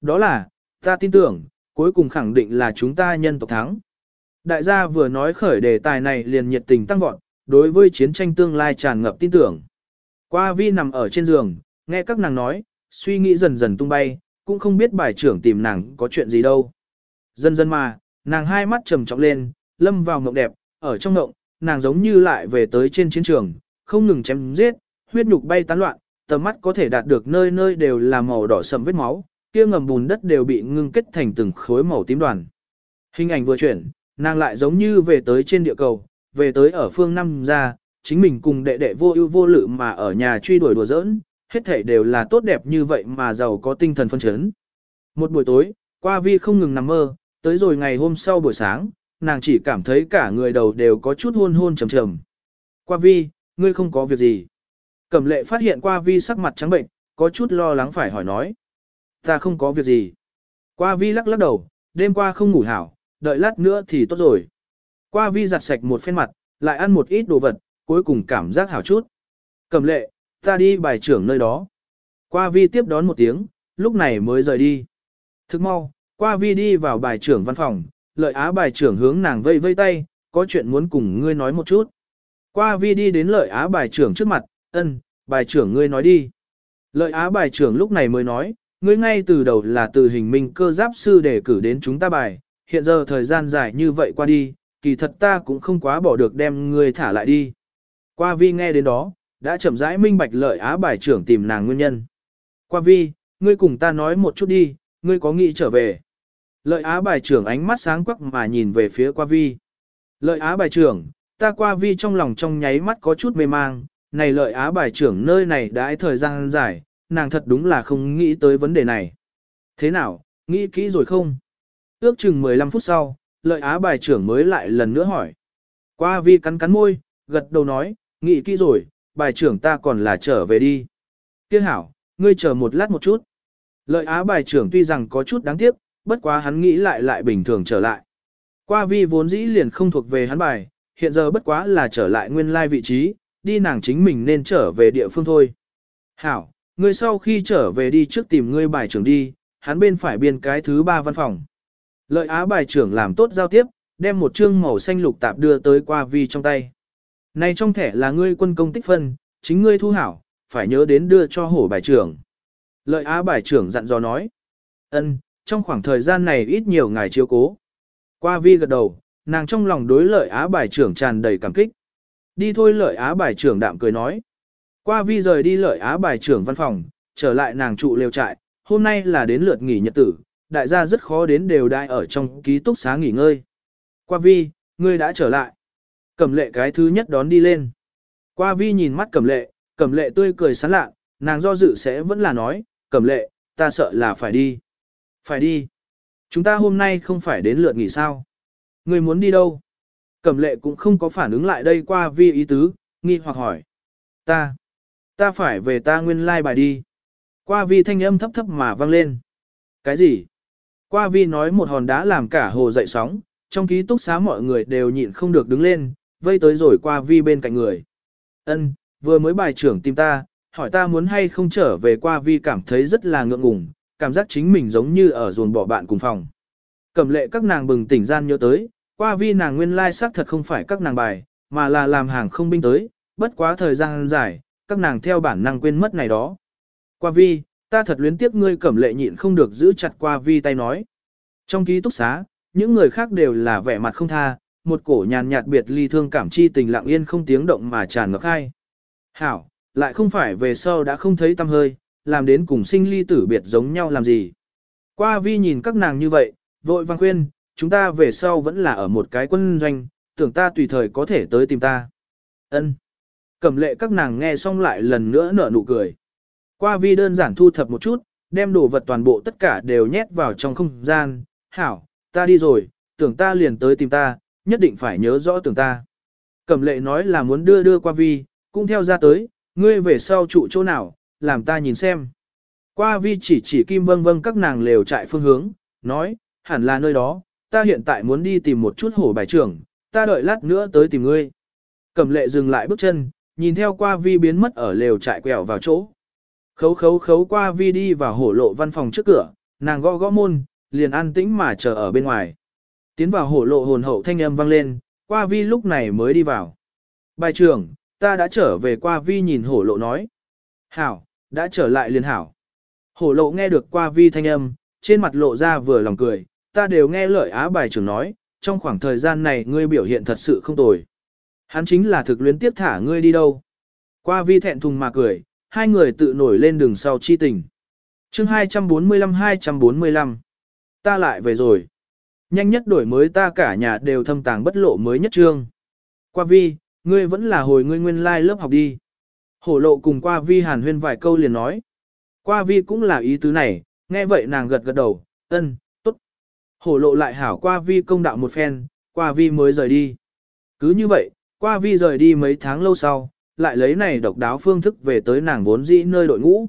Đó là, ta tin tưởng, cuối cùng khẳng định là chúng ta nhân tộc thắng. Đại gia vừa nói khởi đề tài này liền nhiệt tình tăng vọt, đối với chiến tranh tương lai tràn ngập tin tưởng. Qua vi nằm ở trên giường, nghe các nàng nói, suy nghĩ dần dần tung bay, cũng không biết bài trưởng tìm nàng có chuyện gì đâu. Dần dần mà, nàng hai mắt trầm trọng lên, lâm vào mộng đẹp, ở trong mộng, nàng giống như lại về tới trên chiến trường, không ngừng chém giết, huyết nhục bay tán loạn, tầm mắt có thể đạt được nơi nơi đều là màu đỏ sầm vết máu, kia ngầm bùn đất đều bị ngưng kết thành từng khối màu tím đoàn. Hình ảnh vừa chuyển, nàng lại giống như về tới trên địa cầu, về tới ở phương năm ra, chính mình cùng đệ đệ vô ưu vô lự mà ở nhà truy đuổi đùa giỡn, hết thể đều là tốt đẹp như vậy mà giàu có tinh thần phân chấn. Một buổi tối, qua vi không ngừng nằm mơ, tới rồi ngày hôm sau buổi sáng, nàng chỉ cảm thấy cả người đầu đều có chút hôn hôn trầm trầm. Qua vi, ngươi không có việc gì. Cẩm lệ phát hiện qua vi sắc mặt trắng bệnh, có chút lo lắng phải hỏi nói. Ta không có việc gì. Qua vi lắc lắc đầu, đêm qua không ngủ hảo, đợi lát nữa thì tốt rồi. Qua vi giặt sạch một phen mặt, lại ăn một ít đồ vật, cuối cùng cảm giác hảo chút. Cầm lệ, ta đi bài trưởng nơi đó. Qua vi tiếp đón một tiếng, lúc này mới rời đi. Thức mau, qua vi đi vào bài trưởng văn phòng, lợi á bài trưởng hướng nàng vây vây tay, có chuyện muốn cùng ngươi nói một chút. Qua vi đi đến lợi á bài trưởng trước mặt, ân, bài trưởng ngươi nói đi. Lợi á bài trưởng lúc này mới nói, ngươi ngay từ đầu là từ hình minh cơ giáp sư để cử đến chúng ta bài, hiện giờ thời gian dài như vậy qua đi, kỳ thật ta cũng không quá bỏ được đem ngươi thả lại đi. Qua vi nghe đến đó, đã chậm rãi minh bạch lợi á bài trưởng tìm nàng nguyên nhân. Qua vi, ngươi cùng ta nói một chút đi, ngươi có nghĩ trở về. Lợi á bài trưởng ánh mắt sáng quắc mà nhìn về phía qua vi. Lợi á bài trưởng, ta qua vi trong lòng trong nháy mắt có chút mê mang, này lợi á bài trưởng nơi này đã thời gian dài, nàng thật đúng là không nghĩ tới vấn đề này. Thế nào, nghĩ kỹ rồi không? Ước chừng 15 phút sau, lợi á bài trưởng mới lại lần nữa hỏi. Qua vi cắn cắn môi, gật đầu nói, nghĩ kỹ rồi, bài trưởng ta còn là trở về đi. Tiếc hảo, ngươi chờ một lát một chút. Lợi á bài trưởng tuy rằng có chút đáng tiếc, bất quá hắn nghĩ lại lại bình thường trở lại. Qua vi vốn dĩ liền không thuộc về hắn bài, hiện giờ bất quá là trở lại nguyên lai vị trí, đi nàng chính mình nên trở về địa phương thôi. Hảo, ngươi sau khi trở về đi trước tìm ngươi bài trưởng đi, hắn bên phải biên cái thứ ba văn phòng. Lợi á bài trưởng làm tốt giao tiếp, đem một chương màu xanh lục tạp đưa tới qua vi trong tay. Này trong thẻ là ngươi quân công tích phân, chính ngươi thu hảo, phải nhớ đến đưa cho hổ bài trưởng. Lợi á bài trưởng dặn dò nói. ân, trong khoảng thời gian này ít nhiều ngài chiếu cố. Qua vi gật đầu, nàng trong lòng đối lợi á bài trưởng tràn đầy cảm kích. Đi thôi lợi á bài trưởng đạm cười nói. Qua vi rời đi lợi á bài trưởng văn phòng, trở lại nàng trụ lều trại, hôm nay là đến lượt nghỉ nhật tử, đại gia rất khó đến đều đại ở trong ký túc xá nghỉ ngơi. Qua vi, ngươi đã trở lại. Cẩm lệ cái thứ nhất đón đi lên. Qua vi nhìn mắt cẩm lệ, cẩm lệ tươi cười sán lạ, nàng do dự sẽ vẫn là nói, cẩm lệ, ta sợ là phải đi. Phải đi. Chúng ta hôm nay không phải đến lượt nghỉ sao. Ngươi muốn đi đâu? Cẩm lệ cũng không có phản ứng lại đây qua vi ý tứ, nghi hoặc hỏi. Ta. Ta phải về ta nguyên lai like bài đi. Qua vi thanh âm thấp thấp mà vang lên. Cái gì? Qua vi nói một hòn đá làm cả hồ dậy sóng, trong ký túc xá mọi người đều nhịn không được đứng lên, vây tới rồi qua vi bên cạnh người. Ân, vừa mới bài trưởng tìm ta, hỏi ta muốn hay không trở về qua vi cảm thấy rất là ngượng ngùng, cảm giác chính mình giống như ở ruồn bỏ bạn cùng phòng. Cẩm lệ các nàng bừng tỉnh gian nhớ tới, qua vi nàng nguyên lai xác thật không phải các nàng bài, mà là làm hàng không binh tới, bất quá thời gian dài, các nàng theo bản năng quên mất này đó. Qua vi, ta thật luyến tiếc ngươi cẩm lệ nhịn không được giữ chặt qua vi tay nói. Trong ký túc xá, những người khác đều là vẻ mặt không tha, một cổ nhàn nhạt biệt ly thương cảm chi tình lặng yên không tiếng động mà tràn ngập hai. Hảo, lại không phải về sau đã không thấy tâm hơi, làm đến cùng sinh ly tử biệt giống nhau làm gì. Qua vi nhìn các nàng như vậy, vội vang khuyên, chúng ta về sau vẫn là ở một cái quân doanh, tưởng ta tùy thời có thể tới tìm ta. Ân. Cẩm lệ các nàng nghe xong lại lần nữa nở nụ cười. Qua vi đơn giản thu thập một chút, đem đồ vật toàn bộ tất cả đều nhét vào trong không gian. Hảo, ta đi rồi, tưởng ta liền tới tìm ta, nhất định phải nhớ rõ tưởng ta. Cẩm lệ nói là muốn đưa đưa qua vi, cũng theo ra tới, ngươi về sau trụ chỗ nào, làm ta nhìn xem. Qua vi chỉ chỉ kim vâng vâng các nàng lều trại phương hướng, nói, hẳn là nơi đó, ta hiện tại muốn đi tìm một chút hổ bài trưởng, ta đợi lát nữa tới tìm ngươi. Cẩm lệ dừng lại bước chân, nhìn theo qua vi biến mất ở lều trại quẹo vào chỗ. Khấu khấu khấu qua vi đi vào hổ lộ văn phòng trước cửa, nàng gõ gõ môn, liền an tĩnh mà chờ ở bên ngoài. Tiến vào hổ lộ hồn hậu thanh âm vang lên, qua vi lúc này mới đi vào. Bài trưởng, ta đã trở về qua vi nhìn hổ lộ nói. Hảo, đã trở lại liền hảo. Hổ lộ nghe được qua vi thanh âm, trên mặt lộ ra vừa lòng cười, ta đều nghe lời á bài trưởng nói, trong khoảng thời gian này ngươi biểu hiện thật sự không tồi. Hắn chính là thực luyến tiếp thả ngươi đi đâu. Qua vi thẹn thùng mà cười, hai người tự nổi lên đường sau chi tình. chương 245-245. Ta lại về rồi. Nhanh nhất đổi mới ta cả nhà đều thâm tàng bất lộ mới nhất trương. Qua vi, ngươi vẫn là hồi ngươi nguyên lai like lớp học đi. Hổ lộ cùng qua vi hàn huyên vài câu liền nói. Qua vi cũng là ý tứ này, nghe vậy nàng gật gật đầu, ân, tốt. Hổ lộ lại hảo qua vi công đạo một phen, qua vi mới rời đi. Cứ như vậy, qua vi rời đi mấy tháng lâu sau, lại lấy này độc đáo phương thức về tới nàng vốn dĩ nơi đội ngũ.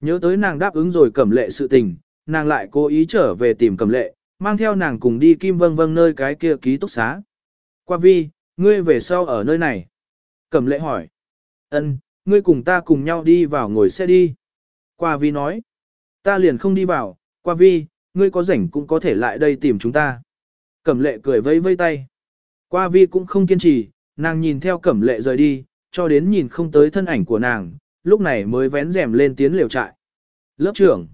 Nhớ tới nàng đáp ứng rồi cẩm lệ sự tình, nàng lại cố ý trở về tìm cẩm lệ, mang theo nàng cùng đi kim vâng vâng nơi cái kia ký túc xá. Qua vi, ngươi về sau ở nơi này. Cẩm lệ hỏi. ân, ngươi cùng ta cùng nhau đi vào ngồi xe đi. Qua vi nói. Ta liền không đi vào, qua vi, ngươi có rảnh cũng có thể lại đây tìm chúng ta. Cẩm lệ cười vây vây tay. Qua vi cũng không kiên trì, nàng nhìn theo cẩm lệ rời đi, cho đến nhìn không tới thân ảnh của nàng, lúc này mới vén rèm lên tiến liều trại. Lớp trưởng.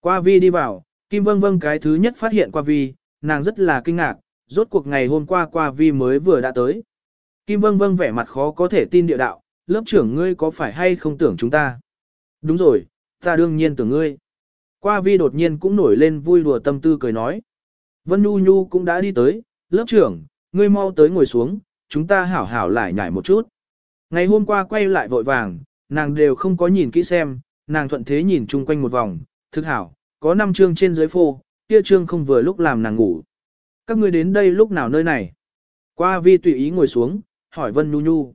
Qua vi đi vào, Kim Vâng Vâng cái thứ nhất phát hiện qua vi, nàng rất là kinh ngạc, rốt cuộc ngày hôm qua qua vi mới vừa đã tới. Kim Vâng Vâng vẻ mặt khó có thể tin địa đạo, lớp trưởng ngươi có phải hay không tưởng chúng ta? Đúng rồi, ta đương nhiên tưởng ngươi. Qua vi đột nhiên cũng nổi lên vui đùa tâm tư cười nói. Vân Nhu Nhu cũng đã đi tới, lớp trưởng, ngươi mau tới ngồi xuống, chúng ta hảo hảo lại nhảy một chút. Ngày hôm qua quay lại vội vàng, nàng đều không có nhìn kỹ xem, nàng thuận thế nhìn chung quanh một vòng, thực hảo, có 5 chương trên dưới phô, kia chương không vừa lúc làm nàng ngủ. Các ngươi đến đây lúc nào nơi này? Qua vi tùy ý ngồi xuống, hỏi Vân Nhu Nhu.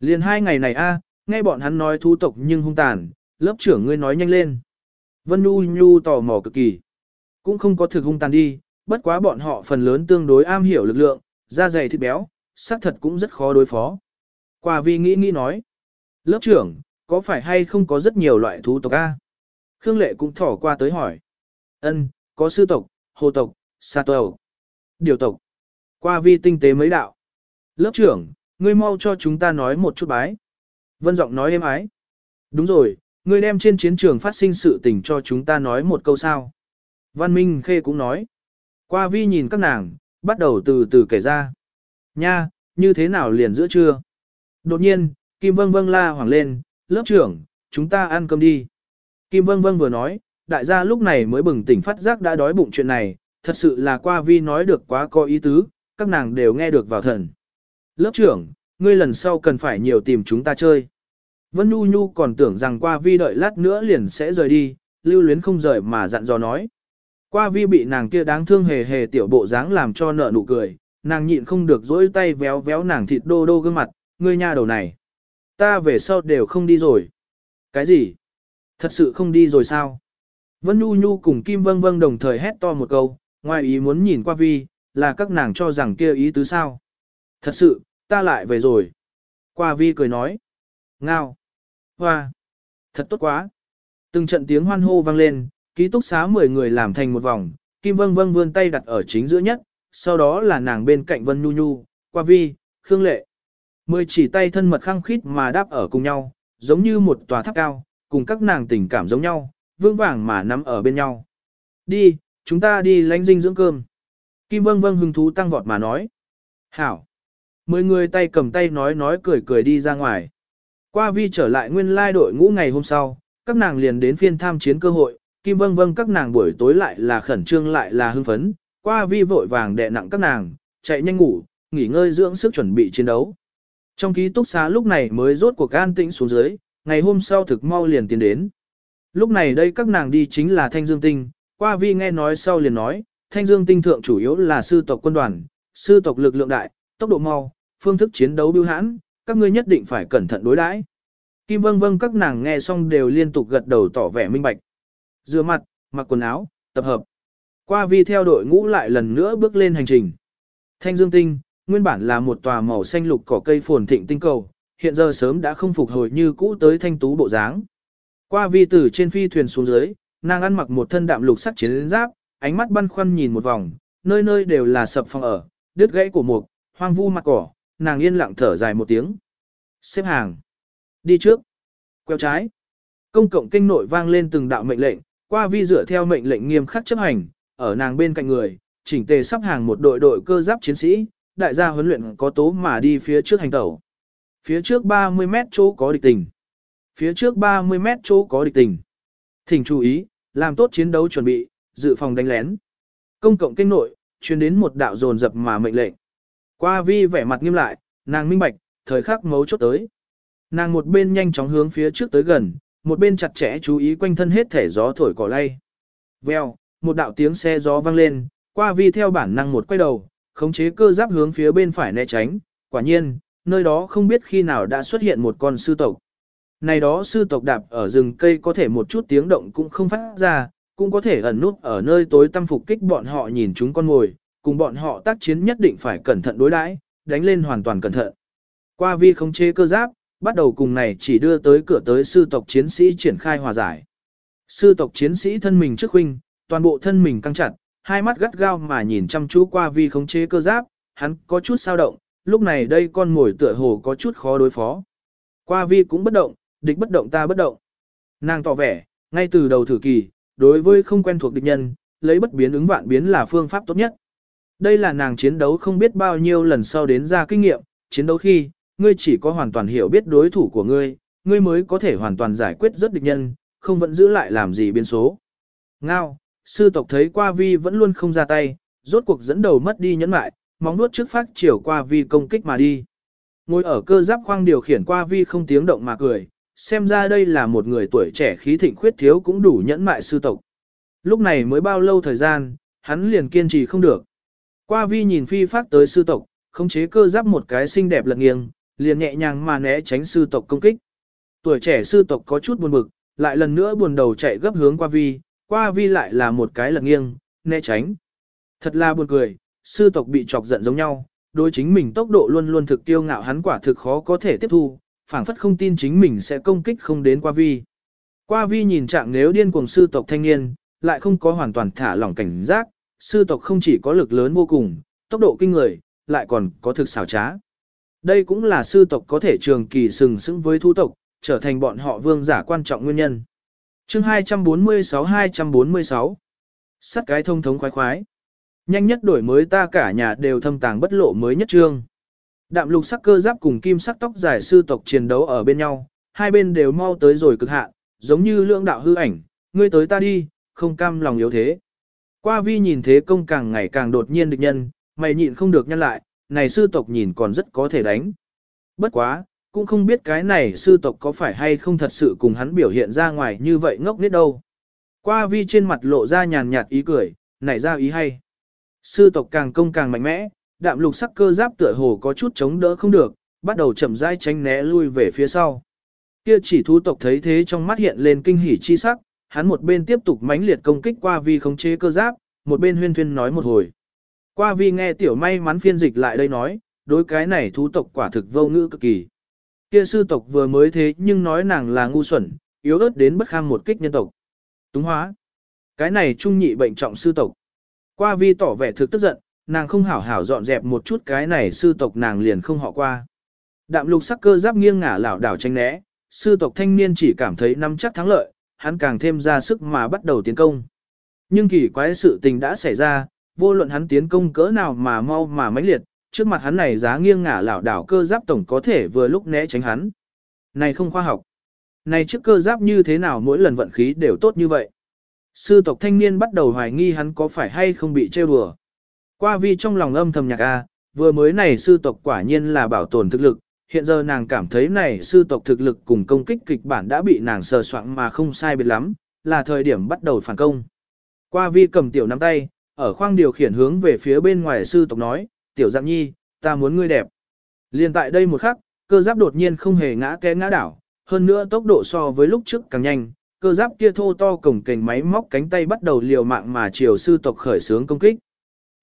Liền hai ngày này a, nghe bọn hắn nói thu tộc nhưng hung tàn, lớp trưởng ngươi nói nhanh lên. Vân Nhu Nhu tò mò cực kỳ. Cũng không có thực hung tàn đi, bất quá bọn họ phần lớn tương đối am hiểu lực lượng, da dày thịt béo, xác thật cũng rất khó đối phó. Qua vi nghĩ nghĩ nói. Lớp trưởng, có phải hay không có rất nhiều loại thú tộc A? Khương Lệ cũng thỏ qua tới hỏi. Ân, có sư tộc, hồ tộc, sa tộc, điều tộc. Qua vi tinh tế mấy đạo. Lớp trưởng, ngươi mau cho chúng ta nói một chút bái. Vân giọng nói êm ái. Đúng rồi, ngươi đem trên chiến trường phát sinh sự tình cho chúng ta nói một câu sao. Văn Minh Khê cũng nói. Qua vi nhìn các nàng, bắt đầu từ từ kể ra. Nha, như thế nào liền giữa trưa? Đột nhiên, Kim Vâng Vâng la hoảng lên, lớp trưởng, chúng ta ăn cơm đi. Kim Vâng Vâng vừa nói, đại gia lúc này mới bừng tỉnh phát giác đã đói bụng chuyện này, thật sự là qua vi nói được quá có ý tứ, các nàng đều nghe được vào thần. Lớp trưởng, ngươi lần sau cần phải nhiều tìm chúng ta chơi. Vân Nhu Nhu còn tưởng rằng qua vi đợi lát nữa liền sẽ rời đi, lưu luyến không rời mà dặn dò nói. Qua vi bị nàng kia đáng thương hề hề tiểu bộ dáng làm cho nợ nụ cười, nàng nhịn không được dỗi tay véo véo nàng thịt đô đô gương mặt, ngươi nha đầu này. Ta về sau đều không đi rồi. Cái gì? Thật sự không đi rồi sao? Vân Nhu Nhu cùng Kim Vâng Vâng đồng thời hét to một câu, ngoài ý muốn nhìn qua vi, là các nàng cho rằng kia ý tứ sao. Thật sự, ta lại về rồi. Qua vi cười nói. Ngao. Hoa. Thật tốt quá. Từng trận tiếng hoan hô vang lên, ký túc xá 10 người làm thành một vòng, Kim Vâng Vâng vươn tay đặt ở chính giữa nhất, sau đó là nàng bên cạnh Vân Nhu Nhu, qua vi, Khương Lệ. Mười chỉ tay thân mật khăng khít mà đáp ở cùng nhau, giống như một tòa tháp cao, cùng các nàng tình cảm giống nhau, vương vàng mà nắm ở bên nhau. Đi, chúng ta đi lánh dinh dưỡng cơm. Kim vâng vâng hứng thú tăng vọt mà nói. Hảo. Mười người tay cầm tay nói nói cười cười đi ra ngoài. Qua vi trở lại nguyên lai đội ngũ ngày hôm sau, các nàng liền đến phiên tham chiến cơ hội, Kim vâng vâng các nàng buổi tối lại là khẩn trương lại là hưng phấn, qua vi vội vàng đè nặng các nàng, chạy nhanh ngủ, nghỉ ngơi dưỡng sức chuẩn bị chiến đấu. Trong ký túc xá lúc này mới rốt cuộc an tĩnh xuống dưới, ngày hôm sau thực mau liền tiến đến. Lúc này đây các nàng đi chính là Thanh Dương Tinh, qua vi nghe nói sau liền nói, Thanh Dương Tinh thượng chủ yếu là sư tộc quân đoàn, sư tộc lực lượng đại, tốc độ mau, phương thức chiến đấu biêu hãn, các ngươi nhất định phải cẩn thận đối đãi. Kim vâng vâng các nàng nghe xong đều liên tục gật đầu tỏ vẻ minh bạch. Rửa mặt, mặc quần áo, tập hợp. Qua vi theo đội ngũ lại lần nữa bước lên hành trình. Thanh Dương Tinh, nguyên bản là một tòa màu xanh lục cỏ cây phồn thịnh tinh cầu, hiện giờ sớm đã không phục hồi như cũ tới thanh tú bộ dáng. Qua vi từ trên phi thuyền xuống dưới, nàng ăn mặc một thân đạm lục sắc chiến giáp, ánh mắt băn khoăn nhìn một vòng, nơi nơi đều là sập phòng ở, đứt gãy của mục, hoang vu mặt cỏ, nàng yên lặng thở dài một tiếng. Xếp hàng. Đi trước. Quẹo trái. Công cộng kinh nội vang lên từng đạo mệnh lệnh, qua vi dựa theo mệnh lệnh nghiêm khắc chấp hành, ở nàng bên cạnh người, chỉnh tề sắp hàng một đội đội cơ giáp chiến sĩ, đại gia huấn luyện có tố mà đi phía trước hành tẩu. Phía trước 30 mét chỗ có địch tình. Phía trước 30 mét chỗ có địch tình. Thỉnh chú ý, làm tốt chiến đấu chuẩn bị, dự phòng đánh lén. Công cộng kinh nội, truyền đến một đạo dồn dập mà mệnh lệnh. Qua vi vẻ mặt nghiêm lại, nàng minh bạch, thời khắc mấu chốt tới. Nàng một bên nhanh chóng hướng phía trước tới gần, một bên chặt chẽ chú ý quanh thân hết thể gió thổi cỏ lay. Vèo, một đạo tiếng xe gió vang lên, qua vi theo bản năng một quay đầu, khống chế cơ giáp hướng phía bên phải né tránh, quả nhiên, nơi đó không biết khi nào đã xuất hiện một con sư tộc. Này đó sư tộc đạp ở rừng cây có thể một chút tiếng động cũng không phát ra, cũng có thể ẩn nút ở nơi tối tăm phục kích bọn họ nhìn chúng con ngồi, cùng bọn họ tác chiến nhất định phải cẩn thận đối đãi, đánh lên hoàn toàn cẩn thận. Qua vi khống chế cơ giáp, bắt đầu cùng này chỉ đưa tới cửa tới sư tộc chiến sĩ triển khai hòa giải. Sư tộc chiến sĩ thân mình trước huynh, toàn bộ thân mình căng chặt, hai mắt gắt gao mà nhìn chăm chú qua vi khống chế cơ giáp, hắn có chút sao động, lúc này đây con mồi tựa hồ có chút khó đối phó. Qua vi cũng bất động, địch bất động ta bất động. Nàng tỏ vẻ, ngay từ đầu thử kỳ, đối với không quen thuộc địch nhân, lấy bất biến ứng vạn biến là phương pháp tốt nhất. Đây là nàng chiến đấu không biết bao nhiêu lần sau đến ra kinh nghiệm, chiến đấu khi, ngươi chỉ có hoàn toàn hiểu biết đối thủ của ngươi, ngươi mới có thể hoàn toàn giải quyết rất địch nhân, không vẫn giữ lại làm gì biến số. Ngao, sư tộc thấy qua vi vẫn luôn không ra tay, rốt cuộc dẫn đầu mất đi nhẫn mại, móng nuốt trước phát chiều qua vi công kích mà đi. Ngồi ở cơ giáp khoang điều khiển qua vi không tiếng động mà cười, xem ra đây là một người tuổi trẻ khí thịnh khuyết thiếu cũng đủ nhẫn mại sư tộc. Lúc này mới bao lâu thời gian, hắn liền kiên trì không được. Qua vi nhìn phi phát tới sư tộc, khống chế cơ giáp một cái xinh đẹp lật nghiêng, liền nhẹ nhàng mà né tránh sư tộc công kích. Tuổi trẻ sư tộc có chút buồn bực, lại lần nữa buồn đầu chạy gấp hướng qua vi, qua vi lại là một cái lật nghiêng, né tránh. Thật là buồn cười, sư tộc bị chọc giận giống nhau, đối chính mình tốc độ luôn luôn thực tiêu ngạo hắn quả thực khó có thể tiếp thu, phảng phất không tin chính mình sẽ công kích không đến qua vi. Qua vi nhìn trạng nếu điên cuồng sư tộc thanh niên, lại không có hoàn toàn thả lỏng cảnh giác, sư tộc không chỉ có lực lớn vô cùng, tốc độ kinh người, lại còn có thực xảo trá. Đây cũng là sư tộc có thể trường kỳ sừng sững với thu tộc, trở thành bọn họ vương giả quan trọng nguyên nhân chương 246-246 Sắt cái thông thống khoái khoái. Nhanh nhất đổi mới ta cả nhà đều thâm tàng bất lộ mới nhất trương. Đạm lục sắc cơ giáp cùng kim sắc tóc dài sư tộc chiến đấu ở bên nhau, hai bên đều mau tới rồi cực hạn, giống như lượng đạo hư ảnh, ngươi tới ta đi, không cam lòng yếu thế. Qua vi nhìn thế công càng ngày càng đột nhiên địch nhân, mày nhịn không được nhân lại, này sư tộc nhìn còn rất có thể đánh. Bất quá, cũng không biết cái này sư tộc có phải hay không thật sự cùng hắn biểu hiện ra ngoài như vậy ngốc nít đâu. Qua vi trên mặt lộ ra nhàn nhạt ý cười, nảy ra ý hay. Sư tộc càng công càng mạnh mẽ, đạm lục sắc cơ giáp tựa hồ có chút chống đỡ không được, bắt đầu chậm rãi tránh né lui về phía sau. Kia chỉ thú tộc thấy thế trong mắt hiện lên kinh hỉ chi sắc, hắn một bên tiếp tục mãnh liệt công kích qua vi khống chế cơ giáp, một bên huyên thuyên nói một hồi. Qua vi nghe tiểu may mắn phiên dịch lại đây nói, đối cái này thú tộc quả thực vô ngữ cực kỳ. Kia sư tộc vừa mới thế nhưng nói nàng là ngu xuẩn, yếu ớt đến bất kham một kích nhân tộc. Túng hóa. Cái này trung nhị bệnh trọng sư tộc. Qua vi tỏ vẻ thực tức giận, nàng không hảo hảo dọn dẹp một chút cái này sư tộc nàng liền không họ qua. Đạm lục sắc cơ giáp nghiêng ngả lảo đảo tranh né, sư tộc thanh niên chỉ cảm thấy nắm chắc thắng lợi, hắn càng thêm ra sức mà bắt đầu tiến công. Nhưng kỳ quái sự tình đã xảy ra, vô luận hắn tiến công cỡ nào mà mau mà mãnh liệt, trước mặt hắn này giá nghiêng ngả lảo đảo cơ giáp tổng có thể vừa lúc né tránh hắn. Này không khoa học. Này chiếc cơ giáp như thế nào mỗi lần vận khí đều tốt như vậy. Sư tộc thanh niên bắt đầu hoài nghi hắn có phải hay không bị trêu đùa. Qua vi trong lòng âm thầm nhạc A, vừa mới này sư tộc quả nhiên là bảo tồn thực lực, hiện giờ nàng cảm thấy này sư tộc thực lực cùng công kích kịch bản đã bị nàng sờ soạn mà không sai biệt lắm, là thời điểm bắt đầu phản công. Qua vi cầm tiểu nắm tay, ở khoang điều khiển hướng về phía bên ngoài sư tộc nói, tiểu dạng nhi, ta muốn ngươi đẹp. Liên tại đây một khắc, cơ giáp đột nhiên không hề ngã té ngã đảo, hơn nữa tốc độ so với lúc trước càng nhanh, cơ giáp kia thô to cổng kềnh máy móc cánh tay bắt đầu liều mạng mà chiều sư tộc khởi xướng công kích.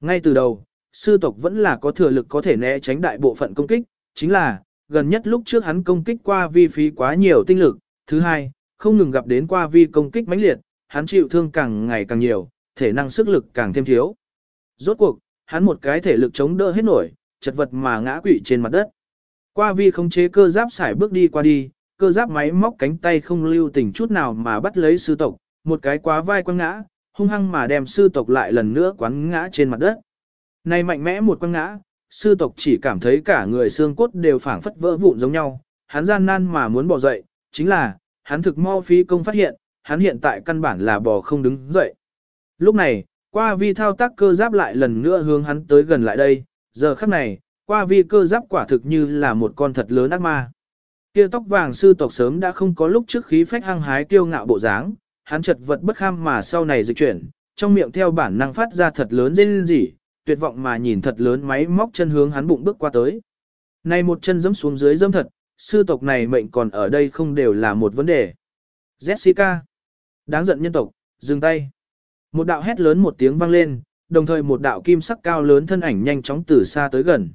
Ngay từ đầu, sư tộc vẫn là có thừa lực có thể né tránh đại bộ phận công kích, chính là, gần nhất lúc trước hắn công kích qua vi phí quá nhiều tinh lực, thứ hai, không ngừng gặp đến qua vi công kích mãnh liệt, hắn chịu thương càng ngày càng nhiều, thể năng sức lực càng thêm thiếu. Rốt cuộc, hắn một cái thể lực chống đỡ hết nổi, chật vật mà ngã quỵ trên mặt đất. Qua vi không chế cơ giáp xài bước đi qua đi, cơ giáp máy móc cánh tay không lưu tình chút nào mà bắt lấy sư tộc, một cái quá vai quăng ngã, hung hăng mà đem sư tộc lại lần nữa quán ngã trên mặt đất. Này mạnh mẽ một quăng ngã, sư tộc chỉ cảm thấy cả người xương cốt đều phảng phất vỡ vụn giống nhau, hắn gian nan mà muốn bỏ dậy, chính là, hắn thực mau phí công phát hiện, hắn hiện tại căn bản là bò không đứng dậy. Lúc này, qua vi thao tác cơ giáp lại lần nữa hướng hắn tới gần lại đây, giờ khắc này, qua vi cơ giáp quả thực như là một con thật lớn ác ma. Kia tóc vàng sư tộc sớm đã không có lúc trước khí phách hăng hái kiêu ngạo bộ dáng, hắn chật vật bất kham mà sau này dịch chuyển, trong miệng theo bản năng phát ra thật lớn rên rỉ, tuyệt vọng mà nhìn thật lớn máy móc chân hướng hắn bụng bước qua tới. Này một chân giẫm xuống dưới dâm thật, sư tộc này mệnh còn ở đây không đều là một vấn đề. Jessica. Đáng giận nhân tộc, dừng tay. Một đạo hét lớn một tiếng vang lên, đồng thời một đạo kim sắc cao lớn thân ảnh nhanh chóng từ xa tới gần.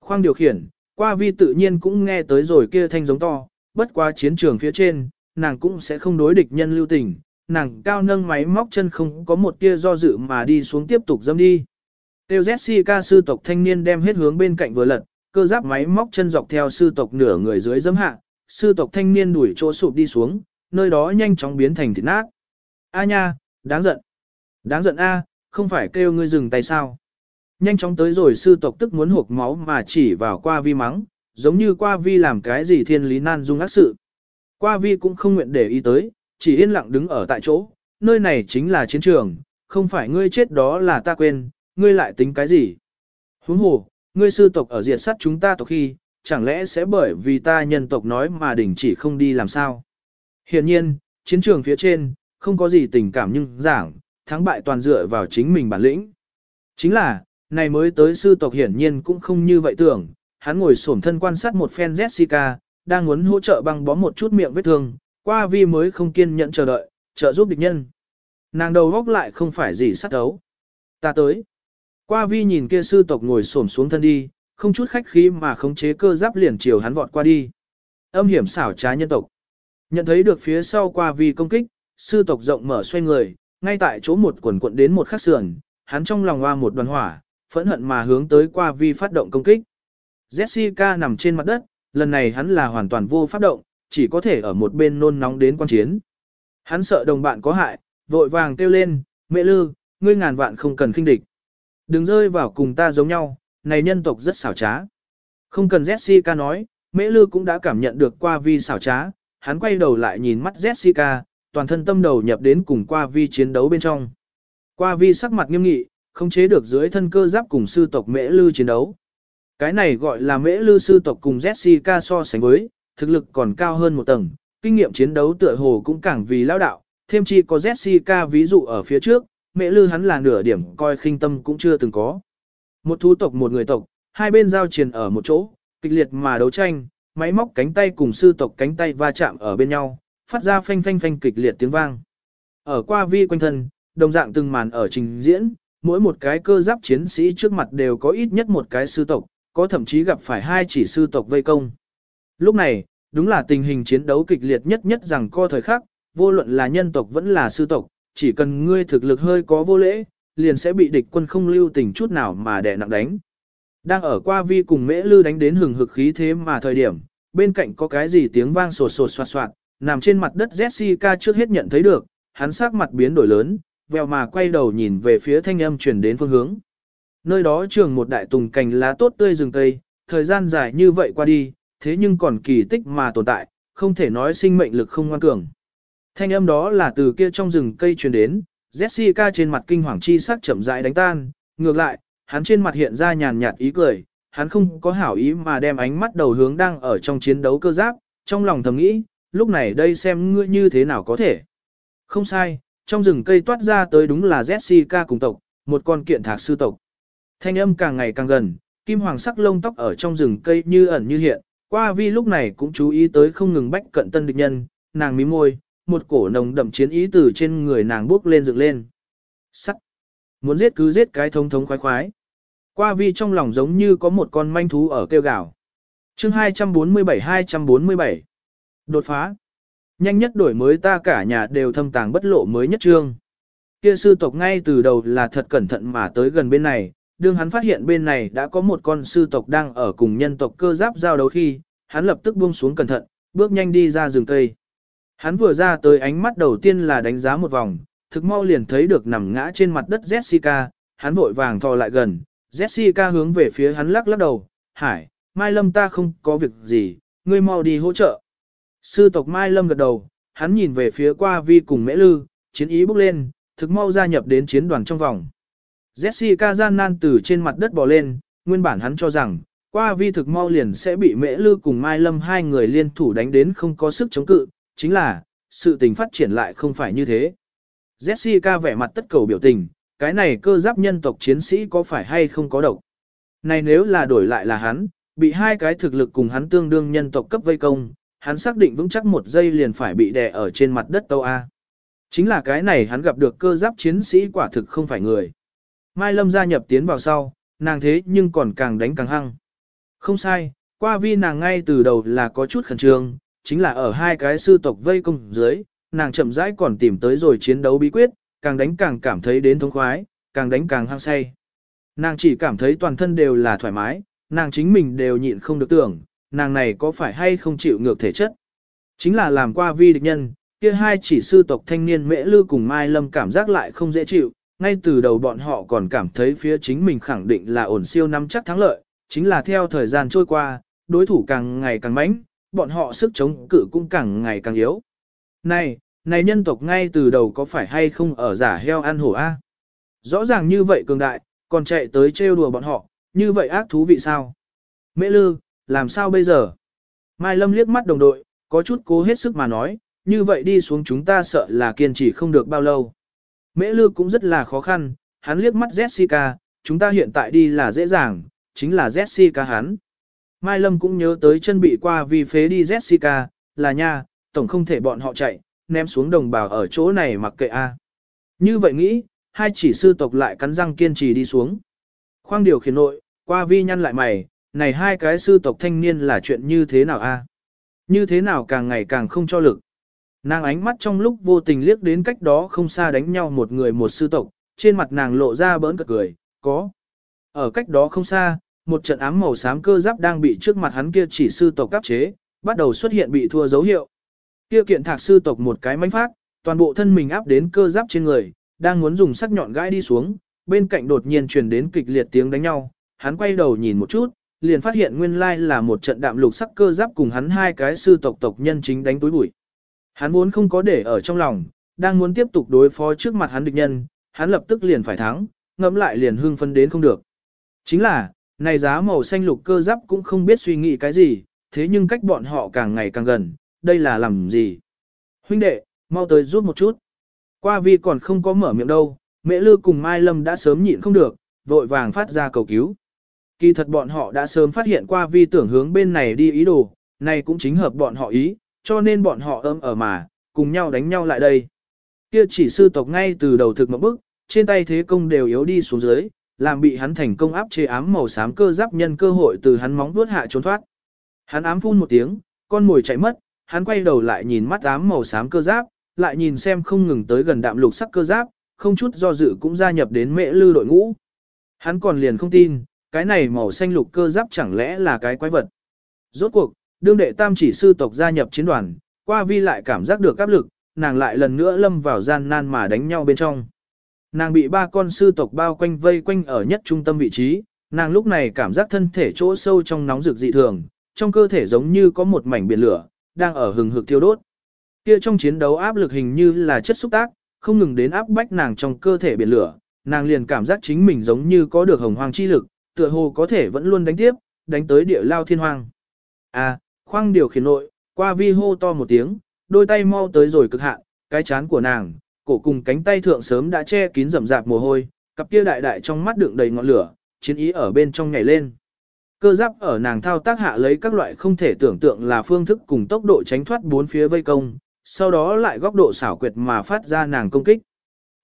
Khoang điều khiển, qua vi tự nhiên cũng nghe tới rồi kia thanh giống to, bất qua chiến trường phía trên, nàng cũng sẽ không đối địch nhân lưu tình, nàng cao nâng máy móc chân không có một tia do dự mà đi xuống tiếp tục dâm đi. Tiêu Jessica sư tộc thanh niên đem hết hướng bên cạnh vừa lật, cơ giáp máy móc chân dọc theo sư tộc nửa người dưới dâm hạ, sư tộc thanh niên đuổi chỗ sụp đi xuống, nơi đó nhanh chóng biến thành thịt nát. A nha, đáng giận. Đáng giận a, không phải kêu ngươi dừng tay sao. Nhanh chóng tới rồi sư tộc tức muốn hộp máu mà chỉ vào qua vi mắng, giống như qua vi làm cái gì thiên lý nan dung ác sự. Qua vi cũng không nguyện để ý tới, chỉ yên lặng đứng ở tại chỗ, nơi này chính là chiến trường, không phải ngươi chết đó là ta quên, ngươi lại tính cái gì. Huống hồ, ngươi sư tộc ở diệt sát chúng ta tộc khi, chẳng lẽ sẽ bởi vì ta nhân tộc nói mà đình chỉ không đi làm sao. Hiện nhiên, chiến trường phía trên, không có gì tình cảm nhưng giảng, thắng bại toàn dựa vào chính mình bản lĩnh. Chính là, này mới tới sư tộc hiển nhiên cũng không như vậy tưởng, hắn ngồi xổm thân quan sát một phen Jessica, đang muốn hỗ trợ băng bó một chút miệng vết thương, qua vi mới không kiên nhẫn chờ đợi, trợ giúp địch nhân. Nàng đầu góc lại không phải gì sát đấu. Ta tới. Qua vi nhìn kia sư tộc ngồi xổm xuống thân đi, không chút khách khí mà khống chế cơ giáp liền chiều hắn vọt qua đi. Âm hiểm xảo trá nhân tộc. Nhận thấy được phía sau qua vi công kích, sư tộc rộng mở xoay người, ngay tại chỗ một quần quận đến một khắc sườn, hắn trong lòng hoa một đoàn hỏa, phẫn hận mà hướng tới qua vi phát động công kích. Jessica nằm trên mặt đất, lần này hắn là hoàn toàn vô phát động, chỉ có thể ở một bên nôn nóng đến quan chiến. Hắn sợ đồng bạn có hại, vội vàng kêu lên, mẹ lư, ngươi ngàn vạn không cần khinh địch. Đừng rơi vào cùng ta giống nhau, này nhân tộc rất xảo trá. Không cần Jessica nói, mẹ lư cũng đã cảm nhận được qua vi xảo trá, hắn quay đầu lại nhìn mắt Jessica, toàn thân tâm đầu nhập đến cùng qua vi chiến đấu bên trong. Qua vi sắc mặt nghiêm nghị, không chế được dưới thân cơ giáp cùng sư tộc mễ lư chiến đấu. Cái này gọi là mễ lư sư tộc cùng Jessica so sánh với, thực lực còn cao hơn một tầng, kinh nghiệm chiến đấu tựa hồ cũng càng vì lão đạo, thêm chi có Jessica ví dụ ở phía trước, mễ lư hắn là nửa điểm coi khinh tâm cũng chưa từng có. Một thú tộc một người tộc, hai bên giao chiến ở một chỗ, kịch liệt mà đấu tranh, máy móc cánh tay cùng sư tộc cánh tay va chạm ở bên nhau, phát ra phanh phanh phanh kịch liệt tiếng vang. Ở qua vi quanh thân, đồng dạng từng màn ở trình diễn, mỗi một cái cơ giáp chiến sĩ trước mặt đều có ít nhất một cái sư tộc, có thậm chí gặp phải hai chỉ sư tộc vây công. Lúc này, đúng là tình hình chiến đấu kịch liệt nhất nhất rằng co thời khắc, vô luận là nhân tộc vẫn là sư tộc, chỉ cần ngươi thực lực hơi có vô lễ, liền sẽ bị địch quân không lưu tình chút nào mà đè nặng đánh. Đang ở qua vi cùng mễ lư đánh đến hừng hực khí thế mà thời điểm, bên cạnh có cái gì tiếng vang sột sột soạt soạt, nằm trên mặt đất Jessica trước hết nhận thấy được, hắn sắc mặt biến đổi lớn, vèo mà quay đầu nhìn về phía thanh âm truyền đến phương hướng. Nơi đó trường một đại tùng cành lá tốt tươi rừng cây, thời gian dài như vậy qua đi, thế nhưng còn kỳ tích mà tồn tại, không thể nói sinh mệnh lực không ngoan cường. Thanh âm đó là từ kia trong rừng cây truyền đến, Jessica trên mặt kinh hoàng chi sắc chậm rãi đánh tan, ngược lại, hắn trên mặt hiện ra nhàn nhạt ý cười, hắn không có hảo ý mà đem ánh mắt đầu hướng đang ở trong chiến đấu cơ giáp, trong lòng thầm nghĩ, lúc này đây xem ngươi như thế nào có thể. Không sai, trong rừng cây toát ra tới đúng là Jessica cùng tộc, một con kiện thạc sư tộc. Thanh âm càng ngày càng gần, kim hoàng sắc lông tóc ở trong rừng cây như ẩn như hiện, qua vi lúc này cũng chú ý tới không ngừng bách cận tân địch nhân, nàng mím môi, một cổ nồng đậm chiến ý từ trên người nàng bước lên dựng lên. Sắc! Muốn giết cứ giết cái thống thống khoái khoái. Qua vi trong lòng giống như có một con manh thú ở kêu gào. chương 247-247 Đột phá Nhanh nhất đổi mới ta cả nhà đều thâm tàng bất lộ mới nhất trương. Kia sư tộc ngay từ đầu là thật cẩn thận mà tới gần bên này, đương hắn phát hiện bên này đã có một con sư tộc đang ở cùng nhân tộc cơ giáp giao đấu khi, hắn lập tức buông xuống cẩn thận, bước nhanh đi ra rừng cây. Hắn vừa ra tới ánh mắt đầu tiên là đánh giá một vòng, thực mau liền thấy được nằm ngã trên mặt đất Jessica, hắn vội vàng thò lại gần, Jessica hướng về phía hắn lắc lắc đầu, hải, Mai Lâm ta không có việc gì, ngươi mau đi hỗ trợ. Sư tộc Mai Lâm gật đầu, hắn nhìn về phía qua vi cùng mễ lư, chiến ý bốc lên, thực mau gia nhập đến chiến đoàn trong vòng. Jessica gian nan từ trên mặt đất bò lên, nguyên bản hắn cho rằng, qua vi thực mau liền sẽ bị mễ lư cùng Mai Lâm hai người liên thủ đánh đến không có sức chống cự, chính là, sự tình phát triển lại không phải như thế. Jessica vẻ mặt tất cầu biểu tình, cái này cơ giáp nhân tộc chiến sĩ có phải hay không có độc. Này nếu là đổi lại là hắn, bị hai cái thực lực cùng hắn tương đương nhân tộc cấp vây công, hắn xác định vững chắc một giây liền phải bị đè ở trên mặt đất tâu A. Chính là cái này hắn gặp được cơ giáp chiến sĩ quả thực không phải người. Mai Lâm gia nhập tiến vào sau, nàng thế nhưng còn càng đánh càng hăng. Không sai, qua vi nàng ngay từ đầu là có chút khẩn trương, chính là ở hai cái sư tộc vây công dưới, nàng chậm rãi còn tìm tới rồi chiến đấu bí quyết, càng đánh càng cảm thấy đến thống khoái, càng đánh càng hăng say. Nàng chỉ cảm thấy toàn thân đều là thoải mái, nàng chính mình đều nhịn không được tưởng, nàng này có phải hay không chịu ngược thể chất. Chính là làm qua vi địch nhân, kia hai chỉ sư tộc thanh niên mễ lư cùng Mai Lâm cảm giác lại không dễ chịu, ngay từ đầu bọn họ còn cảm thấy phía chính mình khẳng định là ổn siêu năm chắc thắng lợi, chính là theo thời gian trôi qua, đối thủ càng ngày càng mãnh, bọn họ sức chống cự cũng càng ngày càng yếu. Này, này nhân tộc ngay từ đầu có phải hay không ở giả heo ăn hổ A? Rõ ràng như vậy cường đại, còn chạy tới trêu đùa bọn họ, như vậy ác thú vị sao? Mễ lư, làm sao bây giờ? Mai Lâm liếc mắt đồng đội, có chút cố hết sức mà nói, như vậy đi xuống chúng ta sợ là kiên trì không được bao lâu. Mễ lư cũng rất là khó khăn, hắn liếc mắt Jessica, chúng ta hiện tại đi là dễ dàng, chính là Jessica hắn. Mai Lâm cũng nhớ tới chân bị qua vì phế đi Jessica, là nha, tổng không thể bọn họ chạy, ném xuống đồng bào ở chỗ này mặc kệ a. Như vậy nghĩ, hai chỉ sư tộc lại cắn răng kiên trì đi xuống. Khoang điều khiển nội, qua vi nhăn lại mày, này hai cái sư tộc thanh niên là chuyện như thế nào a? Như thế nào càng ngày càng không cho lực. Nàng ánh mắt trong lúc vô tình liếc đến cách đó không xa đánh nhau một người một sư tộc, trên mặt nàng lộ ra bỡn cợt cười, có. Ở cách đó không xa, một trận ám màu xám cơ giáp đang bị trước mặt hắn kia chỉ sư tộc cấp chế, bắt đầu xuất hiện bị thua dấu hiệu. Kia kiện thạc sư tộc một cái mánh phát, toàn bộ thân mình áp đến cơ giáp trên người, đang muốn dùng sắc nhọn gãi đi xuống, bên cạnh đột nhiên truyền đến kịch liệt tiếng đánh nhau, hắn quay đầu nhìn một chút, liền phát hiện nguyên lai là một trận đạm lục sắc cơ giáp cùng hắn hai cái sư tộc tộc nhân chính đánh túi bụi. Hắn vốn không có để ở trong lòng, đang muốn tiếp tục đối phó trước mặt hắn địch nhân, hắn lập tức liền phải thắng, ngẫm lại liền hưng phân đến không được. Chính là, này giá màu xanh lục cơ giáp cũng không biết suy nghĩ cái gì, thế nhưng cách bọn họ càng ngày càng gần, đây là làm gì? Huynh đệ, mau tới giúp một chút. Qua vi còn không có mở miệng đâu, mẹ lư cùng Mai Lâm đã sớm nhịn không được, vội vàng phát ra cầu cứu. Kỳ thật bọn họ đã sớm phát hiện qua vi tưởng hướng bên này đi ý đồ, này cũng chính hợp bọn họ ý, cho nên bọn họ ấm ở mà, cùng nhau đánh nhau lại đây. Kia chỉ sư tộc ngay từ đầu thực một bức, trên tay thế công đều yếu đi xuống dưới, làm bị hắn thành công áp chế ám màu xám cơ giáp nhân cơ hội từ hắn móng vuốt hạ trốn thoát. Hắn ám phun một tiếng, con mồi chạy mất, hắn quay đầu lại nhìn mắt ám màu xám cơ giáp, lại nhìn xem không ngừng tới gần đạm lục sắc cơ giáp, không chút do dự cũng gia nhập đến mẹ lư đội ngũ. Hắn còn liền không tin, cái này màu xanh lục cơ giáp chẳng lẽ là cái quái vật. Rốt cuộc, đương đệ tam chỉ sư tộc gia nhập chiến đoàn, qua vi lại cảm giác được áp lực, nàng lại lần nữa lâm vào gian nan mà đánh nhau bên trong. Nàng bị ba con sư tộc bao quanh vây quanh ở nhất trung tâm vị trí, nàng lúc này cảm giác thân thể chỗ sâu trong nóng rực dị thường, trong cơ thể giống như có một mảnh biển lửa, đang ở hừng hực thiêu đốt. Kia trong chiến đấu áp lực hình như là chất xúc tác, không ngừng đến áp bách nàng trong cơ thể biển lửa, nàng liền cảm giác chính mình giống như có được hồng hoang chi lực, tựa hồ có thể vẫn luôn đánh tiếp, đánh tới địa lao thiên hoang. À, khoang điều khiển nội, qua vi hô to một tiếng, đôi tay mau tới rồi cực hạn, cái chán của nàng, cổ cùng cánh tay thượng sớm đã che kín rậm rạp mồ hôi, cặp kia đại đại trong mắt đựng đầy ngọn lửa, chiến ý ở bên trong nhảy lên. Cơ giáp ở nàng thao tác hạ lấy các loại không thể tưởng tượng là phương thức cùng tốc độ tránh thoát bốn phía vây công, sau đó lại góc độ xảo quyệt mà phát ra nàng công kích.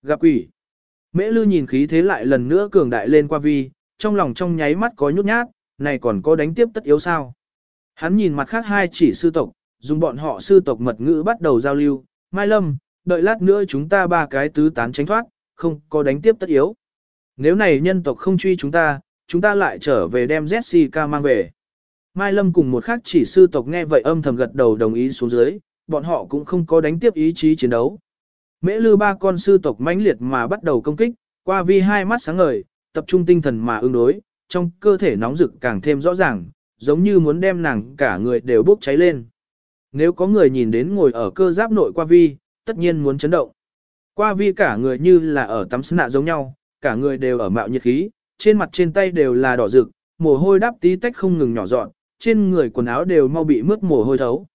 Gặp quỷ. Mễ lư nhìn khí thế lại lần nữa cường đại lên qua vi, trong lòng trong nháy mắt có nhút nhát, này còn có đánh tiếp tất yếu sao. Hắn nhìn mặt khác hai chỉ sư tộc, dùng bọn họ sư tộc mật ngữ bắt đầu giao lưu, Mai Lâm, đợi lát nữa chúng ta ba cái tứ tán tránh thoát, không có đánh tiếp tất yếu. Nếu này nhân tộc không truy chúng ta, chúng ta lại trở về đem Jessica mang về. Mai Lâm cùng một khác chỉ sư tộc nghe vậy âm thầm gật đầu đồng ý xuống dưới, bọn họ cũng không có đánh tiếp ý chí chiến đấu. Mễ lư ba con sư tộc mãnh liệt mà bắt đầu công kích, qua vi hai mắt sáng ngời, tập trung tinh thần mà ứng đối, trong cơ thể nóng rực càng thêm rõ ràng, giống như muốn đem nàng cả người đều bốc cháy lên. Nếu có người nhìn đến ngồi ở cơ giáp nội qua vi, tất nhiên muốn chấn động. Qua vi cả người như là ở tắm sնạ giống nhau, cả người đều ở mạo nhiệt khí, trên mặt trên tay đều là đỏ rực, mồ hôi đắp tí tách không ngừng nhỏ dọn, trên người quần áo đều mau bị mướt mồ hôi thấu.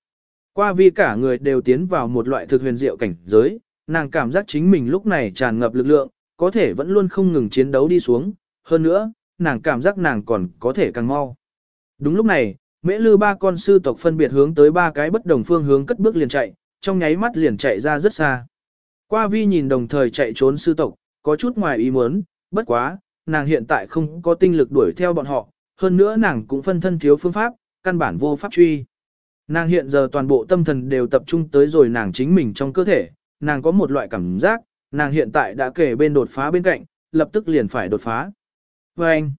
Qua vi cả người đều tiến vào một loại thực huyền diệu cảnh giới, nàng cảm giác chính mình lúc này tràn ngập lực lượng, có thể vẫn luôn không ngừng chiến đấu đi xuống, hơn nữa, nàng cảm giác nàng còn có thể càng mau. Đúng lúc này, mễ lư ba con sư tộc phân biệt hướng tới ba cái bất đồng phương hướng cất bước liền chạy, trong nháy mắt liền chạy ra rất xa. Qua vi nhìn đồng thời chạy trốn sư tộc, có chút ngoài ý muốn, bất quá, nàng hiện tại không có tinh lực đuổi theo bọn họ, hơn nữa nàng cũng phân thân thiếu phương pháp, căn bản vô pháp truy. Nàng hiện giờ toàn bộ tâm thần đều tập trung tới rồi nàng chính mình trong cơ thể, nàng có một loại cảm giác, nàng hiện tại đã kể bên đột phá bên cạnh, lập tức liền phải đột phá. Và anh,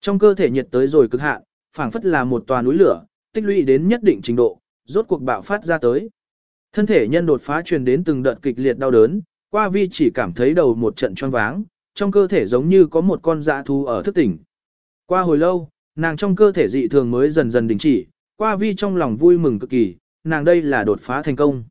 trong cơ thể nhiệt tới rồi cực hạn, phảng phất là một tòa núi lửa, tích lũy đến nhất định trình độ, rốt cuộc bạo phát ra tới. Thân thể nhân đột phá truyền đến từng đợt kịch liệt đau đớn, qua vi chỉ cảm thấy đầu một trận choáng váng, trong cơ thể giống như có một con dã thú ở thức tỉnh. Qua hồi lâu, nàng trong cơ thể dị thường mới dần dần đình chỉ, qua vi trong lòng vui mừng cực kỳ, nàng đây là đột phá thành công.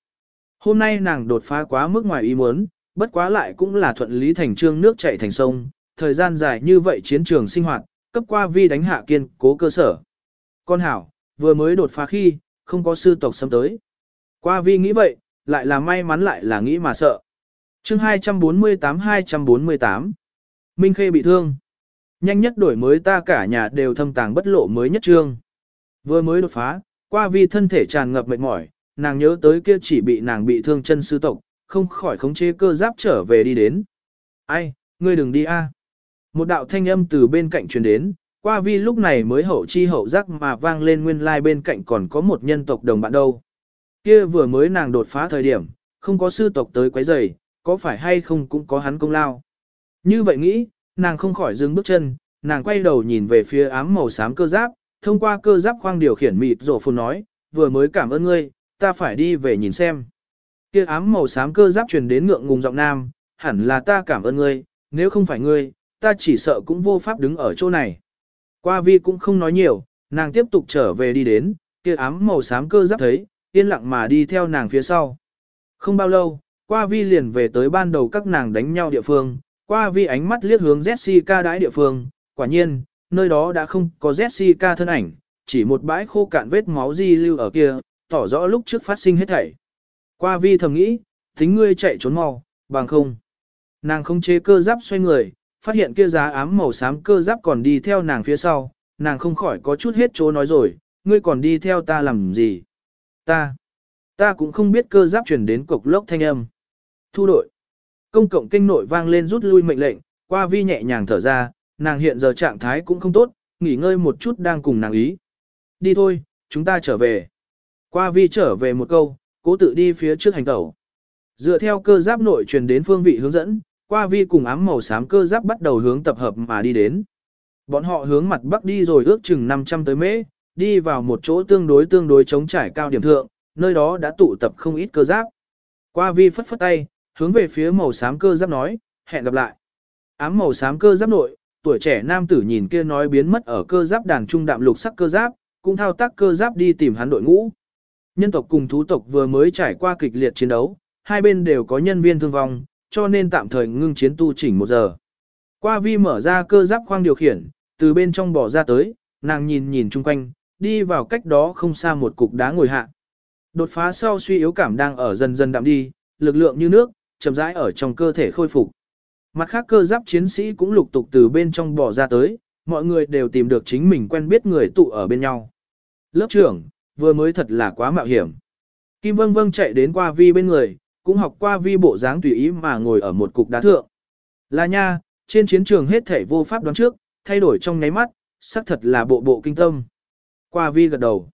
Hôm nay nàng đột phá quá mức ngoài ý muốn, bất quá lại cũng là thuận lý thành trương nước chảy thành sông, thời gian dài như vậy chiến trường sinh hoạt, cấp qua vi đánh hạ kiên cố cơ sở. Con hảo, vừa mới đột phá khi, không có sư tộc xâm tới. Qua vi nghĩ vậy, lại là may mắn lại là nghĩ mà sợ. chương 248-248 Minh Khê bị thương. Nhanh nhất đổi mới ta cả nhà đều thâm tàng bất lộ mới nhất trương. Vừa mới đột phá, qua vi thân thể tràn ngập mệt mỏi, nàng nhớ tới kia chỉ bị nàng bị thương chân sư tộc, không khỏi khống chế cơ giáp trở về đi đến. Ai, ngươi đừng đi a. Một đạo thanh âm từ bên cạnh truyền đến, qua vi lúc này mới hậu chi hậu giác mà vang lên nguyên lai like bên cạnh còn có một nhân tộc đồng bạn đâu. Kia vừa mới nàng đột phá thời điểm, không có sư tộc tới quấy rầy, có phải hay không cũng có hắn công lao. Như vậy nghĩ, nàng không khỏi dừng bước chân, nàng quay đầu nhìn về phía ám màu xám cơ giáp, thông qua cơ giáp khoang điều khiển mịt rổ phun nói, vừa mới cảm ơn ngươi, ta phải đi về nhìn xem. Kia ám màu xám cơ giáp truyền đến ngượng ngùng giọng nam, hẳn là ta cảm ơn ngươi, nếu không phải ngươi, ta chỉ sợ cũng vô pháp đứng ở chỗ này. Qua vi cũng không nói nhiều, nàng tiếp tục trở về đi đến, kia ám màu xám cơ giáp thấy, yên lặng mà đi theo nàng phía sau. Không bao lâu, qua vi liền về tới ban đầu các nàng đánh nhau địa phương, qua vi ánh mắt liếc hướng Jessica đãi địa phương, quả nhiên, nơi đó đã không có Jessica thân ảnh, chỉ một bãi khô cạn vết máu di lưu ở kia, tỏ rõ lúc trước phát sinh hết thảy. Qua vi thầm nghĩ, tính ngươi chạy trốn mau, bằng không. Nàng không chế cơ giáp xoay người, phát hiện kia giá ám màu xám cơ giáp còn đi theo nàng phía sau, nàng không khỏi có chút hết chỗ nói rồi, ngươi còn đi theo ta làm gì. Ta, ta cũng không biết cơ giáp chuyển đến cục lốc thanh âm. Thu đội. Công cộng kinh nội vang lên rút lui mệnh lệnh, qua vi nhẹ nhàng thở ra, nàng hiện giờ trạng thái cũng không tốt, nghỉ ngơi một chút đang cùng nàng ý. Đi thôi, chúng ta trở về. Qua vi trở về một câu, cố tự đi phía trước hành tẩu. Dựa theo cơ giáp nội truyền đến phương vị hướng dẫn, qua vi cùng ám màu xám cơ giáp bắt đầu hướng tập hợp mà đi đến. Bọn họ hướng mặt bắc đi rồi ước chừng 500 tới mễ, đi vào một chỗ tương đối tương đối chống trải cao điểm thượng, nơi đó đã tụ tập không ít cơ giáp. Qua vi phất phất tay, hướng về phía màu xám cơ giáp nói, hẹn gặp lại. Ám màu xám cơ giáp nội, tuổi trẻ nam tử nhìn kia nói biến mất ở cơ giáp đàn trung đạm lục sắc cơ giáp, cũng thao tác cơ giáp đi tìm hắn đội ngũ. Nhân tộc cùng thú tộc vừa mới trải qua kịch liệt chiến đấu, hai bên đều có nhân viên thương vong, cho nên tạm thời ngưng chiến tu chỉnh một giờ. Qua vi mở ra cơ giáp khoang điều khiển, từ bên trong bỏ ra tới, nàng nhìn nhìn chung quanh, đi vào cách đó không xa một cục đá ngồi hạ. Đột phá sau suy yếu cảm đang ở dần dần đạm đi, lực lượng như nước, chậm rãi ở trong cơ thể khôi phục. Mặt khác cơ giáp chiến sĩ cũng lục tục từ bên trong bỏ ra tới, mọi người đều tìm được chính mình quen biết người tụ ở bên nhau. Lớp trưởng, vừa mới thật là quá mạo hiểm. Kim Vâng Vâng chạy đến qua vi bên người, cũng học qua vi bộ dáng tùy ý mà ngồi ở một cục đá thượng. Là nha, trên chiến trường hết thể vô pháp đoán trước, thay đổi trong nháy mắt, xác thật là bộ bộ kinh tâm. Qua vi gật đầu.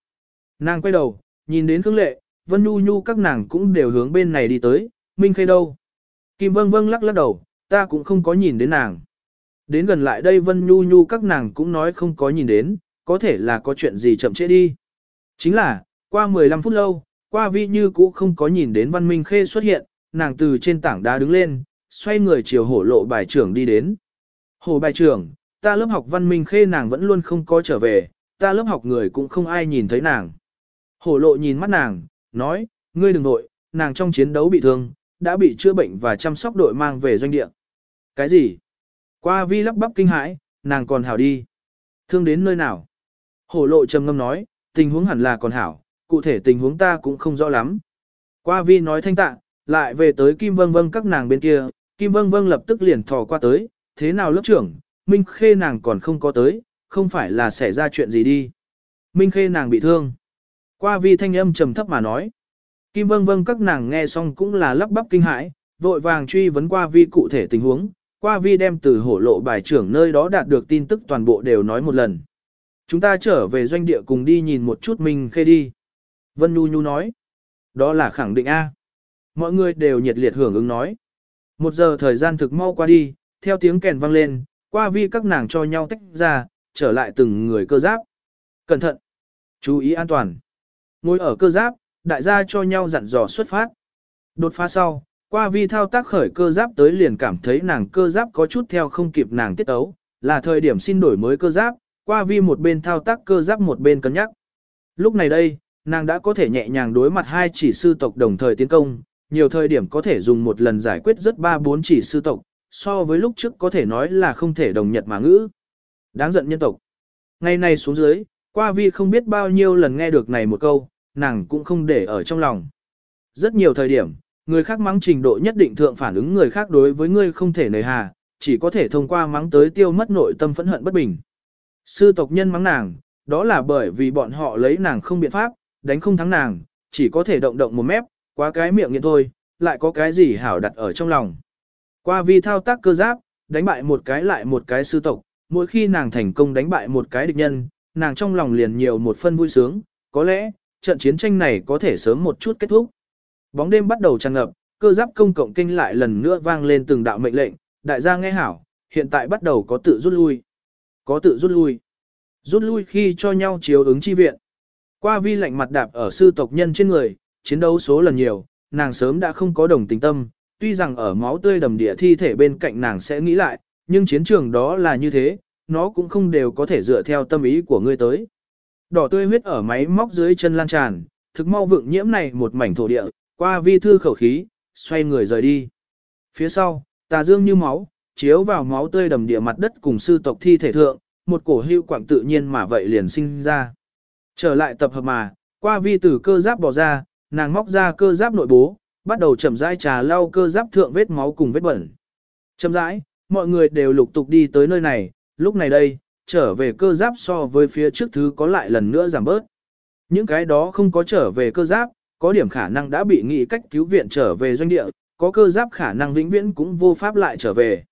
Nàng quay đầu, Nhìn đến Khương Lệ, Vân Nhu Nhu các nàng cũng đều hướng bên này đi tới, Minh Khê đâu? Kim Vâng Vâng lắc lắc đầu, ta cũng không có nhìn đến nàng. Đến gần lại đây Vân Nhu Nhu các nàng cũng nói không có nhìn đến, có thể là có chuyện gì chậm trễ đi. Chính là, qua 15 phút lâu, qua vi như cũ không có nhìn đến Văn Minh Khê xuất hiện, nàng từ trên tảng đá đứng lên, xoay người chiều hổ lộ bài trưởng đi đến. Hồ bài trưởng, ta lớp học Văn Minh Khê nàng vẫn luôn không có trở về, ta lớp học người cũng không ai nhìn thấy nàng. Hổ lộ nhìn mắt nàng, nói, ngươi đừng nội, nàng trong chiến đấu bị thương, đã bị chữa bệnh và chăm sóc đội mang về doanh địa. Cái gì? Qua vi lắp bắp kinh hãi, nàng còn hảo đi. Thương đến nơi nào? Hổ lộ trầm ngâm nói, tình huống hẳn là còn hảo, cụ thể tình huống ta cũng không rõ lắm. Qua vi nói thanh tạ, lại về tới Kim Vâng Vâng các nàng bên kia, Kim Vâng Vâng lập tức liền thò qua tới, thế nào lớp trưởng, Minh Khê nàng còn không có tới, không phải là xảy ra chuyện gì đi. Minh Khê nàng bị thương. Qua vi thanh âm trầm thấp mà nói. Kim Vâng Vâng các nàng nghe xong cũng là lắp bắp kinh hãi, vội vàng truy vấn qua vi cụ thể tình huống, qua vi đem từ hổ lộ bài trưởng nơi đó đạt được tin tức toàn bộ đều nói một lần. Chúng ta trở về doanh địa cùng đi nhìn một chút Minh Khê đi. Vân Nhu Nhu nói. Đó là khẳng định A. Mọi người đều nhiệt liệt hưởng ứng nói. Một giờ thời gian thực mau qua đi, theo tiếng kèn vang lên, qua vi các nàng cho nhau tách ra, trở lại từng người cơ giáp. Cẩn thận! Chú ý an toàn! Ngồi ở cơ giáp, đại gia cho nhau dặn dò xuất phát. Đột phá sau, qua vi thao tác khởi cơ giáp tới liền cảm thấy nàng cơ giáp có chút theo không kịp nàng tiết ấu, là thời điểm xin đổi mới cơ giáp, qua vi một bên thao tác cơ giáp một bên cân nhắc. Lúc này đây, nàng đã có thể nhẹ nhàng đối mặt hai chỉ sư tộc đồng thời tiến công, nhiều thời điểm có thể dùng một lần giải quyết rất ba bốn chỉ sư tộc, so với lúc trước có thể nói là không thể đồng nhật mà ngữ. Đáng giận nhân tộc. Ngày nay xuống dưới, qua vi không biết bao nhiêu lần nghe được này một câu, nàng cũng không để ở trong lòng. Rất nhiều thời điểm, người khác mắng trình độ nhất định thượng phản ứng người khác đối với ngươi không thể nề hà, chỉ có thể thông qua mắng tới tiêu mất nội tâm phẫn hận bất bình. Sư tộc nhân mắng nàng, đó là bởi vì bọn họ lấy nàng không biện pháp, đánh không thắng nàng, chỉ có thể động động một mép, quá cái miệng nghiện thôi, lại có cái gì hảo đặt ở trong lòng. Qua vi thao tác cơ giáp, đánh bại một cái lại một cái sư tộc, mỗi khi nàng thành công đánh bại một cái địch nhân, nàng trong lòng liền nhiều một phân vui sướng, có lẽ, trận chiến tranh này có thể sớm một chút kết thúc. Bóng đêm bắt đầu tràn ngập, cơ giáp công cộng kinh lại lần nữa vang lên từng đạo mệnh lệnh, đại gia nghe hảo, hiện tại bắt đầu có tự rút lui. Có tự rút lui. Rút lui khi cho nhau chiếu ứng chi viện. Qua vi lạnh mặt đạp ở sư tộc nhân trên người, chiến đấu số lần nhiều, nàng sớm đã không có đồng tình tâm, tuy rằng ở máu tươi đầm địa thi thể bên cạnh nàng sẽ nghĩ lại, nhưng chiến trường đó là như thế, nó cũng không đều có thể dựa theo tâm ý của ngươi tới. Đỏ tươi huyết ở máy móc dưới chân lan tràn, thực mau vượng nhiễm này một mảnh thổ địa, qua vi thư khẩu khí, xoay người rời đi. Phía sau, tà dương như máu, chiếu vào máu tươi đầm địa mặt đất cùng sư tộc thi thể thượng, một cổ hưu quảng tự nhiên mà vậy liền sinh ra. Trở lại tập hợp mà, qua vi từ cơ giáp bỏ ra, nàng móc ra cơ giáp nội bố, bắt đầu chậm rãi trà lau cơ giáp thượng vết máu cùng vết bẩn. Chậm rãi, mọi người đều lục tục đi tới nơi này, lúc này đây, trở về cơ giáp so với phía trước thứ có lại lần nữa giảm bớt. Những cái đó không có trở về cơ giáp, có điểm khả năng đã bị nghị cách cứu viện trở về doanh địa, có cơ giáp khả năng vĩnh viễn cũng vô pháp lại trở về.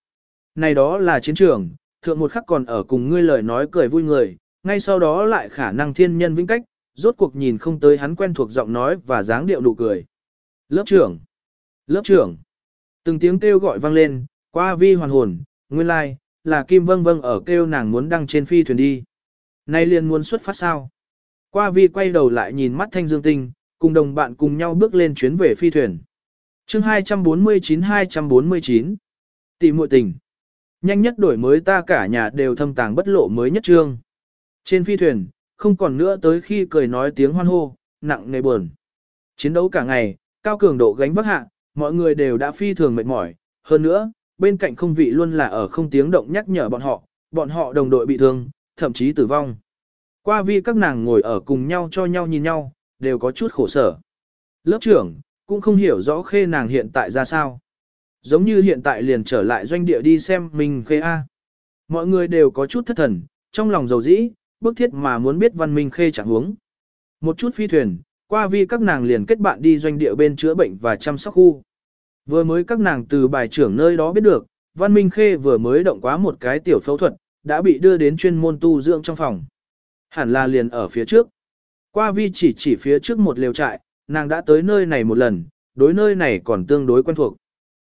Này đó là chiến trường, thượng một khắc còn ở cùng ngươi lời nói cười vui người, ngay sau đó lại khả năng thiên nhân vĩnh cách, rốt cuộc nhìn không tới hắn quen thuộc giọng nói và dáng điệu nụ cười. Lớp trưởng! Lớp trưởng! Từng tiếng kêu gọi vang lên, qua vi hoàn hồn, nguyên lai, like, là Kim Vâng Vâng ở kêu nàng muốn đăng trên phi thuyền đi. Nay liền muốn xuất phát sao? Qua vi quay đầu lại nhìn mắt thanh dương tinh, cùng đồng bạn cùng nhau bước lên chuyến về phi thuyền. chương 249-249 Tỷ muội tình Nhanh nhất đổi mới ta cả nhà đều thâm tàng bất lộ mới nhất trương. Trên phi thuyền, không còn nữa tới khi cười nói tiếng hoan hô, nặng nề buồn. Chiến đấu cả ngày, cao cường độ gánh vác hạ, mọi người đều đã phi thường mệt mỏi. Hơn nữa, bên cạnh không vị luôn là ở không tiếng động nhắc nhở bọn họ, bọn họ đồng đội bị thương, thậm chí tử vong. Qua vi các nàng ngồi ở cùng nhau cho nhau nhìn nhau, đều có chút khổ sở. Lớp trưởng, cũng không hiểu rõ khê nàng hiện tại ra sao. Giống như hiện tại liền trở lại doanh địa đi xem mình khê A. Mọi người đều có chút thất thần, trong lòng dầu dĩ, bức thiết mà muốn biết văn minh khê chẳng huống. Một chút phi thuyền, qua vi các nàng liền kết bạn đi doanh địa bên chữa bệnh và chăm sóc khu. Vừa mới các nàng từ bài trưởng nơi đó biết được, văn minh khê vừa mới động quá một cái tiểu phẫu thuật, đã bị đưa đến chuyên môn tu dưỡng trong phòng. Hẳn là liền ở phía trước. Qua vi chỉ chỉ phía trước một lều trại, nàng đã tới nơi này một lần, đối nơi này còn tương đối quen thuộc.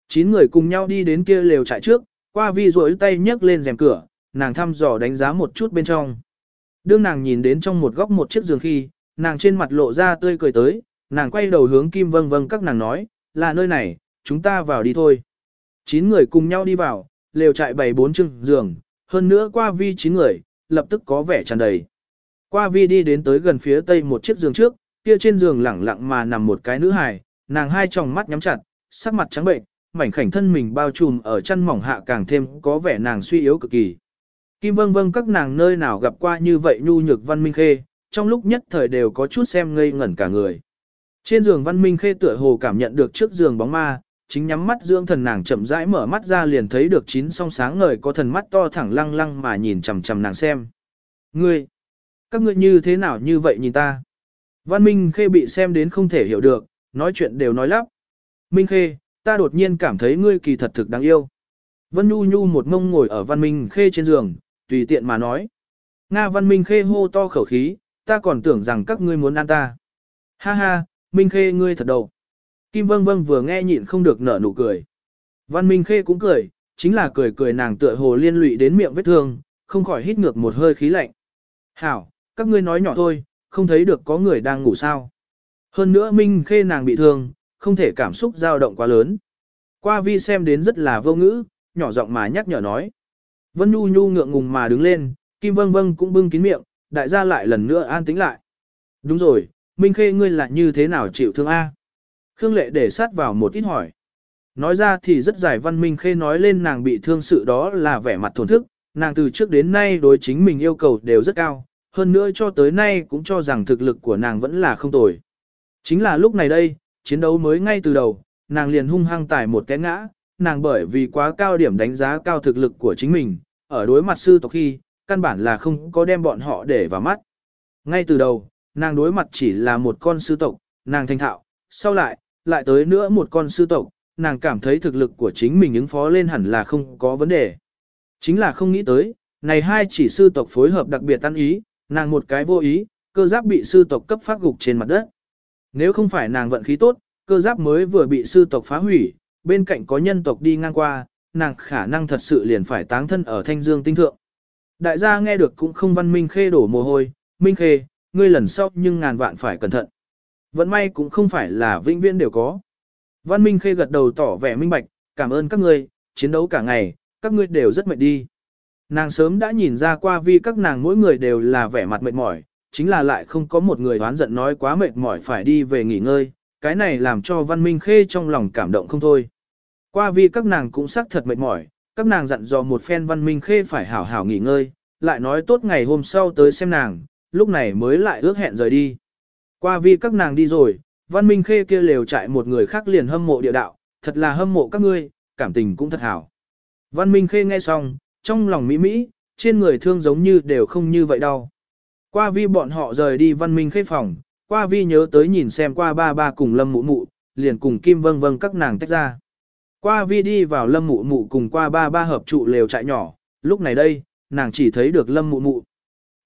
Chín người cùng nhau đi đến kia lều trại trước, qua vi rối tay nhấc lên rèm cửa, nàng thăm dò đánh giá một chút bên trong. Đương nàng nhìn đến trong một góc một chiếc giường khi, nàng trên mặt lộ ra tươi cười tới, nàng quay đầu hướng Kim Vâng Vâng các nàng nói, là nơi này, chúng ta vào đi thôi. Chín người cùng nhau đi vào, lều trại bày bốn chừng giường, hơn nữa qua vi chín người, lập tức có vẻ tràn đầy. Qua vi đi đến tới gần phía tây một chiếc giường trước, kia trên giường lẳng lặng mà nằm một cái nữ hài, nàng hai tròng mắt nhắm chặt, sắc mặt trắng bệnh, mảnh khảnh thân mình bao trùm ở chân mỏng hạ càng thêm có vẻ nàng suy yếu cực kỳ. Kim vâng vâng các nàng nơi nào gặp qua như vậy nhu nhược văn minh khê, trong lúc nhất thời đều có chút xem ngây ngẩn cả người. Trên giường văn minh khê tựa hồ cảm nhận được trước giường bóng ma, chính nhắm mắt dưỡng thần nàng chậm rãi mở mắt ra liền thấy được chín song sáng ngời có thần mắt to thẳng lăng lăng mà nhìn chằm chằm nàng xem. Ngươi, các ngươi như thế nào như vậy nhìn ta? Văn Minh Khê bị xem đến không thể hiểu được, nói chuyện đều nói lắp. Minh Khê, ta đột nhiên cảm thấy ngươi kỳ thật thực đáng yêu. Vân Nhu Nhu một ngông ngồi ở Văn Minh Khê trên giường, tùy tiện mà nói. Nga Văn Minh Khê hô to khẩu khí, ta còn tưởng rằng các ngươi muốn ăn ta. Ha ha, Minh Khê ngươi thật đầu. Kim Vâng Vâng vừa nghe nhịn không được nở nụ cười. Văn Minh Khê cũng cười, chính là cười cười nàng tựa hồ liên lụy đến miệng vết thương, không khỏi hít ngược một hơi khí lạnh. Hảo, các ngươi nói nhỏ thôi, không thấy được có người đang ngủ sao. Hơn nữa Minh Khê nàng bị thương, không thể cảm xúc dao động quá lớn. Qua vi xem đến rất là vô ngữ, nhỏ giọng mà nhắc nhở nói. Vân Nhu Nhu ngượng ngùng mà đứng lên, Kim Vâng Vâng cũng bưng kín miệng, đại gia lại lần nữa an tĩnh lại. Đúng rồi, Minh Khê ngươi là như thế nào chịu thương A? Khương Lệ để sát vào một ít hỏi. Nói ra thì rất dài Văn Minh Khê nói lên nàng bị thương sự đó là vẻ mặt thổn thức, nàng từ trước đến nay đối chính mình yêu cầu đều rất cao, hơn nữa cho tới nay cũng cho rằng thực lực của nàng vẫn là không tồi. Chính là lúc này đây, chiến đấu mới ngay từ đầu, nàng liền hung hăng tải một cái ngã, nàng bởi vì quá cao điểm đánh giá cao thực lực của chính mình, ở đối mặt sư tộc khi, căn bản là không có đem bọn họ để vào mắt. Ngay từ đầu, nàng đối mặt chỉ là một con sư tộc, nàng thanh thạo, sau lại, lại tới nữa một con sư tộc, nàng cảm thấy thực lực của chính mình ứng phó lên hẳn là không có vấn đề. Chính là không nghĩ tới, này hai chỉ sư tộc phối hợp đặc biệt tan ý, nàng một cái vô ý, cơ giáp bị sư tộc cấp phát gục trên mặt đất. Nếu không phải nàng vận khí tốt, cơ giáp mới vừa bị sư tộc phá hủy, bên cạnh có nhân tộc đi ngang qua, nàng khả năng thật sự liền phải táng thân ở thanh dương tinh thượng. Đại gia nghe được cũng không văn minh khê đổ mồ hôi, minh khê, ngươi lần sau nhưng ngàn vạn phải cẩn thận. Vận may cũng không phải là vĩnh viễn đều có. Văn minh khê gật đầu tỏ vẻ minh bạch, cảm ơn các ngươi, chiến đấu cả ngày, các ngươi đều rất mệt đi. Nàng sớm đã nhìn ra qua vì các nàng mỗi người đều là vẻ mặt mệt mỏi, chính là lại không có một người đoán giận nói quá mệt mỏi phải đi về nghỉ ngơi, cái này làm cho văn minh khê trong lòng cảm động không thôi. Qua vì các nàng cũng xác thật mệt mỏi, các nàng dặn dò một phen văn minh khê phải hảo hảo nghỉ ngơi, lại nói tốt ngày hôm sau tới xem nàng, lúc này mới lại ước hẹn rời đi. Qua vì các nàng đi rồi, văn minh khê kia lều chạy một người khác liền hâm mộ địa đạo, thật là hâm mộ các ngươi, cảm tình cũng thật hảo. Văn minh khê nghe xong, trong lòng mỹ mỹ, trên người thương giống như đều không như vậy đâu. Qua vi bọn họ rời đi văn minh khế phòng, qua vi nhớ tới nhìn xem qua ba ba cùng lâm mụ mụ, liền cùng kim vâng vâng các nàng tách ra. Qua vi đi vào lâm mụ mụ cùng qua ba ba hợp trụ lều trại nhỏ, lúc này đây, nàng chỉ thấy được lâm mụ mụ.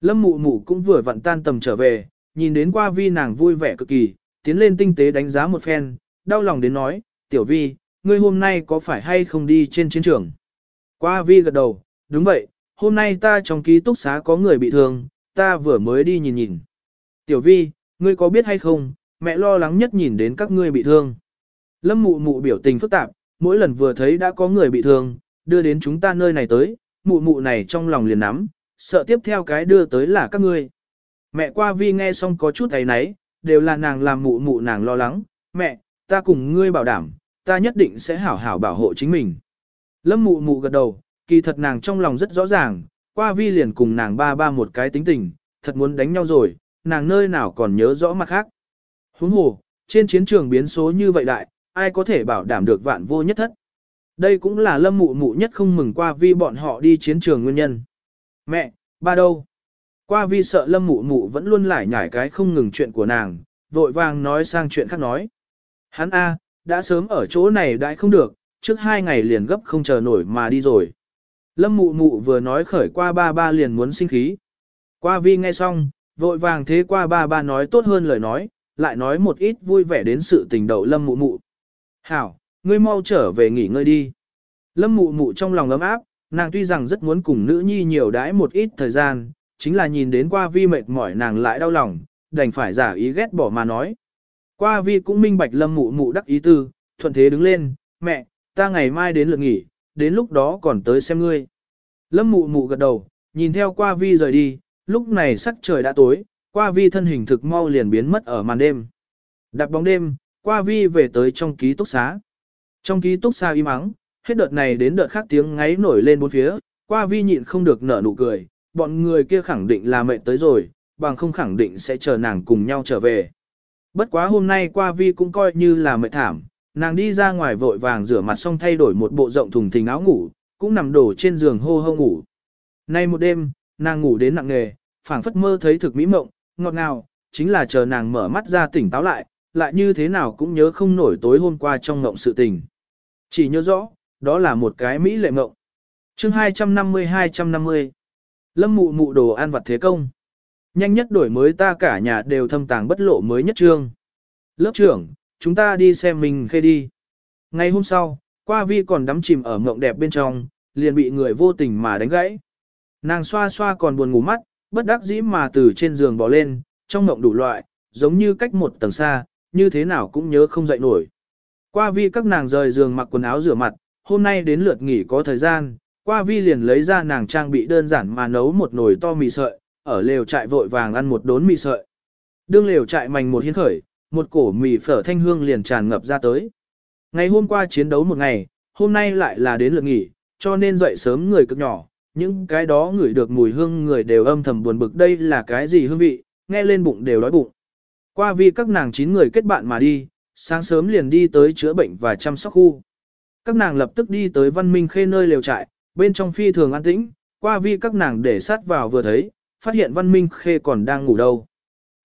Lâm mụ mụ cũng vừa vặn tan tầm trở về, nhìn đến qua vi nàng vui vẻ cực kỳ, tiến lên tinh tế đánh giá một phen, đau lòng đến nói, tiểu vi, ngươi hôm nay có phải hay không đi trên chiến trường? Qua vi gật đầu, đúng vậy, hôm nay ta trong ký túc xá có người bị thương, ta vừa mới đi nhìn nhìn. Tiểu vi, ngươi có biết hay không, mẹ lo lắng nhất nhìn đến các ngươi bị thương. Lâm mụ mụ biểu tình phức tạp, mỗi lần vừa thấy đã có người bị thương, đưa đến chúng ta nơi này tới, mụ mụ này trong lòng liền nắm, sợ tiếp theo cái đưa tới là các ngươi. Mẹ qua vi nghe xong có chút thấy nấy, đều là nàng làm mụ mụ nàng lo lắng, mẹ, ta cùng ngươi bảo đảm, ta nhất định sẽ hảo hảo bảo hộ chính mình. Lâm mụ mụ gật đầu, kỳ thật nàng trong lòng rất rõ ràng, qua vi liền cùng nàng ba ba một cái tính tình, thật muốn đánh nhau rồi, nàng nơi nào còn nhớ rõ mặt khác. Huống hồ, trên chiến trường biến số như vậy đại, ai có thể bảo đảm được vạn vô nhất thất. Đây cũng là lâm mụ mụ nhất không mừng qua vi bọn họ đi chiến trường nguyên nhân. Mẹ, ba đâu? Qua vi sợ lâm mụ mụ vẫn luôn lải nhải cái không ngừng chuyện của nàng, vội vàng nói sang chuyện khác nói. Hắn A, đã sớm ở chỗ này đãi không được, trước hai ngày liền gấp không chờ nổi mà đi rồi. Lâm mụ mụ vừa nói khởi qua ba ba liền muốn sinh khí. Qua vi nghe xong, Vội vàng thế qua ba ba nói tốt hơn lời nói, lại nói một ít vui vẻ đến sự tình đậu lâm mụ mụ. Hảo, ngươi mau trở về nghỉ ngơi đi. Lâm mụ mụ trong lòng ấm áp, nàng tuy rằng rất muốn cùng nữ nhi nhiều đãi một ít thời gian, chính là nhìn đến qua vi mệt mỏi nàng lại đau lòng, đành phải giả ý ghét bỏ mà nói. Qua vi cũng minh bạch lâm mụ mụ đắc ý tư, thuận thế đứng lên, mẹ, ta ngày mai đến lượt nghỉ, đến lúc đó còn tới xem ngươi. Lâm mụ mụ gật đầu, nhìn theo qua vi rời đi, lúc này sắc trời đã tối, qua vi thân hình thực mau liền biến mất ở màn đêm. Đặt bóng đêm, qua vi về tới trong ký túc xá. Trong ký túc xá im ắng, hết đợt này đến đợt khác tiếng ngáy nổi lên bốn phía, qua vi nhịn không được nở nụ cười, bọn người kia khẳng định là mệt tới rồi, bằng không khẳng định sẽ chờ nàng cùng nhau trở về. Bất quá hôm nay qua vi cũng coi như là mệt thảm, nàng đi ra ngoài vội vàng rửa mặt xong thay đổi một bộ rộng thùng thình áo ngủ, cũng nằm đổ trên giường hô hô ngủ. Nay một đêm, nàng ngủ đến nặng nề, phảng phất mơ thấy thực mỹ mộng, ngọt ngào, chính là chờ nàng mở mắt ra tỉnh táo lại, lại như thế nào cũng nhớ không nổi tối hôm qua trong ngộng sự tình. Chỉ nhớ rõ, đó là một cái mỹ lệ ngộng. chương 250-250 Lâm mụ mụ đồ ăn vặt thế công. Nhanh nhất đổi mới ta cả nhà đều thâm tàng bất lộ mới nhất trương. Lớp trưởng, chúng ta đi xem mình khê đi. Ngày hôm sau, qua vi còn đắm chìm ở mộng đẹp bên trong, liền bị người vô tình mà đánh gãy. Nàng xoa xoa còn buồn ngủ mắt, bất đắc dĩ mà từ trên giường bò lên, trong mộng đủ loại, giống như cách một tầng xa, như thế nào cũng nhớ không dậy nổi. Qua vi các nàng rời giường mặc quần áo rửa mặt, hôm nay đến lượt nghỉ có thời gian, qua vi liền lấy ra nàng trang bị đơn giản mà nấu một nồi to mì sợi, ở lều trại vội vàng ăn một đốn mì sợi. Đương lều trại mảnh một hiến khởi, một cổ mì phở thanh hương liền tràn ngập ra tới. Ngày hôm qua chiến đấu một ngày, hôm nay lại là đến lượt nghỉ, cho nên dậy sớm người cực nhỏ, những cái đó ngửi được mùi hương người đều âm thầm buồn bực đây là cái gì hương vị, nghe lên bụng đều đói bụng. Qua vì các nàng chín người kết bạn mà đi, sáng sớm liền đi tới chữa bệnh và chăm sóc khu. Các nàng lập tức đi tới văn minh khê nơi lều trại, bên trong phi thường an tĩnh, qua vi các nàng để sát vào vừa thấy, phát hiện văn minh khê còn đang ngủ đâu.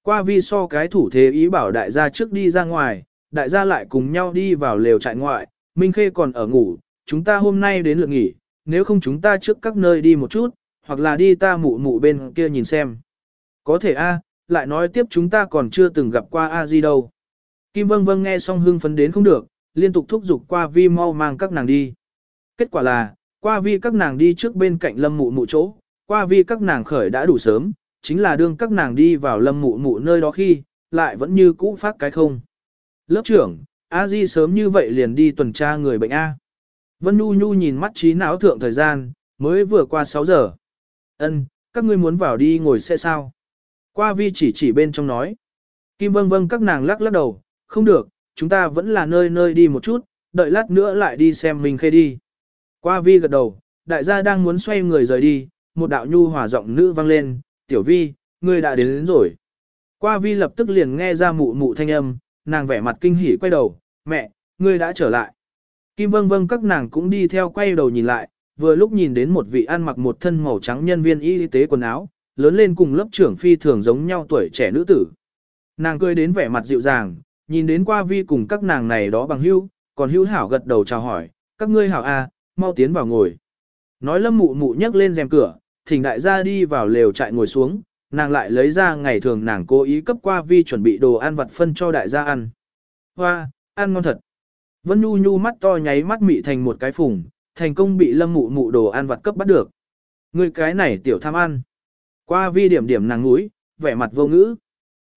Qua vi so cái thủ thế ý bảo đại gia trước đi ra ngoài, đại gia lại cùng nhau đi vào lều trại ngoại, minh khê còn ở ngủ, chúng ta hôm nay đến lượt nghỉ, nếu không chúng ta trước các nơi đi một chút, hoặc là đi ta mụ mụ bên kia nhìn xem. Có thể a, lại nói tiếp chúng ta còn chưa từng gặp qua a di đâu. Kim Vâng Vâng nghe xong hưng phấn đến không được, liên tục thúc giục qua vi mau mang các nàng đi. Kết quả là, qua vi các nàng đi trước bên cạnh lâm mụ mụ chỗ, qua vi các nàng khởi đã đủ sớm, chính là đương các nàng đi vào lâm mụ mụ nơi đó khi, lại vẫn như cũ phát cái không. Lớp trưởng, a di sớm như vậy liền đi tuần tra người bệnh A. Vân Nhu Nhu nhìn mắt trí não thượng thời gian, mới vừa qua 6 giờ. Ân, các ngươi muốn vào đi ngồi xe sao? Qua vi chỉ chỉ bên trong nói. Kim vâng vâng các nàng lắc lắc đầu, không được, chúng ta vẫn là nơi nơi đi một chút, đợi lát nữa lại đi xem mình khê đi. Qua vi gật đầu, đại gia đang muốn xoay người rời đi, một đạo nhu hòa giọng nữ vang lên, tiểu vi, ngươi đã đến, đến rồi. Qua vi lập tức liền nghe ra mụ mụ thanh âm, nàng vẻ mặt kinh hỉ quay đầu, mẹ, ngươi đã trở lại. Kim vâng vâng các nàng cũng đi theo quay đầu nhìn lại, vừa lúc nhìn đến một vị ăn mặc một thân màu trắng nhân viên y tế quần áo, lớn lên cùng lớp trưởng phi thường giống nhau tuổi trẻ nữ tử. Nàng cười đến vẻ mặt dịu dàng, nhìn đến qua vi cùng các nàng này đó bằng hữu, còn hữu hảo gật đầu chào hỏi, các ngươi hảo a, à, mau tiến vào ngồi. Nói lâm mụ mụ nhấc lên rèm cửa, thỉnh đại gia đi vào lều trại ngồi xuống, nàng lại lấy ra ngày thường nàng cố ý cấp qua vi chuẩn bị đồ ăn vặt phân cho đại gia ăn. Hoa, ăn ngon thật. Vân Nhu Nhu mắt to nháy mắt mị thành một cái phùng, thành công bị lâm mụ mụ đồ ăn vặt cấp bắt được. Người cái này tiểu tham ăn. Qua vi điểm điểm nàng núi, vẻ mặt vô ngữ.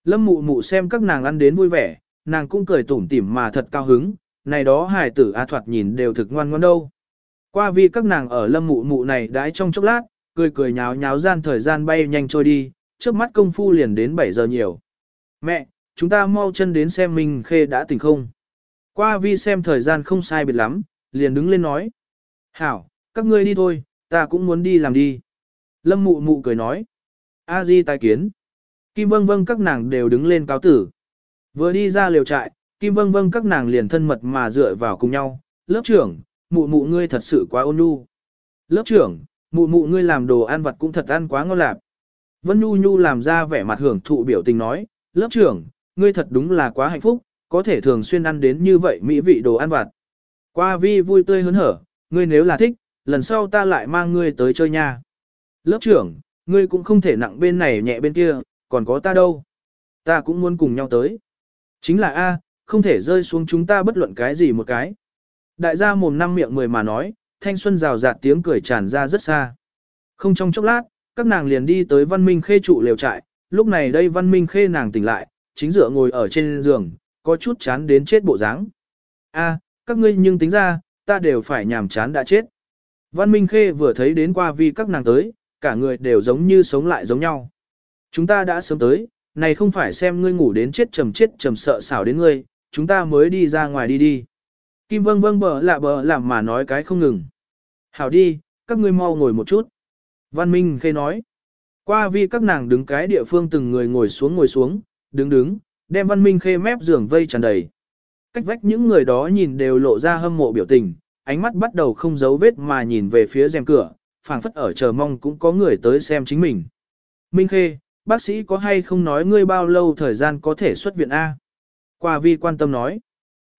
Lâm mụ mụ xem các nàng ăn đến vui vẻ, nàng cũng cười tủm tỉm mà thật cao hứng, này đó hài tử a thoạt nhìn đều thực ngoan ngoan đâu. Qua Vi các nàng ở lâm mụ mụ này đãi trong chốc lát, cười cười nháo nháo gian thời gian bay nhanh trôi đi, trước mắt công phu liền đến 7 giờ nhiều. Mẹ, chúng ta mau chân đến xem mình khê đã tỉnh không. Qua vi xem thời gian không sai biệt lắm, liền đứng lên nói. Hảo, các ngươi đi thôi, ta cũng muốn đi làm đi. Lâm mụ mụ cười nói. A di tài kiến. Kim vâng vâng các nàng đều đứng lên cáo tử. Vừa đi ra liều trại, Kim vâng vâng các nàng liền thân mật mà dựa vào cùng nhau. Lớp trưởng, mụ mụ ngươi thật sự quá ôn nhu. Lớp trưởng, mụ mụ ngươi làm đồ ăn vặt cũng thật ăn quá ngon lạp. Vân Nhu Nhu làm ra vẻ mặt hưởng thụ biểu tình nói, lớp trưởng, ngươi thật đúng là quá hạnh phúc, có thể thường xuyên ăn đến như vậy mỹ vị đồ ăn vặt. Qua vi vui tươi hớn hở, ngươi nếu là thích, lần sau ta lại mang ngươi tới chơi nha. Lớp trưởng, ngươi cũng không thể nặng bên này nhẹ bên kia, còn có ta đâu. Ta cũng muốn cùng nhau tới. Chính là A, không thể rơi xuống chúng ta bất luận cái gì một cái. Đại gia mồm năm miệng mười mà nói, thanh xuân rào rạt tiếng cười tràn ra rất xa. Không trong chốc lát, các nàng liền đi tới văn minh khê trụ lều trại, lúc này đây văn minh khê nàng tỉnh lại, chính dựa ngồi ở trên giường, có chút chán đến chết bộ dáng. A, các ngươi nhưng tính ra, ta đều phải nhàm chán đã chết. Văn Minh Khê vừa thấy đến qua vi các nàng tới, cả người đều giống như sống lại giống nhau. Chúng ta đã sớm tới, này không phải xem ngươi ngủ đến chết trầm chết trầm sợ xảo đến ngươi, chúng ta mới đi ra ngoài đi đi. Kim vâng vâng bờ lạ bờ làm mà nói cái không ngừng. Hảo đi, các ngươi mau ngồi một chút. Văn Minh Khê nói. Qua vì các nàng đứng cái địa phương từng người ngồi xuống ngồi xuống, đứng đứng, đem Văn Minh Khê mép giường vây tràn đầy. Cách vách những người đó nhìn đều lộ ra hâm mộ biểu tình, ánh mắt bắt đầu không giấu vết mà nhìn về phía rèm cửa, phảng phất ở chờ mong cũng có người tới xem chính mình. Minh Khê, bác sĩ có hay không nói ngươi bao lâu thời gian có thể xuất viện A? Qua vi quan tâm nói.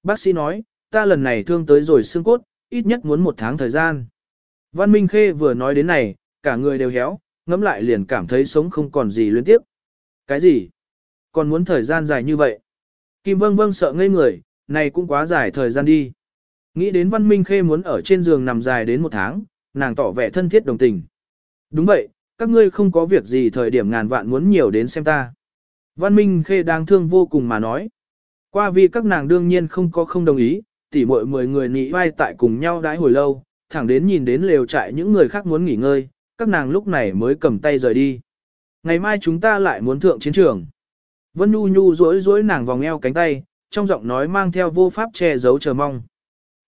Bác sĩ nói, ta lần này thương tới rồi xương cốt, ít nhất muốn một tháng thời gian. Văn Minh Khê vừa nói đến này, cả người đều héo, ngẫm lại liền cảm thấy sống không còn gì liên tiếp. Cái gì? Còn muốn thời gian dài như vậy? Kim Vâng Vâng sợ ngây người, này cũng quá dài thời gian đi. Nghĩ đến Văn Minh Khê muốn ở trên giường nằm dài đến một tháng, nàng tỏ vẻ thân thiết đồng tình. Đúng vậy, các ngươi không có việc gì thời điểm ngàn vạn muốn nhiều đến xem ta. Văn Minh Khê đang thương vô cùng mà nói. Qua vì các nàng đương nhiên không có không đồng ý, tỉ muội mười người nị vai tại cùng nhau đãi hồi lâu, thẳng đến nhìn đến lều trại những người khác muốn nghỉ ngơi, các nàng lúc này mới cầm tay rời đi. Ngày mai chúng ta lại muốn thượng chiến trường. Vân Nhu Nhu rối rối nàng vòng eo cánh tay, trong giọng nói mang theo vô pháp che giấu chờ mong.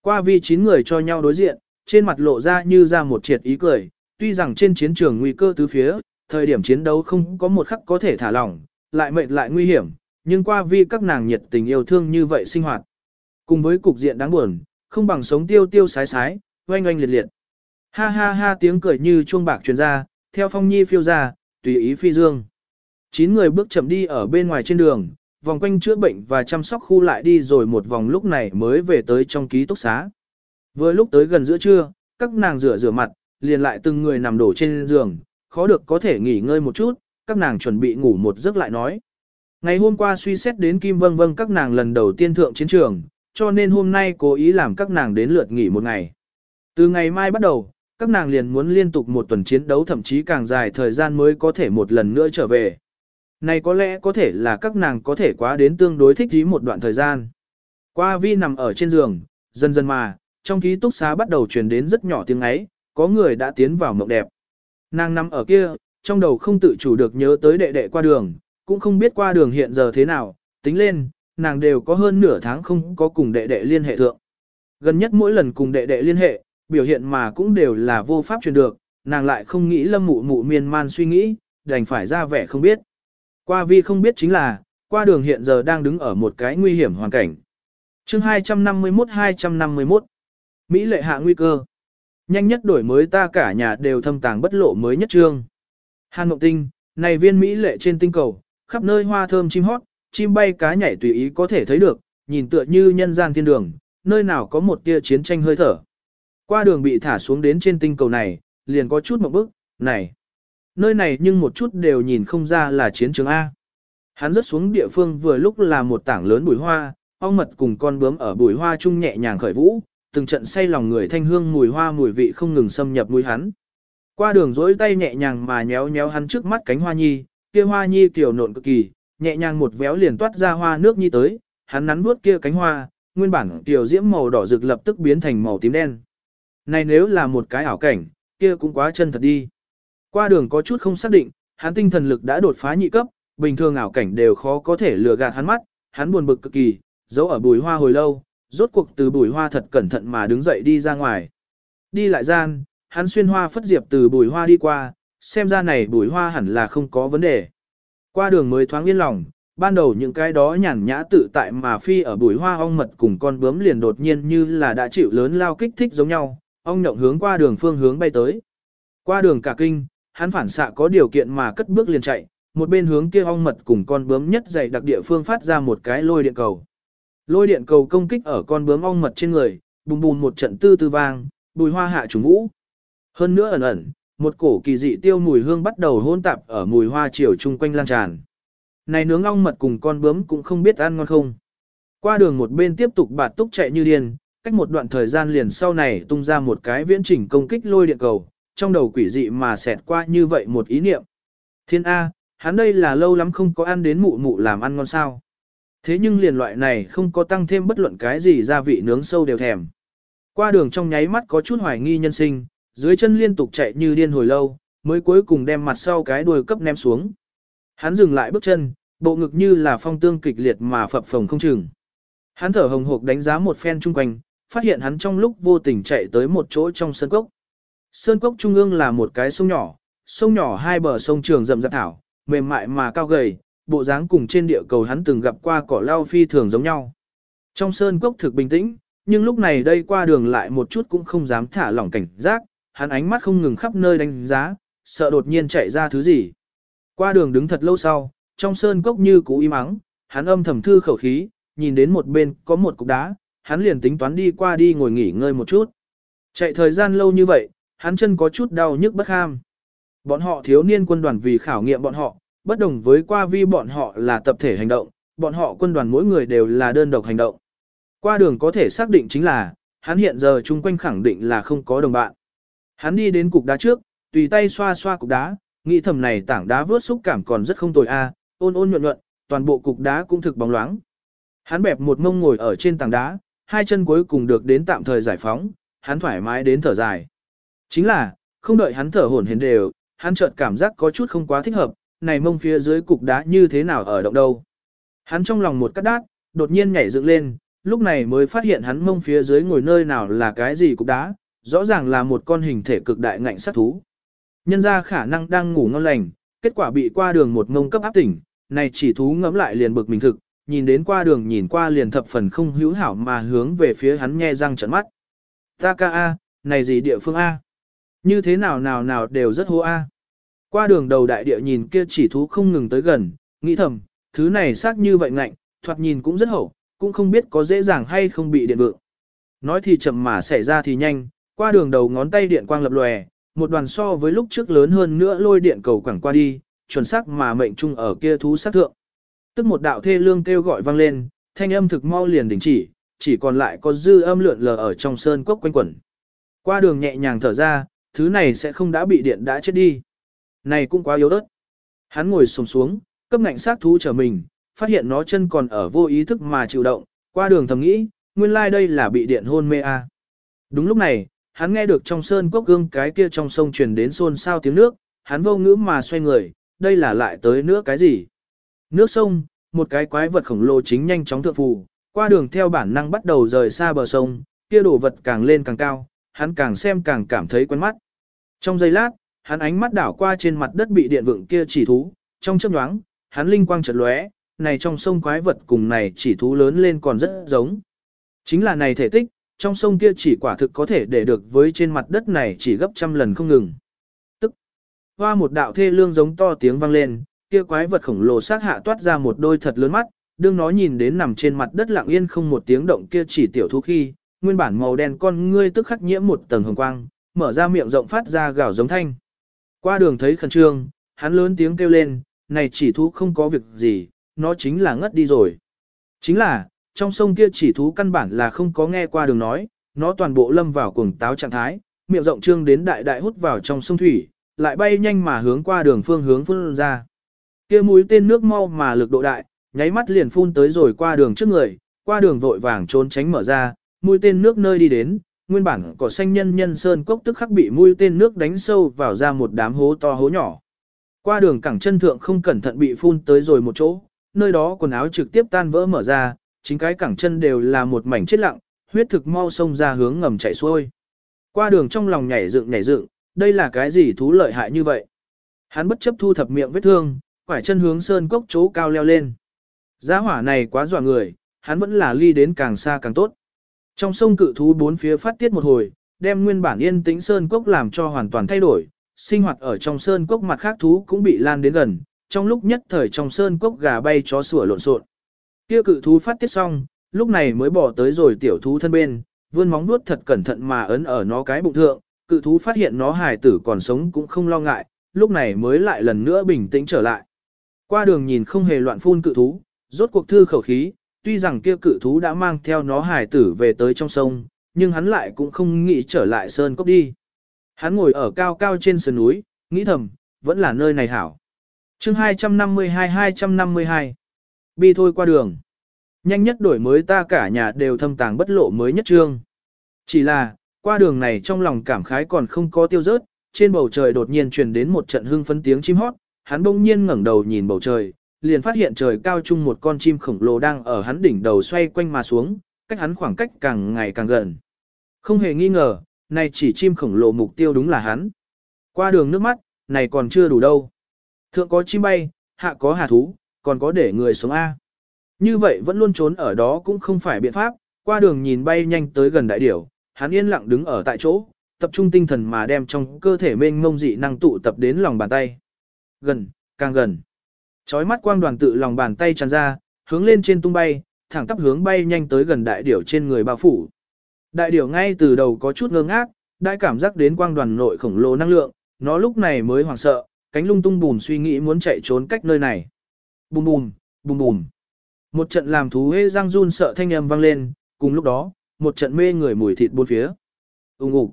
Qua vi chín người cho nhau đối diện, trên mặt lộ ra như ra một triệt ý cười, tuy rằng trên chiến trường nguy cơ tứ phía, thời điểm chiến đấu không có một khắc có thể thả lỏng, lại mệnh lại nguy hiểm, nhưng qua vi các nàng nhiệt tình yêu thương như vậy sinh hoạt. Cùng với cục diện đáng buồn, không bằng sống tiêu tiêu sái sái, oanh oanh liệt liệt. Ha ha ha tiếng cười như chuông bạc truyền ra, theo phong nhi phiêu ra, tùy ý phi dương. Chín người bước chậm đi ở bên ngoài trên đường, vòng quanh chữa bệnh và chăm sóc khu lại đi rồi một vòng lúc này mới về tới trong ký túc xá. Vừa lúc tới gần giữa trưa, các nàng rửa rửa mặt, liền lại từng người nằm đổ trên giường, khó được có thể nghỉ ngơi một chút, các nàng chuẩn bị ngủ một giấc lại nói. Ngày hôm qua suy xét đến Kim Vâng Vâng các nàng lần đầu tiên thượng chiến trường, cho nên hôm nay cố ý làm các nàng đến lượt nghỉ một ngày. Từ ngày mai bắt đầu, các nàng liền muốn liên tục một tuần chiến đấu thậm chí càng dài thời gian mới có thể một lần nữa trở về. Này có lẽ có thể là các nàng có thể quá đến tương đối thích ý một đoạn thời gian. Qua vi nằm ở trên giường, dần dần mà, trong ký túc xá bắt đầu truyền đến rất nhỏ tiếng ấy, có người đã tiến vào mộng đẹp. Nàng nằm ở kia, trong đầu không tự chủ được nhớ tới đệ đệ qua đường, cũng không biết qua đường hiện giờ thế nào, tính lên, nàng đều có hơn nửa tháng không có cùng đệ đệ liên hệ thượng. Gần nhất mỗi lần cùng đệ đệ liên hệ, biểu hiện mà cũng đều là vô pháp truyền được, nàng lại không nghĩ lâm mụ mụ miên man suy nghĩ, đành phải ra vẻ không biết. Qua vi không biết chính là, qua đường hiện giờ đang đứng ở một cái nguy hiểm hoàn cảnh. chương 251-251 Mỹ lệ hạ nguy cơ. Nhanh nhất đổi mới ta cả nhà đều thâm tàng bất lộ mới nhất trương. Hàn Mộng Tinh, này viên Mỹ lệ trên tinh cầu, khắp nơi hoa thơm chim hót, chim bay cá nhảy tùy ý có thể thấy được, nhìn tựa như nhân gian thiên đường, nơi nào có một tia chiến tranh hơi thở. Qua đường bị thả xuống đến trên tinh cầu này, liền có chút một bức, này. Nơi này nhưng một chút đều nhìn không ra là chiến trường A. Hắn rớt xuống địa phương vừa lúc là một tảng lớn bùi hoa, ong mật cùng con bướm ở bùi hoa chung nhẹ nhàng khởi vũ, từng trận say lòng người thanh hương mùi hoa mùi vị không ngừng xâm nhập mũi hắn. Qua đường dối tay nhẹ nhàng mà nhéo nhéo hắn trước mắt cánh hoa nhi, kia hoa nhi tiểu nộn cực kỳ, nhẹ nhàng một véo liền toát ra hoa nước nhi tới, hắn nắn vuốt kia cánh hoa, nguyên bản tiểu diễm màu đỏ rực lập tức biến thành màu tím đen. Này nếu là một cái ảo cảnh, kia cũng quá chân thật đi. Qua đường có chút không xác định, hắn tinh thần lực đã đột phá nhị cấp, bình thường ảo cảnh đều khó có thể lừa gạt hắn mắt, hắn buồn bực cực kỳ, giấu ở bùi hoa hồi lâu, rốt cuộc từ bùi hoa thật cẩn thận mà đứng dậy đi ra ngoài. Đi lại gian, hắn xuyên hoa phất diệp từ bùi hoa đi qua, xem ra này bùi hoa hẳn là không có vấn đề. Qua đường mới thoáng yên lòng, ban đầu những cái đó nhàn nhã tự tại mà phi ở bụi hoa ong mật cùng con bướm liền đột nhiên như là đã chịu lớn lao kích thích giống nhau, ong nhộng hướng qua đường phương hướng bay tới. Qua đường cả kinh, hắn phản xạ có điều kiện mà cất bước liền chạy, một bên hướng kia ong mật cùng con bướm nhất dày đặc địa phương phát ra một cái lôi điện cầu. Lôi điện cầu công kích ở con bướm ong mật trên người, bùm bùm một trận tư tư vang, bùi hoa hạ trùng vũ. Hơn nữa ẩn ẩn, một cổ kỳ dị tiêu mùi hương bắt đầu hôn tạp ở mùi hoa chiều chung quanh lan tràn. này nướng ong mật cùng con bướm cũng không biết ăn ngon không. Qua đường một bên tiếp tục bạt túc chạy như điên, cách một đoạn thời gian liền sau này tung ra một cái viễn chỉnh công kích lôi điện cầu, trong đầu quỷ dị mà xẹt qua như vậy một ý niệm. Thiên A, hắn đây là lâu lắm không có ăn đến mụ mụ làm ăn ngon sao. Thế nhưng liền loại này không có tăng thêm bất luận cái gì gia vị nướng sâu đều thèm. Qua đường trong nháy mắt có chút hoài nghi nhân sinh, dưới chân liên tục chạy như điên hồi lâu, mới cuối cùng đem mặt sau cái đuôi cấp ném xuống. Hắn dừng lại bước chân, bộ ngực như là phong tương kịch liệt mà phập phồng không chừng. Hắn thở hồng hộc đánh giá một phen chung quanh, phát hiện hắn trong lúc vô tình chạy tới một chỗ trong sơn cốc. Sơn cốc trung ương là một cái sông nhỏ, sông nhỏ hai bờ sông trường rậm rạp thảo, mềm mại mà cao gầy, bộ dáng cùng trên địa cầu hắn từng gặp qua cỏ lao phi thường giống nhau. Trong sơn cốc thực bình tĩnh, nhưng lúc này đây qua đường lại một chút cũng không dám thả lỏng cảnh giác, hắn ánh mắt không ngừng khắp nơi đánh giá, sợ đột nhiên chạy ra thứ gì. Qua đường đứng thật lâu sau, trong sơn cốc như cũ im ắng, hắn âm thầm thư khẩu khí, nhìn đến một bên có một cục đá, hắn liền tính toán đi qua đi ngồi nghỉ ngơi một chút. Chạy thời gian lâu như vậy, hắn chân có chút đau nhức bất ham. Bọn họ thiếu niên quân đoàn vì khảo nghiệm bọn họ, bất đồng với qua vi bọn họ là tập thể hành động, bọn họ quân đoàn mỗi người đều là đơn độc hành động. Qua đường có thể xác định chính là, hắn hiện giờ chung quanh khẳng định là không có đồng bạn. Hắn đi đến cục đá trước, tùy tay xoa xoa cục đá, nghĩ thầm này tảng đá vớt xúc cảm còn rất không tồi a, ôn ôn nhuận nhuận, toàn bộ cục đá cũng thực bóng loáng. Hắn bẹp một mông ngồi ở trên tảng đá, hai chân cuối cùng được đến tạm thời giải phóng, hắn thoải mái đến thở dài. Chính là, không đợi hắn thở hổn hển đều, hắn chợt cảm giác có chút không quá thích hợp, này mông phía dưới cục đá như thế nào ở động đâu. Hắn trong lòng một cắt đát, đột nhiên nhảy dựng lên, lúc này mới phát hiện hắn mông phía dưới ngồi nơi nào là cái gì cục đá, rõ ràng là một con hình thể cực đại ngạnh sát thú. Nhân ra khả năng đang ngủ ngon lành, kết quả bị qua đường một ngông cấp áp tỉnh, này chỉ thú ngẫm lại liền bực mình thực, nhìn đến qua đường nhìn qua liền thập phần không hữu hảo mà hướng về phía hắn nghe răng trận mắt. Ta ca A, này gì địa phương A? Như thế nào nào nào đều rất hô A. Qua đường đầu đại địa nhìn kia chỉ thú không ngừng tới gần, nghĩ thầm, thứ này xác như vậy ngạnh, thoạt nhìn cũng rất hậu, cũng không biết có dễ dàng hay không bị điện vượng. Nói thì chậm mà xảy ra thì nhanh, qua đường đầu ngón tay điện quang lập lòe, một đoàn so với lúc trước lớn hơn nữa lôi điện cầu quẳng qua đi, chuẩn xác mà mệnh trung ở kia thú sát thượng. Tức một đạo thê lương kêu gọi vang lên, thanh âm thực mau liền đình chỉ, chỉ còn lại có dư âm lượn lờ ở trong sơn cốc quanh quẩn. Qua đường nhẹ nhàng thở ra, thứ này sẽ không đã bị điện đã chết đi. Này cũng quá yếu ớt. Hắn ngồi xổm xuống, cấp ngạnh sát thú trở mình, phát hiện nó chân còn ở vô ý thức mà chịu động, qua đường thầm nghĩ, nguyên lai like đây là bị điện hôn mê a. À. Đúng lúc này, hắn nghe được trong sơn cốc gương cái kia trong sông truyền đến xôn xao tiếng nước, hắn vô ngữ mà xoay người, đây là lại tới nước cái gì? Nước sông, một cái quái vật khổng lồ chính nhanh chóng thượng phù, qua đường theo bản năng bắt đầu rời xa bờ sông, kia đổ vật càng lên càng cao, hắn càng xem càng cảm thấy quen mắt. Trong giây lát, hắn ánh mắt đảo qua trên mặt đất bị điện vượng kia chỉ thú, trong chớp nhoáng, hắn linh quang chợt lóe, này trong sông quái vật cùng này chỉ thú lớn lên còn rất giống. Chính là này thể tích, trong sông kia chỉ quả thực có thể để được với trên mặt đất này chỉ gấp trăm lần không ngừng. Tức, hoa một đạo thê lương giống to tiếng vang lên, kia quái vật khổng lồ sát hạ toát ra một đôi thật lớn mắt, đương nó nhìn đến nằm trên mặt đất lặng yên không một tiếng động kia chỉ tiểu thú khi, nguyên bản màu đen con ngươi tức khắc nhiễm một tầng hồng quang, mở ra miệng rộng phát ra gào giống thanh. Qua đường thấy khẩn trương, hắn lớn tiếng kêu lên, này chỉ thú không có việc gì, nó chính là ngất đi rồi. Chính là, trong sông kia chỉ thú căn bản là không có nghe qua đường nói, nó toàn bộ lâm vào cuồng táo trạng thái, miệng rộng trương đến đại đại hút vào trong sông thủy, lại bay nhanh mà hướng qua đường phương hướng phun ra. Kia mũi tên nước mau mà lực độ đại, nháy mắt liền phun tới rồi qua đường trước người, qua đường vội vàng trốn tránh mở ra, mũi tên nước nơi đi đến, nguyên bản cỏ xanh nhân nhân sơn cốc tức khắc bị mũi tên nước đánh sâu vào ra một đám hố to hố nhỏ. Qua đường cẳng chân thượng không cẩn thận bị phun tới rồi một chỗ, nơi đó quần áo trực tiếp tan vỡ mở ra, chính cái cẳng chân đều là một mảnh chết lặng, huyết thực mau sông ra hướng ngầm chảy xuôi. Qua đường trong lòng nhảy dựng nhảy dựng, đây là cái gì thú lợi hại như vậy? Hắn bất chấp thu thập miệng vết thương, quải chân hướng sơn cốc chỗ cao leo lên. Giá hỏa này quá dọa người, hắn vẫn là ly đến càng xa càng tốt. Trong sông cự thú bốn phía phát tiết một hồi, đem nguyên bản yên tĩnh sơn cốc làm cho hoàn toàn thay đổi, sinh hoạt ở trong sơn cốc mặt khác thú cũng bị lan đến gần, trong lúc nhất thời trong sơn cốc gà bay chó sủa lộn xộn. Kia cự thú phát tiết xong, lúc này mới bỏ tới rồi tiểu thú thân bên, vươn móng vuốt thật cẩn thận mà ấn ở nó cái bụng thượng, cự thú phát hiện nó hài tử còn sống cũng không lo ngại, lúc này mới lại lần nữa bình tĩnh trở lại. Qua đường nhìn không hề loạn phun cự thú, rốt cuộc thư khẩu khí, tuy rằng kia cự thú đã mang theo nó hải tử về tới trong sông, nhưng hắn lại cũng không nghĩ trở lại sơn cốc đi. Hắn ngồi ở cao cao trên sườn núi, nghĩ thầm, vẫn là nơi này hảo. chương 252-252 Bi thôi qua đường. Nhanh nhất đổi mới ta cả nhà đều thâm tàng bất lộ mới nhất trương. Chỉ là, qua đường này trong lòng cảm khái còn không có tiêu rớt, trên bầu trời đột nhiên truyền đến một trận hưng phấn tiếng chim hót, hắn bỗng nhiên ngẩng đầu nhìn bầu trời, liền phát hiện trời cao chung một con chim khổng lồ đang ở hắn đỉnh đầu xoay quanh mà xuống, cách hắn khoảng cách càng ngày càng gần. Không hề nghi ngờ, này chỉ chim khổng lồ mục tiêu đúng là hắn. Qua đường nước mắt, này còn chưa đủ đâu. Thượng có chim bay, hạ có hà thú, còn có để người sống A. Như vậy vẫn luôn trốn ở đó cũng không phải biện pháp, qua đường nhìn bay nhanh tới gần đại điểu, hắn yên lặng đứng ở tại chỗ, tập trung tinh thần mà đem trong cơ thể mênh mông dị năng tụ tập đến lòng bàn tay. Gần, càng gần. Chói mắt quang đoàn tự lòng bàn tay tràn ra, hướng lên trên tung bay, thẳng tắp hướng bay nhanh tới gần đại điểu trên người bao phủ. Đại điểu ngay từ đầu có chút ngơ ngác, đã cảm giác đến quang đoàn nội khổng lồ năng lượng, nó lúc này mới hoảng sợ, cánh lung tung bùn suy nghĩ muốn chạy trốn cách nơi này. Bùm bùm, bùm bùm. Một trận làm thú hê răng run sợ thanh âm vang lên, cùng lúc đó, một trận mê người mùi thịt bốn phía. Ung ục.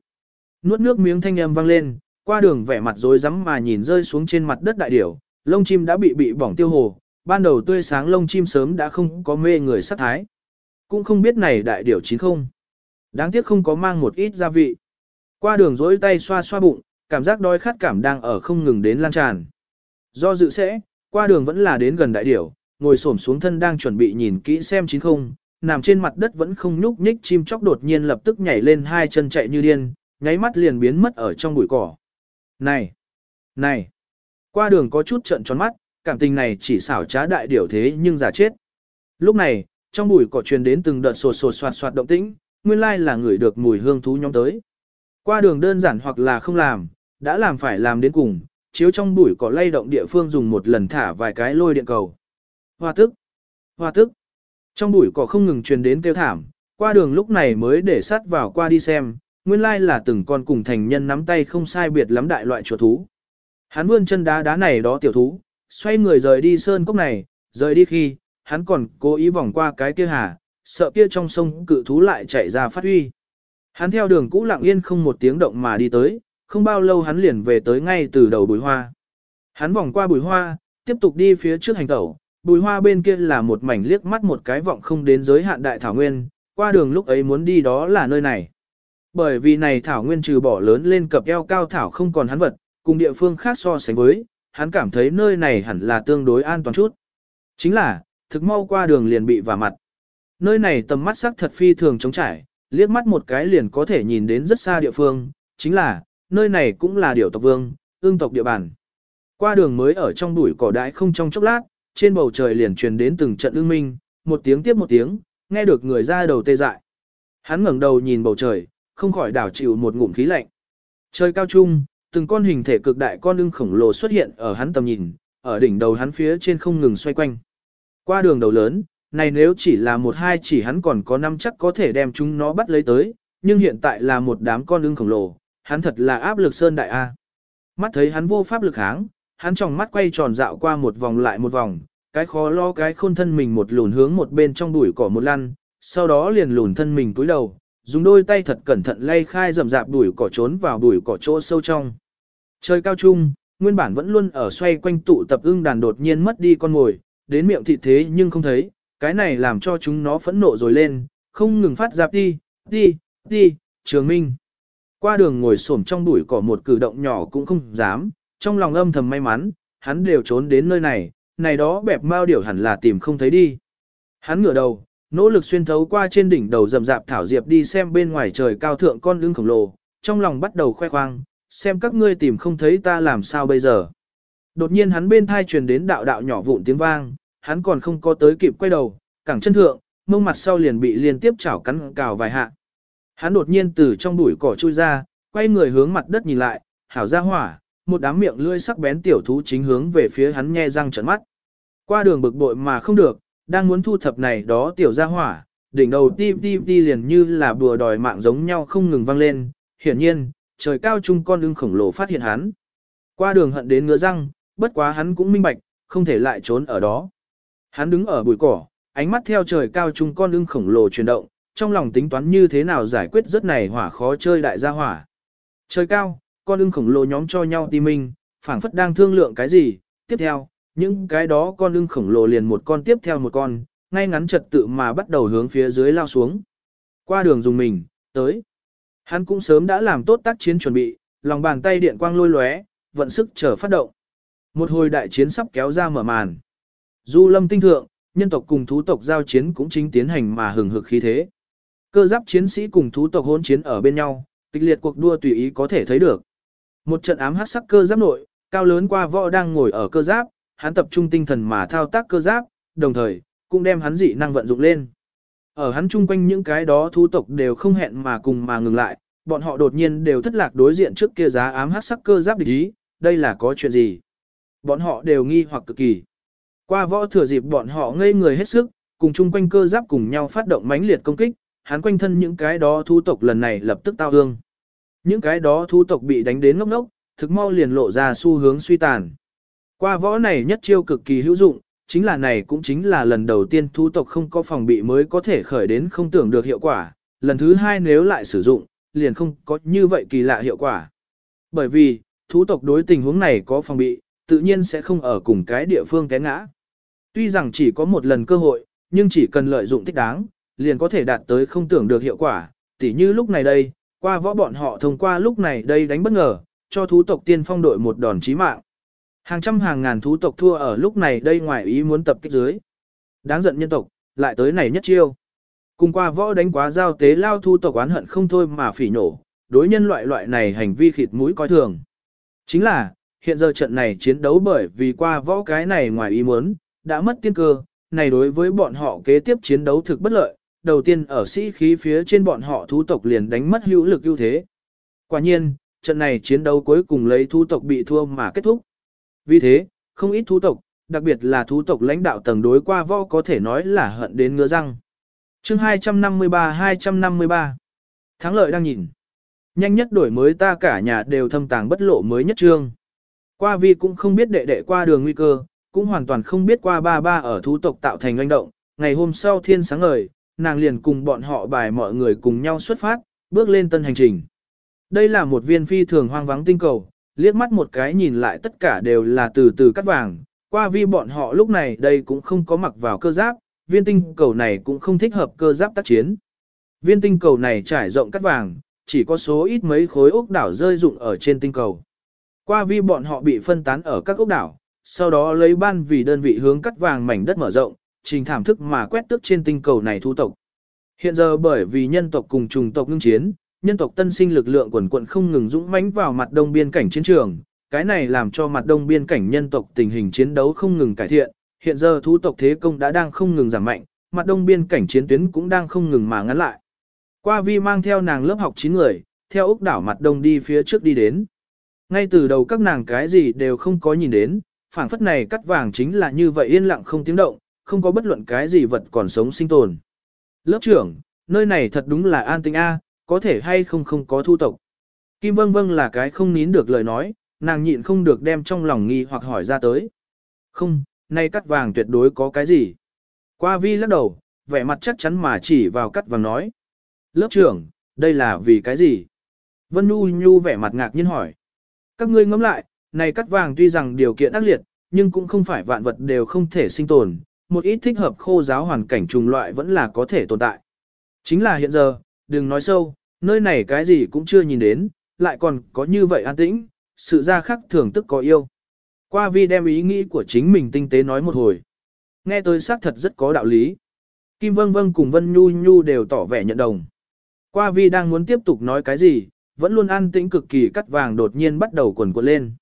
Nuốt nước miếng thanh âm vang lên, qua đường vẻ mặt rối rắm mà nhìn rơi xuống trên mặt đất đại điểu, lông chim đã bị bị bỏng tiêu hồ, ban đầu tươi sáng lông chim sớm đã không có mê người sắc thái. Cũng không biết này đại điểu chín không. Đáng tiếc không có mang một ít gia vị. Qua đường rỗi tay xoa xoa bụng, cảm giác đói khát cảm đang ở không ngừng đến lan tràn. Do dự sẽ, qua đường vẫn là đến gần đại điểu, ngồi xổm xuống thân đang chuẩn bị nhìn kỹ xem chín không, nằm trên mặt đất vẫn không nhúc nhích chim chóc đột nhiên lập tức nhảy lên hai chân chạy như điên, nháy mắt liền biến mất ở trong bụi cỏ. Này! Này! Qua đường có chút trận tròn mắt, cảm tình này chỉ xảo trá đại điểu thế nhưng giả chết. Lúc này, trong bụi cỏ truyền đến từng đợt sột sột soạt soạt động tĩnh, nguyên lai là người được mùi hương thú nhóm tới. Qua đường đơn giản hoặc là không làm, đã làm phải làm đến cùng, chiếu trong bụi cỏ lay động địa phương dùng một lần thả vài cái lôi điện cầu. Hoa tức! Hoa tức! Trong bụi cỏ không ngừng truyền đến kêu thảm, qua đường lúc này mới để sát vào qua đi xem, nguyên lai là từng con cùng thành nhân nắm tay không sai biệt lắm đại loại chuột thú. Hắn vươn chân đá đá này đó tiểu thú, xoay người rời đi sơn cốc này, rời đi khi, hắn còn cố ý vòng qua cái kia hà, sợ kia trong sông cự thú lại chạy ra phát huy. Hắn theo đường cũ lặng yên không một tiếng động mà đi tới, không bao lâu hắn liền về tới ngay từ đầu bùi hoa. Hắn vòng qua bùi hoa, tiếp tục đi phía trước hành tẩu, bùi hoa bên kia là một mảnh liếc mắt một cái vọng không đến giới hạn đại thảo nguyên, qua đường lúc ấy muốn đi đó là nơi này. Bởi vì này thảo nguyên trừ bỏ lớn lên cập eo cao thảo không còn hắn vật, cùng địa phương khác so sánh với, hắn cảm thấy nơi này hẳn là tương đối an toàn chút. Chính là, thực mau qua đường liền bị vả mặt. Nơi này tầm mắt sắc thật phi thường trống trải, liếc mắt một cái liền có thể nhìn đến rất xa địa phương, chính là, nơi này cũng là điểu tộc vương, ương tộc địa bàn. Qua đường mới ở trong bụi cỏ đại không trong chốc lát, trên bầu trời liền truyền đến từng trận ương minh, một tiếng tiếp một tiếng, nghe được người ra đầu tê dại. Hắn ngẩng đầu nhìn bầu trời, không khỏi đảo chịu một ngụm khí lạnh. Trời cao trung, từng con hình thể cực đại con ưng khổng lồ xuất hiện ở hắn tầm nhìn, ở đỉnh đầu hắn phía trên không ngừng xoay quanh. Qua đường đầu lớn, này nếu chỉ là một hai chỉ hắn còn có năm chắc có thể đem chúng nó bắt lấy tới, nhưng hiện tại là một đám con ưng khổng lồ, hắn thật là áp lực sơn đại A. Mắt thấy hắn vô pháp lực kháng, hắn tròng mắt quay tròn dạo qua một vòng lại một vòng, cái khó lo cái khôn thân mình một lùn hướng một bên trong bụi cỏ một lăn, sau đó liền lùn thân mình cúi đầu, dùng đôi tay thật cẩn thận lay khai rậm rạp bụi cỏ trốn vào bụi cỏ chỗ sâu trong. Trời cao trung, nguyên bản vẫn luôn ở xoay quanh tụ tập ưng đàn đột nhiên mất đi con mồi, đến miệng thịt thế nhưng không thấy, cái này làm cho chúng nó phẫn nộ rồi lên, không ngừng phát giáp đi, đi, đi, trường minh. Qua đường ngồi xổm trong bụi cỏ một cử động nhỏ cũng không dám, trong lòng âm thầm may mắn, hắn đều trốn đến nơi này, này đó bẹp mau điểu hẳn là tìm không thấy đi. Hắn ngửa đầu, nỗ lực xuyên thấu qua trên đỉnh đầu rậm rạp thảo diệp đi xem bên ngoài trời cao thượng con lưng khổng lồ, trong lòng bắt đầu khoe khoang, xem các ngươi tìm không thấy ta làm sao bây giờ. Đột nhiên hắn bên thai truyền đến đạo đạo nhỏ vụn tiếng vang, hắn còn không có tới kịp quay đầu, cẳng chân thượng, mông mặt sau liền bị liên tiếp chảo cắn cào vài hạ. Hắn đột nhiên từ trong bụi cỏ chui ra, quay người hướng mặt đất nhìn lại, hảo ra hỏa, một đám miệng lưỡi sắc bén tiểu thú chính hướng về phía hắn nhe răng trợn mắt. Qua đường bực bội mà không được, đang muốn thu thập này đó tiểu ra hỏa, đỉnh đầu ti ti ti liền như là bùa đòi mạng giống nhau không ngừng vang lên, hiển nhiên, trời cao chung con ưng khổng lồ phát hiện hắn. Qua đường hận đến ngứa răng, bất quá hắn cũng minh bạch, không thể lại trốn ở đó. Hắn đứng ở bụi cỏ, ánh mắt theo trời cao chung con ưng khổng lồ chuyển động, trong lòng tính toán như thế nào giải quyết rất này hỏa khó chơi đại gia hỏa. Trời cao, con ưng khổng lồ nhóm cho nhau ti minh, phảng phất đang thương lượng cái gì, tiếp theo, những cái đó con ưng khổng lồ liền một con tiếp theo một con, ngay ngắn trật tự mà bắt đầu hướng phía dưới lao xuống. Qua đường dùng mình, tới. Hắn cũng sớm đã làm tốt tác chiến chuẩn bị, lòng bàn tay điện quang lôi lóe, vận sức chờ phát động. Một hồi đại chiến sắp kéo ra mở màn. Du lâm tinh thượng, nhân tộc cùng thú tộc giao chiến cũng chính tiến hành mà hừng hực khí thế. Cơ giáp chiến sĩ cùng thú tộc hỗn chiến ở bên nhau, kịch liệt cuộc đua tùy ý có thể thấy được. Một trận ám hắc sắc cơ giáp nội, cao lớn qua võ đang ngồi ở cơ giáp, hắn tập trung tinh thần mà thao tác cơ giáp, đồng thời, cũng đem hắn dị năng vận dụng lên. Ở hắn chung quanh những cái đó thú tộc đều không hẹn mà cùng mà ngừng lại, bọn họ đột nhiên đều thất lạc đối diện trước kia giá ám hắc sắc cơ giáp địch ý, đây là có chuyện gì? Bọn họ đều nghi hoặc cực kỳ. Qua võ thừa dịp bọn họ ngây người hết sức, cùng chung quanh cơ giáp cùng nhau phát động mãnh liệt công kích, hắn quanh thân những cái đó thú tộc lần này lập tức tao hương. Những cái đó thú tộc bị đánh đến ngốc ngốc, thực mau liền lộ ra xu hướng suy tàn. Qua võ này nhất chiêu cực kỳ hữu dụng, chính là này cũng chính là lần đầu tiên thú tộc không có phòng bị mới có thể khởi đến không tưởng được hiệu quả, lần thứ hai nếu lại sử dụng, liền không có như vậy kỳ lạ hiệu quả. Bởi vì, thú tộc đối tình huống này có phòng bị, tự nhiên sẽ không ở cùng cái địa phương té ngã. Tuy rằng chỉ có một lần cơ hội, nhưng chỉ cần lợi dụng thích đáng, liền có thể đạt tới không tưởng được hiệu quả, tỉ như lúc này đây, qua võ bọn họ thông qua lúc này đây đánh bất ngờ, cho thú tộc tiên phong đội một đòn chí mạng. Hàng trăm hàng ngàn thú tộc thua ở lúc này đây ngoài ý muốn tập kích dưới. Đáng giận nhân tộc, lại tới này nhất chiêu. Cùng qua võ đánh quá giao tế lao thu tộc oán hận không thôi mà phỉ nổ, đối nhân loại loại này hành vi khịt mũi coi thường. Chính là, hiện giờ trận này chiến đấu bởi vì qua võ cái này ngoài ý muốn, đã mất tiên cơ, này đối với bọn họ kế tiếp chiến đấu thực bất lợi, đầu tiên ở sĩ khí phía trên bọn họ thú tộc liền đánh mất hữu lực ưu thế. Quả nhiên, trận này chiến đấu cuối cùng lấy thú tộc bị thua mà kết thúc. Vì thế, không ít thú tộc, đặc biệt là thú tộc lãnh đạo tầng đối qua võ có thể nói là hận đến ngứa răng. chương 253-253 Thắng lợi đang nhìn. Nhanh nhất đổi mới ta cả nhà đều thâm tàng bất lộ mới nhất trương. Qua vi cũng không biết đệ đệ qua đường nguy cơ, cũng hoàn toàn không biết qua ba ba ở thú tộc tạo thành doanh động. Ngày hôm sau thiên sáng ngời, nàng liền cùng bọn họ bài mọi người cùng nhau xuất phát, bước lên tân hành trình. Đây là một viên phi thường hoang vắng tinh cầu, liếc mắt một cái nhìn lại tất cả đều là từ từ cắt vàng, qua vi bọn họ lúc này đây cũng không có mặc vào cơ giáp, viên tinh cầu này cũng không thích hợp cơ giáp tác chiến. Viên tinh cầu này trải rộng cắt vàng, chỉ có số ít mấy khối ốc đảo rơi rụng ở trên tinh cầu. Qua vi bọn họ bị phân tán ở các ốc đảo, sau đó lấy ban vì đơn vị hướng cắt vàng mảnh đất mở rộng, trình thảm thức mà quét tước trên tinh cầu này thu tộc. Hiện giờ bởi vì nhân tộc cùng trùng tộc ngưng chiến, nhân tộc tân sinh lực lượng quần quận không ngừng dũng mãnh vào mặt đông biên cảnh chiến trường, cái này làm cho mặt đông biên cảnh nhân tộc tình hình chiến đấu không ngừng cải thiện, hiện giờ thú tộc thế công đã đang không ngừng giảm mạnh, mặt đông biên cảnh chiến tuyến cũng đang không ngừng mà ngắn lại. Qua vi mang theo nàng lớp học 9 người, theo úc đảo mặt đông đi phía trước đi đến. Ngay từ đầu các nàng cái gì đều không có nhìn đến, phảng phất này cắt vàng chính là như vậy yên lặng không tiếng động, không có bất luận cái gì vật còn sống sinh tồn. Lớp trưởng, nơi này thật đúng là an tĩnh A, có thể hay không không có thu tộc. Kim vâng vâng là cái không nín được lời nói, nàng nhịn không được đem trong lòng nghi hoặc hỏi ra tới. Không, nay cắt vàng tuyệt đối có cái gì. Qua vi lắc đầu, vẻ mặt chắc chắn mà chỉ vào cắt vàng nói. Lớp trưởng, đây là vì cái gì? Vân Nhu Nhu vẻ mặt ngạc nhiên hỏi. Các ngươi ngẫm lại, này cắt vàng tuy rằng điều kiện ác liệt, nhưng cũng không phải vạn vật đều không thể sinh tồn, một ít thích hợp khô giáo hoàn cảnh trùng loại vẫn là có thể tồn tại. Chính là hiện giờ, đừng nói sâu, nơi này cái gì cũng chưa nhìn đến, lại còn có như vậy an tĩnh, sự ra khắc thường tức có yêu. Qua vi đem ý nghĩ của chính mình tinh tế nói một hồi. Nghe tôi xác thật rất có đạo lý. Kim Vân Vân cùng Vân Nhu Nhu đều tỏ vẻ nhận đồng. Qua vi đang muốn tiếp tục nói cái gì, vẫn luôn an tĩnh cực kỳ cắt vàng đột nhiên bắt đầu quần cuộn lên.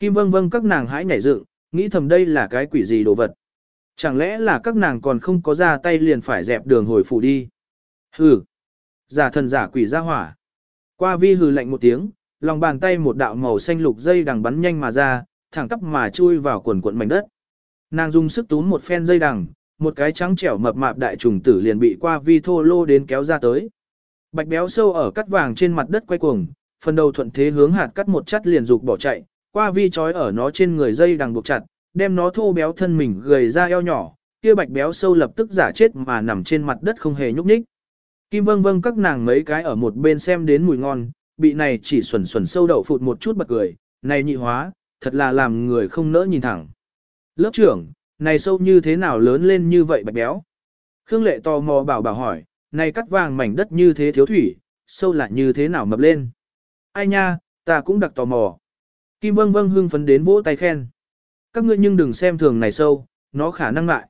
Kim Vân Vân các nàng hãy nhảy dựng, nghĩ thầm đây là cái quỷ gì đồ vật. Chẳng lẽ là các nàng còn không có ra tay liền phải dẹp đường hồi phủ đi. Hừ. Giả thần giả quỷ ra hỏa. Qua vi hừ lạnh một tiếng, lòng bàn tay một đạo màu xanh lục dây đằng bắn nhanh mà ra, thẳng tắp mà chui vào quần cuộn mảnh đất. Nàng dùng sức túm một phen dây đằng, một cái trắng trẻo mập mạp đại trùng tử liền bị qua vi thô lô đến kéo ra tới. Bạch béo sâu ở cắt vàng trên mặt đất quay cuồng, phần đầu thuận thế hướng hạt cắt một chắt liền dục bỏ chạy, qua vi trói ở nó trên người dây đằng buộc chặt, đem nó thô béo thân mình gầy ra eo nhỏ, kia bạch béo sâu lập tức giả chết mà nằm trên mặt đất không hề nhúc nhích. Kim vâng vâng các nàng mấy cái ở một bên xem đến mùi ngon, bị này chỉ xuẩn xuẩn sâu đậu phụt một chút bật cười, này nhị hóa, thật là làm người không nỡ nhìn thẳng. Lớp trưởng, này sâu như thế nào lớn lên như vậy bạch béo? Khương lệ tò mò bảo bảo hỏi, này cắt vàng mảnh đất như thế thiếu thủy, sâu lại như thế nào mập lên? Ai nha, ta cũng đặc tò mò. Kim vâng vâng hưng phấn đến vỗ tay khen. Các ngươi nhưng đừng xem thường này sâu, nó khả năng lại.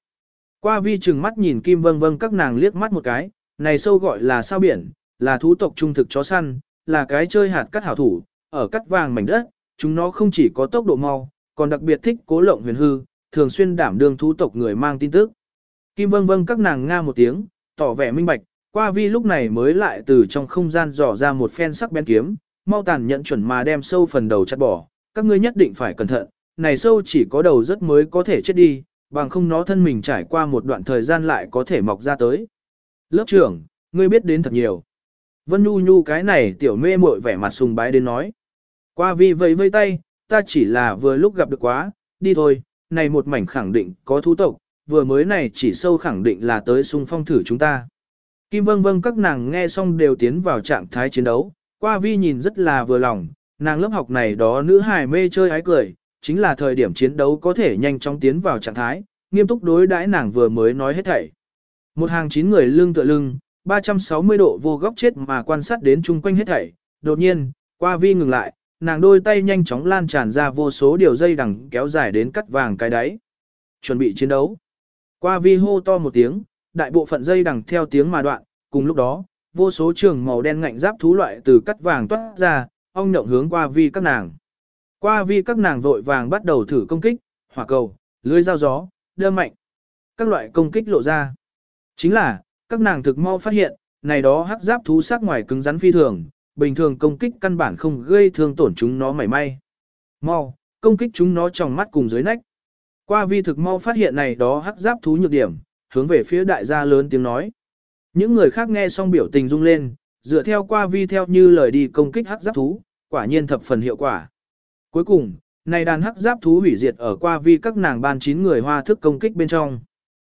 Qua vi chừng mắt nhìn Kim vâng vâng các nàng liếc mắt một cái, này sâu gọi là sao biển, là thú tộc trung thực chó săn, là cái chơi hạt cắt hảo thủ, ở cắt vàng mảnh đất, chúng nó không chỉ có tốc độ mau, còn đặc biệt thích cố lộng huyền hư, thường xuyên đảm đương thú tộc người mang tin tức. Kim vâng vâng các nàng nga một tiếng, tỏ vẻ minh bạch, qua vi lúc này mới lại từ trong không gian dò ra một phen sắc bén kiếm, mau tàn nhận chuẩn mà đem sâu phần đầu chặt bỏ, các ngươi nhất định phải cẩn thận, này sâu chỉ có đầu rất mới có thể chết đi, bằng không nó thân mình trải qua một đoạn thời gian lại có thể mọc ra tới. Lớp trưởng, ngươi biết đến thật nhiều. Vân Nhu Nhu cái này tiểu mê muội vẻ mặt sùng bái đến nói. Qua vi vẫy vây tay, ta chỉ là vừa lúc gặp được quá, đi thôi, này một mảnh khẳng định có thú tộc, vừa mới này chỉ sâu khẳng định là tới xung phong thử chúng ta. Kim vâng vâng các nàng nghe xong đều tiến vào trạng thái chiến đấu, qua vi nhìn rất là vừa lòng, nàng lớp học này đó nữ hài mê chơi ái cười, chính là thời điểm chiến đấu có thể nhanh chóng tiến vào trạng thái, nghiêm túc đối đãi nàng vừa mới nói hết thảy. Một hàng chín người lưng tựa lưng, 360 độ vô góc chết mà quan sát đến chung quanh hết thảy, đột nhiên, qua vi ngừng lại, nàng đôi tay nhanh chóng lan tràn ra vô số điều dây đằng kéo dài đến cắt vàng cái đáy. Chuẩn bị chiến đấu. Qua vi hô to một tiếng, đại bộ phận dây đằng theo tiếng mà đoạn, cùng lúc đó, vô số trường màu đen ngạnh giáp thú loại từ cắt vàng toát ra, ong nhộng hướng qua vi các nàng. Qua vi các nàng vội vàng bắt đầu thử công kích, hỏa cầu, lưới dao gió, đâm mạnh. Các loại công kích lộ ra. Chính là, các nàng thực mau phát hiện, này đó hắc giáp thú sắc ngoài cứng rắn phi thường, bình thường công kích căn bản không gây thương tổn chúng nó mảy may. Mau, công kích chúng nó trong mắt cùng dưới nách. Qua vi thực mau phát hiện này đó hắc giáp thú nhược điểm, hướng về phía đại gia lớn tiếng nói. Những người khác nghe xong biểu tình rung lên, dựa theo qua vi theo như lời đi công kích hắc giáp thú, quả nhiên thập phần hiệu quả. Cuối cùng, này đàn hắc giáp thú hủy diệt ở qua vi các nàng ban chín người hoa thức công kích bên trong.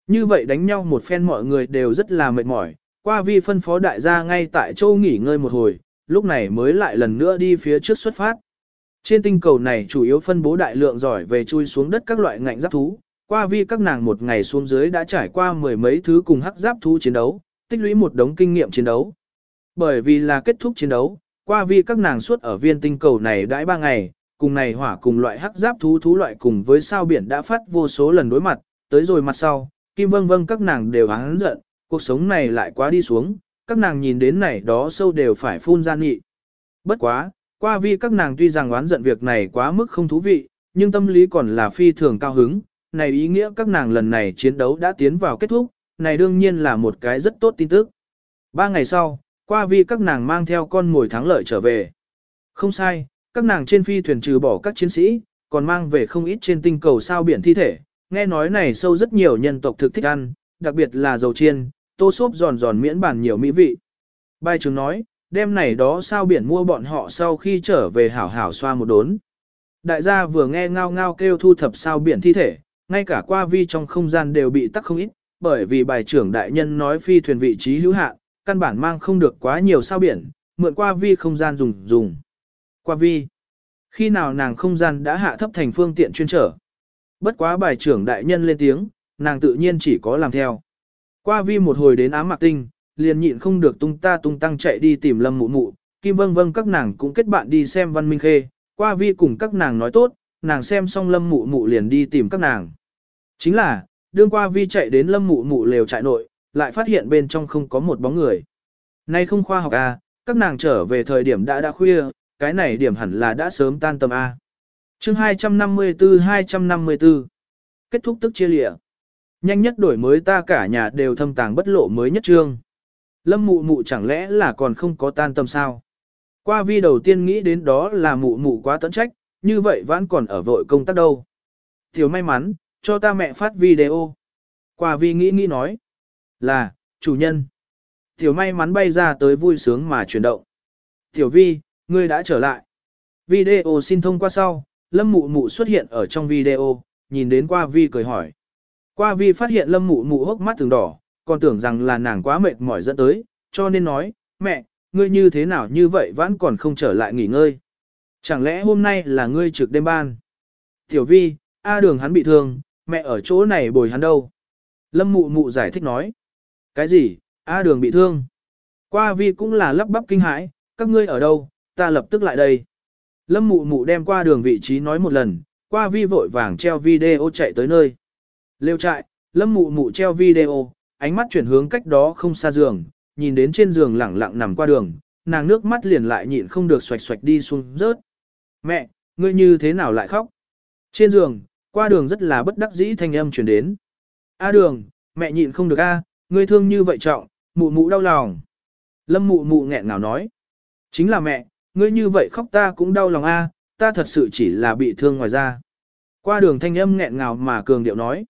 Như vậy đánh nhau một phen mọi người đều rất là mệt mỏi, qua vi phân phó đại gia ngay tại châu nghỉ ngơi một hồi, lúc này mới lại lần nữa đi phía trước xuất phát. Trên tinh cầu này chủ yếu phân bố đại lượng giỏi về chui xuống đất các loại ngạnh giáp thú, qua vi các nàng một ngày xuống dưới đã trải qua mười mấy thứ cùng hắc giáp thú chiến đấu, tích lũy một đống kinh nghiệm chiến đấu. Bởi vì là kết thúc chiến đấu, qua vi các nàng suốt ở viên tinh cầu này đãi ba ngày, cùng này hỏa cùng loại hắc giáp thú thú loại cùng với sao biển đã phát vô số lần đối mặt, tới rồi mặt sau, kim vâng vâng các nàng đều hắn giận, cuộc sống này lại quá đi xuống, các nàng nhìn đến này đó sâu đều phải phun ra nghị. Bất quá, qua vi các nàng tuy rằng oán giận việc này quá mức không thú vị, nhưng tâm lý còn là phi thường cao hứng, này ý nghĩa các nàng lần này chiến đấu đã tiến vào kết thúc, này đương nhiên là một cái rất tốt tin tức. Ba ngày sau, qua vi các nàng mang theo con ngồi thắng lợi trở về. Không sai, các nàng trên phi thuyền trừ bỏ các chiến sĩ, còn mang về không ít trên tinh cầu sao biển thi thể. Nghe nói này sâu rất nhiều nhân tộc thực thích ăn, đặc biệt là dầu chiên, tô xốp giòn giòn miễn bản nhiều mỹ vị. Bài trường nói, đêm này đó sao biển mua bọn họ sau khi trở về hảo hảo xoa một đốn. Đại gia vừa nghe ngao ngao kêu thu thập sao biển thi thể, ngay cả qua vi trong không gian đều bị tắc không ít, bởi vì bài trưởng đại nhân nói phi thuyền vị trí hữu hạn, căn bản mang không được quá nhiều sao biển, mượn qua vi không gian dùng dùng. Qua vi, khi nào nàng không gian đã hạ thấp thành phương tiện chuyên trở. Bất quá bài trưởng đại nhân lên tiếng, nàng tự nhiên chỉ có làm theo. Qua vi một hồi đến ám mạc tinh, liền nhịn không được tung ta tung tăng chạy đi tìm lâm mụ mụ, kim vâng vâng các nàng cũng kết bạn đi xem văn minh khê, qua vi cùng các nàng nói tốt, nàng xem xong lâm mụ mụ liền đi tìm các nàng. Chính là, đương qua vi chạy đến lâm mụ mụ lều trại nội, lại phát hiện bên trong không có một bóng người. Nay không khoa học à, các nàng trở về thời điểm đã đã khuya, cái này điểm hẳn là đã sớm tan tầm A. chương 254-254 Kết thúc tức chia lịa. Nhanh nhất đổi mới ta cả nhà đều thâm tàng bất lộ mới nhất trương. Lâm mụ mụ chẳng lẽ là còn không có tan tâm sao? Qua vi đầu tiên nghĩ đến đó là mụ mụ quá tận trách, như vậy vẫn còn ở vội công tác đâu. Tiểu may mắn, cho ta mẹ phát video. Qua vi nghĩ nghĩ nói. Là, chủ nhân. Tiểu may mắn bay ra tới vui sướng mà chuyển động. Tiểu vi, ngươi đã trở lại. Video xin thông qua sau, lâm mụ mụ xuất hiện ở trong video, nhìn đến qua vi cười hỏi. Qua vi phát hiện lâm mụ mụ hốc mắt từng đỏ, còn tưởng rằng là nàng quá mệt mỏi dẫn tới, cho nên nói, mẹ, ngươi như thế nào như vậy vẫn còn không trở lại nghỉ ngơi. Chẳng lẽ hôm nay là ngươi trực đêm ban? Tiểu vi, A đường hắn bị thương, mẹ ở chỗ này bồi hắn đâu? Lâm mụ mụ giải thích nói. Cái gì, A đường bị thương? Qua vi cũng là lắp bắp kinh hãi, các ngươi ở đâu, ta lập tức lại đây. Lâm mụ mụ đem qua đường vị trí nói một lần, qua vi vội vàng treo video chạy tới nơi. Lêu trại, lâm mụ mụ treo video, ánh mắt chuyển hướng cách đó không xa giường, nhìn đến trên giường lẳng lặng nằm qua đường, nàng nước mắt liền lại nhịn không được xoạch xoạch đi xuống rớt. Mẹ, ngươi như thế nào lại khóc? Trên giường, qua đường rất là bất đắc dĩ thanh âm chuyển đến. A đường, mẹ nhịn không được a, ngươi thương như vậy trọng, mụ mụ đau lòng. Lâm mụ mụ nghẹn ngào nói. Chính là mẹ, ngươi như vậy khóc ta cũng đau lòng a, ta thật sự chỉ là bị thương ngoài da. Qua đường thanh âm nghẹn ngào mà cường điệu nói.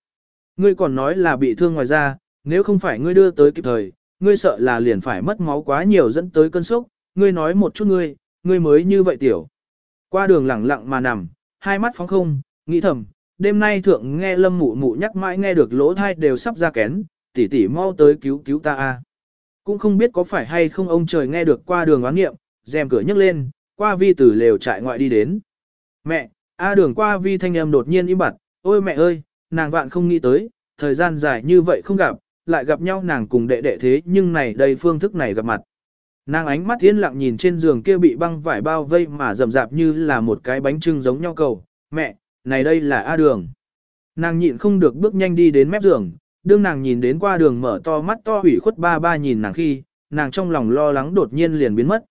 Ngươi còn nói là bị thương ngoài da, nếu không phải ngươi đưa tới kịp thời, ngươi sợ là liền phải mất máu quá nhiều dẫn tới cơn sốc, ngươi nói một chút ngươi, ngươi mới như vậy tiểu. Qua đường lẳng lặng mà nằm, hai mắt phóng không, nghĩ thầm, đêm nay thượng nghe lâm mụ mụ nhắc mãi nghe được lỗ thai đều sắp ra kén, tỷ tỷ mau tới cứu cứu ta a. Cũng không biết có phải hay không ông trời nghe được qua đường oán nghiệm, rèm cửa nhấc lên, qua vi từ lều trại ngoại đi đến. Mẹ, a đường qua vi thanh âm đột nhiên im bặt, ôi mẹ ơi, nàng vạn không nghĩ tới, thời gian dài như vậy không gặp, lại gặp nhau nàng cùng đệ đệ thế nhưng này đây phương thức này gặp mặt. Nàng ánh mắt thiên lặng nhìn trên giường kia bị băng vải bao vây mà rầm rạp như là một cái bánh trưng giống nhau cầu, mẹ, này đây là A đường. Nàng nhịn không được bước nhanh đi đến mép giường, đương nàng nhìn đến qua đường mở to mắt to hủy khuất ba ba nhìn nàng khi, nàng trong lòng lo lắng đột nhiên liền biến mất.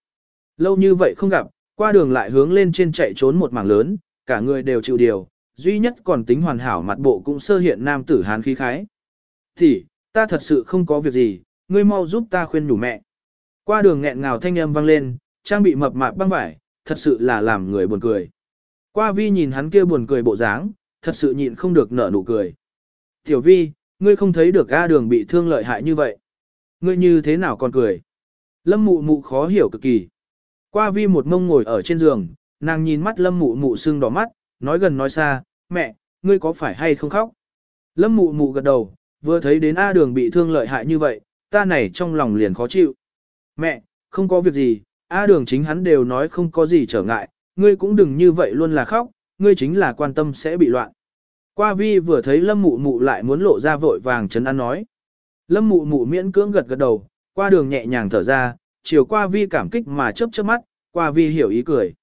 Lâu như vậy không gặp, qua đường lại hướng lên trên chạy trốn một mảng lớn, cả người đều chịu điều, duy nhất còn tính hoàn hảo mặt bộ cũng sơ hiện nam tử hán khí khái. Thì, ta thật sự không có việc gì, ngươi mau giúp ta khuyên nhủ mẹ. Qua đường nghẹn ngào thanh âm vang lên, trang bị mập mạp băng vải, thật sự là làm người buồn cười. Qua vi nhìn hắn kia buồn cười bộ dáng, thật sự nhịn không được nở nụ cười. Tiểu vi, ngươi không thấy được A đường bị thương lợi hại như vậy. Ngươi như thế nào còn cười? Lâm mụ mụ khó hiểu cực kỳ. Qua vi một mông ngồi ở trên giường, nàng nhìn mắt lâm mụ mụ sưng đỏ mắt, nói gần nói xa, mẹ, ngươi có phải hay không khóc? Lâm mụ mụ gật đầu, vừa thấy đến A đường bị thương lợi hại như vậy, ta này trong lòng liền khó chịu. Mẹ, không có việc gì, A đường chính hắn đều nói không có gì trở ngại, ngươi cũng đừng như vậy luôn là khóc, ngươi chính là quan tâm sẽ bị loạn. Qua vi vừa thấy lâm mụ mụ lại muốn lộ ra vội vàng chấn an nói. Lâm mụ mụ miễn cưỡng gật gật đầu, qua đường nhẹ nhàng thở ra, chiều qua vi cảm kích mà chớp chớp mắt, qua vi hiểu ý cười.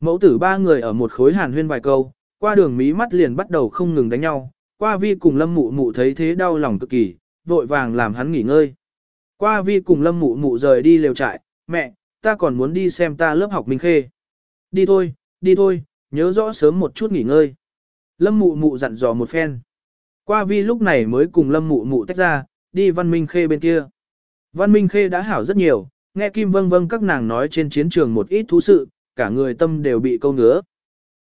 Mẫu tử ba người ở một khối hàn huyên vài câu, qua đường mí mắt liền bắt đầu không ngừng đánh nhau, qua vi cùng lâm mụ mụ thấy thế đau lòng cực kỳ, vội vàng làm hắn nghỉ ngơi. Qua vi cùng lâm mụ mụ rời đi lều trại, mẹ, ta còn muốn đi xem ta lớp học Minh Khê. Đi thôi, đi thôi, nhớ rõ sớm một chút nghỉ ngơi. Lâm mụ mụ dặn dò một phen. Qua vi lúc này mới cùng lâm mụ mụ tách ra, đi văn minh khê bên kia. Văn minh khê đã hảo rất nhiều, nghe Kim Vâng Vâng các nàng nói trên chiến trường một ít thú sự, cả người tâm đều bị câu ngứa.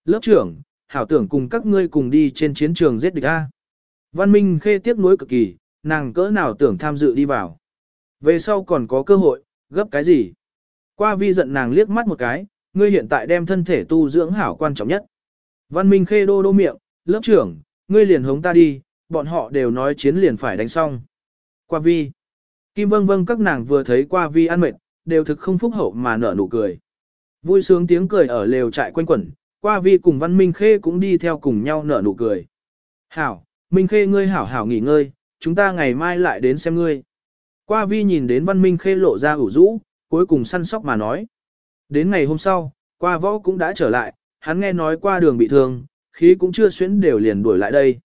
Lớp trưởng, hảo tưởng cùng các ngươi cùng đi trên chiến trường giết địch A. Văn minh khê tiếc nuối cực kỳ, nàng cỡ nào tưởng tham dự đi vào. Về sau còn có cơ hội, gấp cái gì? Qua vi giận nàng liếc mắt một cái, ngươi hiện tại đem thân thể tu dưỡng hảo quan trọng nhất. Văn minh khê đô đô miệng, lớp trưởng, ngươi liền hống ta đi, bọn họ đều nói chiến liền phải đánh xong. Qua vi. Kim vâng vâng các nàng vừa thấy qua vi ăn mệt, đều thực không phúc hậu mà nở nụ cười. Vui sướng tiếng cười ở lều trại quanh quẩn, qua vi cùng văn minh khê cũng đi theo cùng nhau nở nụ cười. Hảo, minh khê ngươi hảo hảo nghỉ ngơi, chúng ta ngày mai lại đến xem ngươi. Qua vi nhìn đến văn minh khê lộ ra ủ rũ, cuối cùng săn sóc mà nói. Đến ngày hôm sau, qua võ cũng đã trở lại, hắn nghe nói qua đường bị thương, khí cũng chưa xuyến đều liền đuổi lại đây.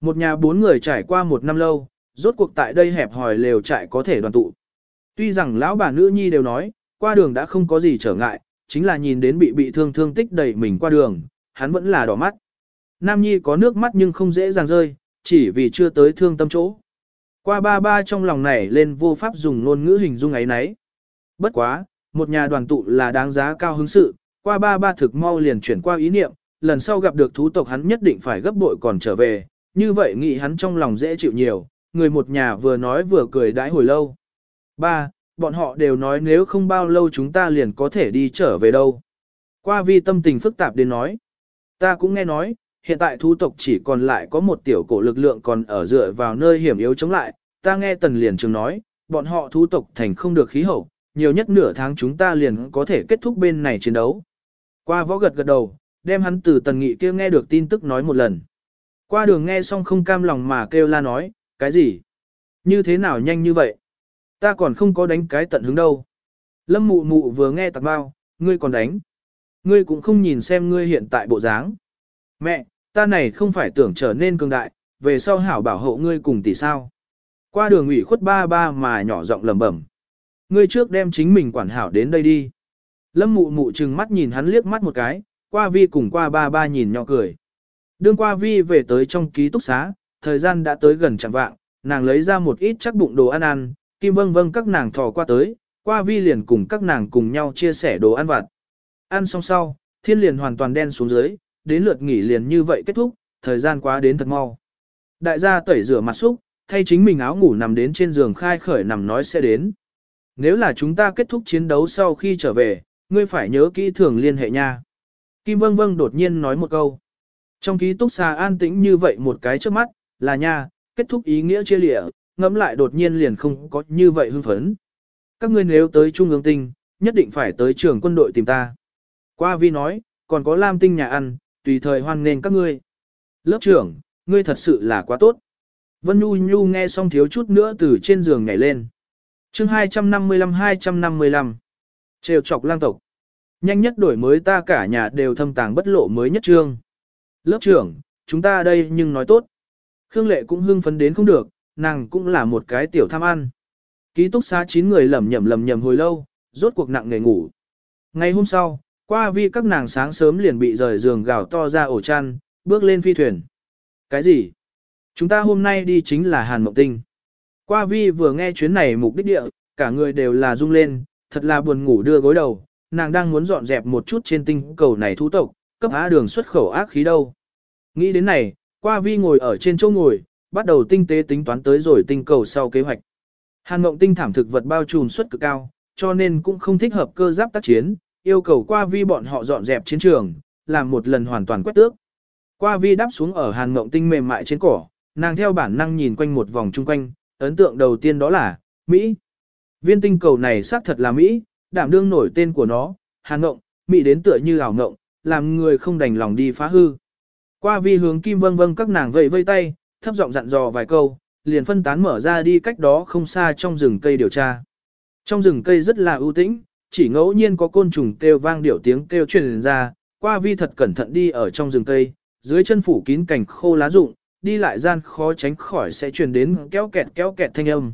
Một nhà bốn người trải qua một năm lâu, rốt cuộc tại đây hẹp hòi lều trại có thể đoàn tụ. Tuy rằng lão bà nữ nhi đều nói, qua đường đã không có gì trở ngại, chính là nhìn đến bị bị thương thương tích đầy mình qua đường, hắn vẫn là đỏ mắt. Nam nhi có nước mắt nhưng không dễ dàng rơi, chỉ vì chưa tới thương tâm chỗ. Qua ba ba trong lòng này lên vô pháp dùng ngôn ngữ hình dung ấy nấy. Bất quá, một nhà đoàn tụ là đáng giá cao hứng sự, qua ba ba thực mau liền chuyển qua ý niệm, lần sau gặp được thú tộc hắn nhất định phải gấp bội còn trở về, như vậy nghĩ hắn trong lòng dễ chịu nhiều, người một nhà vừa nói vừa cười đãi hồi lâu. Ba, bọn họ đều nói nếu không bao lâu chúng ta liền có thể đi trở về đâu. Qua vi tâm tình phức tạp đến nói, ta cũng nghe nói, hiện tại thú tộc chỉ còn lại có một tiểu cổ lực lượng còn ở dựa vào nơi hiểm yếu chống lại, ta nghe tần liền trường nói, bọn họ thú tộc thành không được khí hậu, nhiều nhất nửa tháng chúng ta liền có thể kết thúc bên này chiến đấu. Qua võ gật gật đầu, đem hắn từ tần nghị kia nghe được tin tức nói một lần. Qua đường nghe xong không cam lòng mà kêu la nói, cái gì? Như thế nào nhanh như vậy? Ta còn không có đánh cái tận hứng đâu. Lâm mụ mụ vừa nghe tạc bao, ngươi còn đánh. Ngươi cũng không nhìn xem ngươi hiện tại bộ dáng. Mẹ, ta này không phải tưởng trở nên cường đại, về sau hảo bảo hộ ngươi cùng tỷ sao. Qua đường ủy khuất ba ba mà nhỏ giọng lẩm bẩm. Ngươi trước đem chính mình quản hảo đến đây đi. Lâm mụ mụ trừng mắt nhìn hắn liếc mắt một cái, qua vi cùng qua ba ba nhìn nhỏ cười. Đương qua vi về tới trong ký túc xá, thời gian đã tới gần chẳng vạng, nàng lấy ra một ít chắc bụng đồ ăn ăn, kim vâng vâng các nàng thò qua tới, qua vi liền cùng các nàng cùng nhau chia sẻ đồ ăn vặt. Ăn xong sau, thiên liền hoàn toàn đen xuống dưới, đến lượt nghỉ liền như vậy kết thúc, thời gian quá đến thật mau. Đại gia tẩy rửa mặt xúc, thay chính mình áo ngủ nằm đến trên giường khai khởi nằm nói sẽ đến. Nếu là chúng ta kết thúc chiến đấu sau khi trở về, ngươi phải nhớ kỹ thường liên hệ nha. Kim Vâng Vâng đột nhiên nói một câu. Trong ký túc xá an tĩnh như vậy một cái trước mắt, là nha, kết thúc ý nghĩa chia lịa, ngẫm lại đột nhiên liền không có như vậy hưng phấn. Các ngươi nếu tới Trung ương tinh, nhất định phải tới trường quân đội tìm ta. Qua vi nói, còn có Lam tinh nhà ăn, tùy thời hoan nghênh các ngươi. Lớp trưởng, ngươi thật sự là quá tốt. Vân Nhu Nhu nghe xong thiếu chút nữa từ trên giường nhảy lên. chương 255-255. Trêu chọc lang tộc. Nhanh nhất đổi mới ta cả nhà đều thâm tàng bất lộ mới nhất trương. Lớp trưởng, chúng ta đây nhưng nói tốt. Khương Lệ cũng hưng phấn đến không được, nàng cũng là một cái tiểu tham ăn. Ký túc xá 9 người lầm nhầm lầm nhầm hồi lâu, rốt cuộc nặng nghề ngủ. Ngày hôm sau, qua vi các nàng sáng sớm liền bị rời giường gào to ra ổ chăn, bước lên phi thuyền. Cái gì? Chúng ta hôm nay đi chính là Hàn Mộng Tinh. Qua vi vừa nghe chuyến này mục đích địa, cả người đều là rung lên, thật là buồn ngủ đưa gối đầu, nàng đang muốn dọn dẹp một chút trên tinh cầu này thú tộc, cấp á đường xuất khẩu ác khí đâu. Nghĩ đến này, qua vi ngồi ở trên chỗ ngồi, bắt đầu tinh tế tính toán tới rồi tinh cầu sau kế hoạch. Hàn Mộng Tinh thảm thực vật bao trùm suất cực cao, cho nên cũng không thích hợp cơ giáp tác chiến, yêu cầu qua vi bọn họ dọn dẹp chiến trường, làm một lần hoàn toàn quét tước. Qua vi đáp xuống ở Hàn Mộng Tinh mềm mại trên cỏ, nàng theo bản năng nhìn quanh một vòng chung quanh, ấn tượng đầu tiên đó là Mỹ. Viên tinh cầu này xác thật là Mỹ, đảm đương nổi tên của nó, Hàn Mộng, Mỹ đến tựa như ảo mộng, làm người không đành lòng đi phá hư. Qua vi hướng Kim Vâng Vâng các nàng vẫy vây tay, thấp giọng dặn dò vài câu, liền phân tán mở ra đi cách đó không xa trong rừng cây điều tra. Trong rừng cây rất là ưu tĩnh, chỉ ngẫu nhiên có côn trùng kêu vang điệu tiếng kêu truyền ra, qua vi thật cẩn thận đi ở trong rừng cây, dưới chân phủ kín cảnh khô lá rụng, đi lại gian khó tránh khỏi sẽ truyền đến kéo kẹt kéo kẹt thanh âm.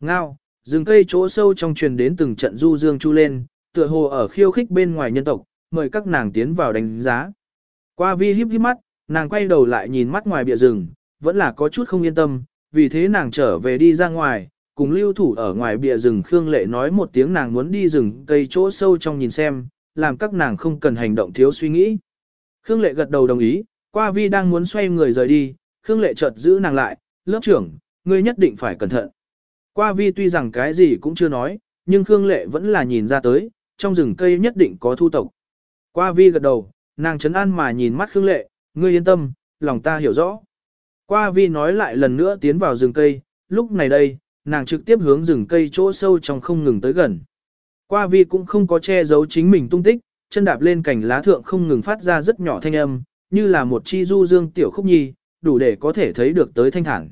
Ngao, rừng cây chỗ sâu trong truyền đến từng trận du dương chu lên, tựa hồ ở khiêu khích bên ngoài nhân tộc, mời các nàng tiến vào đánh giá. Qua vi híp híp mắt, nàng quay đầu lại nhìn mắt ngoài bìa rừng, vẫn là có chút không yên tâm, vì thế nàng trở về đi ra ngoài, cùng lưu thủ ở ngoài bìa rừng Khương Lệ nói một tiếng nàng muốn đi rừng cây chỗ sâu trong nhìn xem, làm các nàng không cần hành động thiếu suy nghĩ. Khương Lệ gật đầu đồng ý, qua vi đang muốn xoay người rời đi, Khương Lệ chợt giữ nàng lại, lớp trưởng, ngươi nhất định phải cẩn thận. Qua vi tuy rằng cái gì cũng chưa nói, nhưng Khương Lệ vẫn là nhìn ra tới, trong rừng cây nhất định có thu tộc. Qua vi gật đầu, nàng chấn an mà nhìn mắt Khương Lệ, ngươi yên tâm, lòng ta hiểu rõ. Qua vi nói lại lần nữa tiến vào rừng cây, lúc này đây, nàng trực tiếp hướng rừng cây chỗ sâu trong không ngừng tới gần. Qua vi cũng không có che giấu chính mình tung tích, chân đạp lên cành lá thượng không ngừng phát ra rất nhỏ thanh âm, như là một chi du dương tiểu khúc nhi, đủ để có thể thấy được tới thanh thản.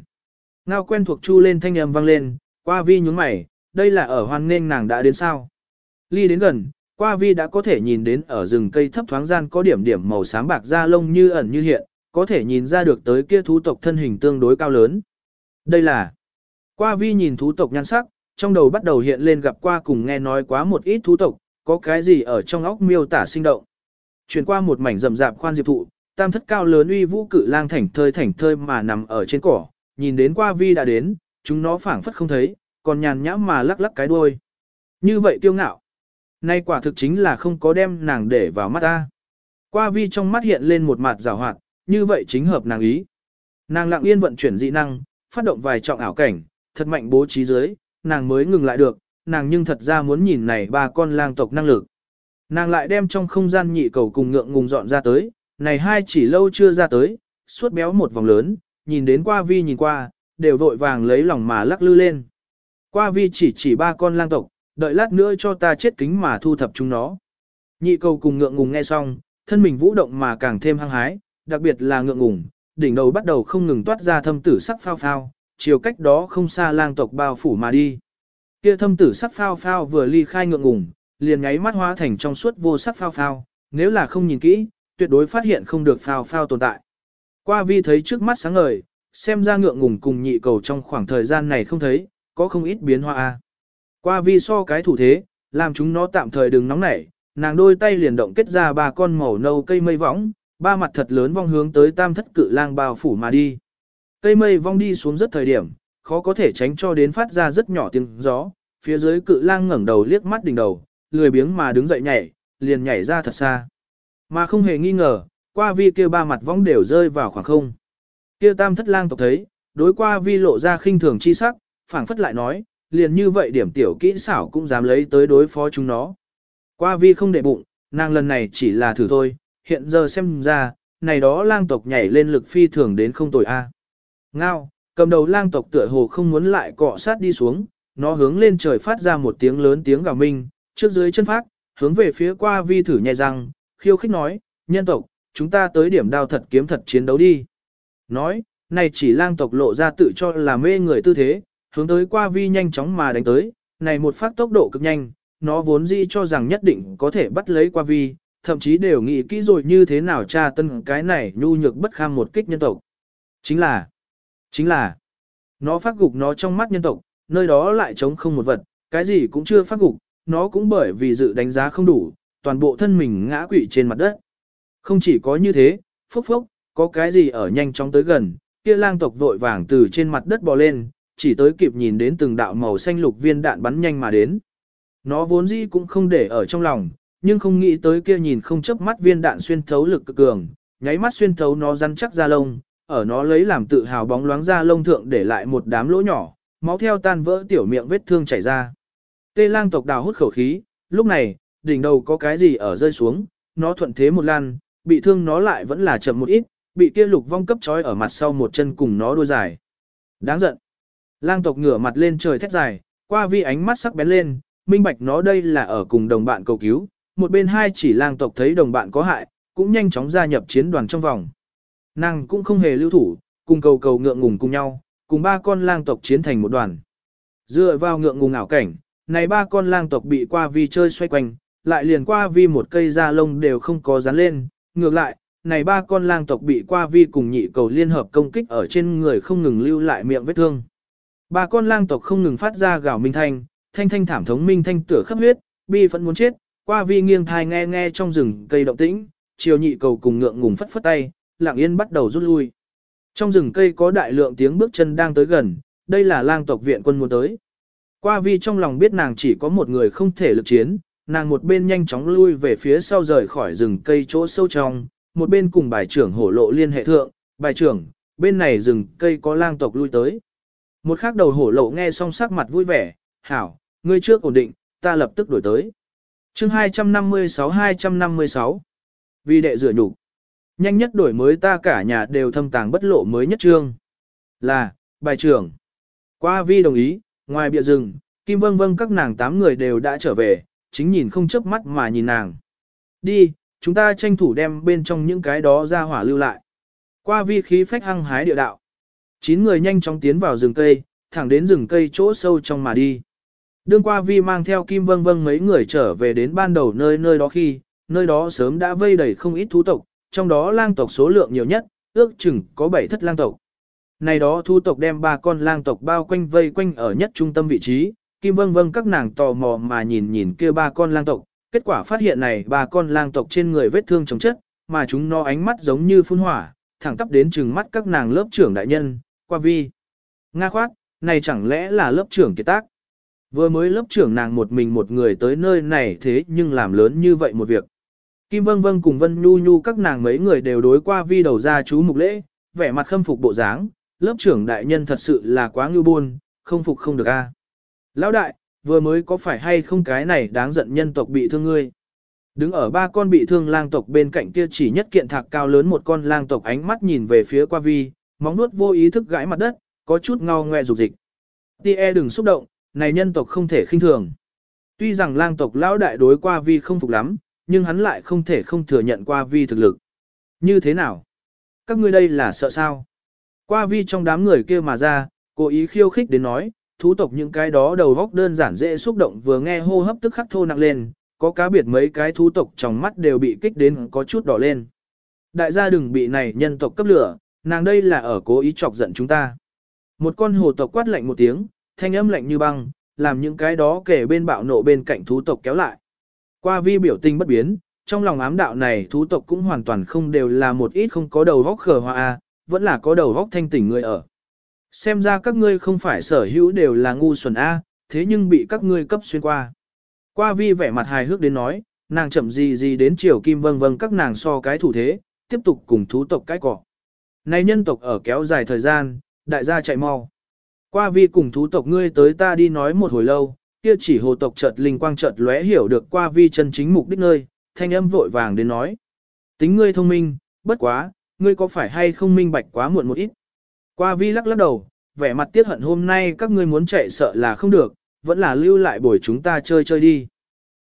Ngao quen thuộc chu lên thanh âm vang lên, qua vi nhướng mày, đây là ở hoan nghênh nàng đã đến sao. Ly đến gần, qua vi đã có thể nhìn đến ở rừng cây thấp thoáng gian có điểm điểm màu xám bạc da lông như ẩn như hiện, có thể nhìn ra được tới kia thú tộc thân hình tương đối cao lớn. Đây là qua vi nhìn thú tộc nhan sắc, trong đầu bắt đầu hiện lên gặp qua cùng nghe nói quá một ít thú tộc, có cái gì ở trong óc miêu tả sinh động. Chuyển qua một mảnh rậm rạp khoan diệp thụ, tam thất cao lớn uy vũ cự lang thảnh thơi thảnh thơi mà nằm ở trên cỏ, nhìn đến qua vi đã đến, chúng nó phảng phất không thấy, còn nhàn nhã mà lắc lắc cái đuôi. Như vậy tiêu ngạo. Nay quả thực chính là không có đem nàng để vào mắt ta. Qua vi trong mắt hiện lên một mặt rào hoạt, như vậy chính hợp nàng ý. Nàng lặng yên vận chuyển dị năng, phát động vài trọng ảo cảnh, thật mạnh bố trí dưới, nàng mới ngừng lại được, nàng nhưng thật ra muốn nhìn này ba con lang tộc năng lực. Nàng lại đem trong không gian nhị cầu cùng ngượng ngùng dọn ra tới, này hai chỉ lâu chưa ra tới, suốt béo một vòng lớn, nhìn đến qua vi nhìn qua, đều vội vàng lấy lòng mà lắc lư lên. Qua vi chỉ chỉ ba con lang tộc, đợi lát nữa cho ta chết kính mà thu thập chúng nó. Nhị cầu cùng ngượng ngùng nghe xong, thân mình vũ động mà càng thêm hăng hái, đặc biệt là ngượng ngùng, đỉnh đầu bắt đầu không ngừng toát ra thâm tử sắc phao phao, chiều cách đó không xa lang tộc bao phủ mà đi. Kia thâm tử sắc phao phao vừa ly khai ngượng ngùng, liền nháy mắt hóa thành trong suốt vô sắc phao phao, nếu là không nhìn kỹ, tuyệt đối phát hiện không được phao phao tồn tại. Qua vi thấy trước mắt sáng ngời, xem ra ngượng ngùng cùng nhị cầu trong khoảng thời gian này không thấy, có không ít biến hóa a. Qua vi so cái thủ thế, làm chúng nó tạm thời đừng nóng nảy, nàng đôi tay liền động kết ra ba con màu nâu cây mây võng, ba mặt thật lớn vong hướng tới tam thất cự lang bao phủ mà đi. Cây mây vong đi xuống rất thời điểm, khó có thể tránh cho đến phát ra rất nhỏ tiếng gió, phía dưới cự lang ngẩng đầu liếc mắt đỉnh đầu, lười biếng mà đứng dậy nhảy, liền nhảy ra thật xa. Mà không hề nghi ngờ, qua vi kia ba mặt vong đều rơi vào khoảng không. Kia tam thất lang tộc thấy, đối qua vi lộ ra khinh thường chi sắc, phảng phất lại nói, liền như vậy điểm tiểu kỹ xảo cũng dám lấy tới đối phó chúng nó. Qua vi không để bụng, nàng lần này chỉ là thử thôi, hiện giờ xem ra, này đó lang tộc nhảy lên lực phi thường đến không tồi a. Ngao, cầm đầu lang tộc tựa hồ không muốn lại cọ sát đi xuống, nó hướng lên trời phát ra một tiếng lớn tiếng gào minh, trước dưới chân phát, hướng về phía qua vi thử nhẹ răng, khiêu khích nói, nhân tộc, chúng ta tới điểm đao thật kiếm thật chiến đấu đi. Nói, này chỉ lang tộc lộ ra tự cho là mê người tư thế, hướng tới qua vi nhanh chóng mà đánh tới, này một phát tốc độ cực nhanh, nó vốn dĩ cho rằng nhất định có thể bắt lấy qua vi, thậm chí đều nghĩ kỹ rồi như thế nào tra tân cái này nhu nhược bất kham một kích nhân tộc. Chính là, chính là, nó phát gục nó trong mắt nhân tộc, nơi đó lại trống không một vật, cái gì cũng chưa phát gục, nó cũng bởi vì dự đánh giá không đủ, toàn bộ thân mình ngã quỵ trên mặt đất. Không chỉ có như thế, phốc phốc, có cái gì ở nhanh chóng tới gần, kia lang tộc vội vàng từ trên mặt đất bò lên, chỉ tới kịp nhìn đến từng đạo màu xanh lục viên đạn bắn nhanh mà đến. Nó vốn dĩ cũng không để ở trong lòng, nhưng không nghĩ tới kia nhìn không chớp mắt viên đạn xuyên thấu lực cực cường, nháy mắt xuyên thấu nó rắn chắc ra lông, ở nó lấy làm tự hào bóng loáng da lông thượng để lại một đám lỗ nhỏ, máu theo tan vỡ tiểu miệng vết thương chảy ra. Tê lang tộc đào hút khẩu khí, lúc này, đỉnh đầu có cái gì ở rơi xuống, nó thuận thế một lan, bị thương nó lại vẫn là chậm một ít, bị kia lục vong cấp trói ở mặt sau một chân cùng nó đuôi dài. Đáng giận. Lang tộc ngửa mặt lên trời thét dài, qua vi ánh mắt sắc bén lên, minh bạch nó đây là ở cùng đồng bạn cầu cứu, một bên hai chỉ lang tộc thấy đồng bạn có hại, cũng nhanh chóng gia nhập chiến đoàn trong vòng. Nàng cũng không hề lưu thủ, cùng cầu cầu ngượng ngùng cùng nhau, cùng ba con lang tộc chiến thành một đoàn. Dựa vào ngượng ngùng ảo cảnh, này ba con lang tộc bị qua vi chơi xoay quanh, lại liền qua vi một cây da lông đều không có dán lên, ngược lại, này ba con lang tộc bị qua vi cùng nhị cầu liên hợp công kích ở trên người không ngừng lưu lại miệng vết thương bà con lang tộc không ngừng phát ra gào minh thanh, thanh thanh thảm thống minh thanh tửa khắp huyết, bi vẫn muốn chết, qua vi nghiêng thai nghe nghe trong rừng cây động tĩnh, chiều nhị cầu cùng ngượng ngùng phất phất tay, lặng yên bắt đầu rút lui. Trong rừng cây có đại lượng tiếng bước chân đang tới gần, đây là lang tộc viện quân muốn tới. Qua vi trong lòng biết nàng chỉ có một người không thể lực chiến, nàng một bên nhanh chóng lui về phía sau rời khỏi rừng cây chỗ sâu trong, một bên cùng bài trưởng hổ lộ liên hệ thượng, bài trưởng, bên này rừng cây có lang tộc lui tới. Một khác đầu hổ lộ nghe xong sắc mặt vui vẻ, hảo, ngươi trước ổn định, ta lập tức đổi tới. chương 256-256 Vì đệ rửa nhục Nhanh nhất đổi mới ta cả nhà đều thâm tàng bất lộ mới nhất trương. Là, bài trưởng. Qua vi đồng ý, ngoài bịa rừng, Kim Vâng Vâng các nàng tám người đều đã trở về, chính nhìn không chớp mắt mà nhìn nàng. Đi, chúng ta tranh thủ đem bên trong những cái đó ra hỏa lưu lại. Qua vi khí phách hăng hái địa đạo. Chín người nhanh chóng tiến vào rừng cây, thẳng đến rừng cây chỗ sâu trong mà đi. Đương qua vi mang theo Kim Vâng Vâng mấy người trở về đến ban đầu nơi nơi đó khi, nơi đó sớm đã vây đầy không ít thú tộc, trong đó lang tộc số lượng nhiều nhất, ước chừng có bảy thất lang tộc. Này đó thú tộc đem ba con lang tộc bao quanh vây quanh ở nhất trung tâm vị trí, Kim Vâng Vâng các nàng tò mò mà nhìn nhìn kia ba con lang tộc, kết quả phát hiện này ba con lang tộc trên người vết thương chống chất, mà chúng nó ánh mắt giống như phun hỏa, thẳng tắp đến trừng mắt các nàng lớp trưởng đại nhân, qua vi. Nga khoát, này chẳng lẽ là lớp trưởng kiệt tác? Vừa mới lớp trưởng nàng một mình một người tới nơi này thế nhưng làm lớn như vậy một việc. Kim Vâng Vâng cùng Vân Nhu Nhu các nàng mấy người đều đối qua vi đầu ra chú mục lễ, vẻ mặt khâm phục bộ dáng, lớp trưởng đại nhân thật sự là quá ngưu buôn, không phục không được a. Lão đại, vừa mới có phải hay không cái này đáng giận nhân tộc bị thương ngươi? Đứng ở ba con bị thương lang tộc bên cạnh kia chỉ nhất kiện thạc cao lớn một con lang tộc ánh mắt nhìn về phía qua vi, móng nuốt vô ý thức gãi mặt đất, có chút ngao ngoe dục dịch. Tie đừng xúc động, này nhân tộc không thể khinh thường. Tuy rằng lang tộc lão đại đối qua vi không phục lắm, nhưng hắn lại không thể không thừa nhận qua vi thực lực. Như thế nào? Các ngươi đây là sợ sao? Qua vi trong đám người kia mà ra, cố ý khiêu khích đến nói, thú tộc những cái đó đầu vóc đơn giản dễ xúc động vừa nghe hô hấp tức khắc thô nặng lên, có cá biệt mấy cái thú tộc trong mắt đều bị kích đến có chút đỏ lên. Đại gia đừng bị này nhân tộc cấp lửa, nàng đây là ở cố ý chọc giận chúng ta. Một con hồ tộc quát lạnh một tiếng, thanh âm lạnh như băng, làm những cái đó kể bên bạo nộ bên cạnh thú tộc kéo lại. Qua vi biểu tình bất biến, trong lòng ám đạo này thú tộc cũng hoàn toàn không đều là một ít không có đầu góc khờ hoa a, vẫn là có đầu góc thanh tỉnh người ở. Xem ra các ngươi không phải sở hữu đều là ngu xuẩn a, thế nhưng bị các ngươi cấp xuyên qua. Qua vi vẻ mặt hài hước đến nói, nàng chậm gì gì đến chiều kim vâng vâng các nàng so cái thủ thế, tiếp tục cùng thú tộc cái cỏ. Này nhân tộc ở kéo dài thời gian, đại gia chạy mau. Qua vi cùng thú tộc ngươi tới ta đi nói một hồi lâu, kia chỉ hồ tộc chợt linh quang chợt lóe hiểu được qua vi chân chính mục đích nơi, thanh âm vội vàng đến nói. Tính ngươi thông minh, bất quá, ngươi có phải hay không minh bạch quá muộn một ít. Qua vi lắc lắc đầu, vẻ mặt tiếc hận hôm nay các ngươi muốn chạy sợ là không được, vẫn là lưu lại buổi chúng ta chơi chơi đi.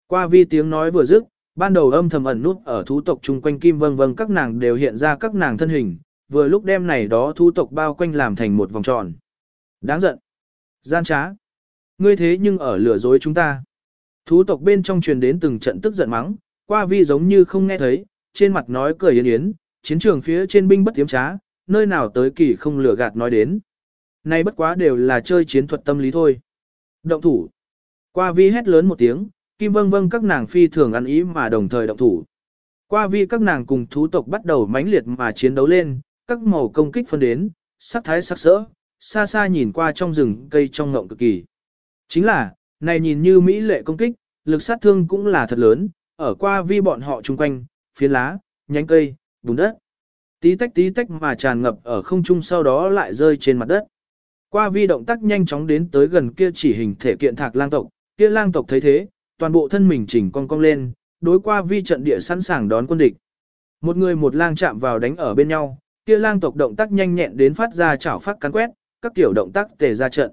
Qua vi tiếng nói vừa dứt, ban đầu âm thầm ẩn nút ở thú tộc chung quanh kim vâng vâng các nàng đều hiện ra các nàng thân hình, vừa lúc đem này đó thú tộc bao quanh làm thành một vòng tròn. Đáng giận. Gian trá. Ngươi thế nhưng ở lừa dối chúng ta. Thú tộc bên trong truyền đến từng trận tức giận mắng, qua vi giống như không nghe thấy, trên mặt nói cười yến yến, chiến trường phía trên binh bất tiếm trá, nơi nào tới kỳ không lừa gạt nói đến. nay bất quá đều là chơi chiến thuật tâm lý thôi. Động thủ. Qua vi hét lớn một tiếng, kim vâng vâng các nàng phi thường ăn ý mà đồng thời động thủ. Qua vi các nàng cùng thú tộc bắt đầu mãnh liệt mà chiến đấu lên, các màu công kích phân đến, sắc thái sắc sỡ, xa xa nhìn qua trong rừng cây trong ngộng cực kỳ. Chính là, này nhìn như mỹ lệ công kích, lực sát thương cũng là thật lớn, ở qua vi bọn họ chung quanh, phiến lá, nhánh cây, bùn đất. Tí tách tí tách mà tràn ngập ở không trung sau đó lại rơi trên mặt đất. Qua vi động tác nhanh chóng đến tới gần kia chỉ hình thể kiện thạc lang tộc, kia lang tộc thấy thế, toàn bộ thân mình chỉnh cong cong lên, đối qua vi trận địa sẵn sàng đón quân địch. Một người một lang chạm vào đánh ở bên nhau, kia lang tộc động tác nhanh nhẹn đến phát ra chảo phát cắn quét, các kiểu động tác tề ra trận.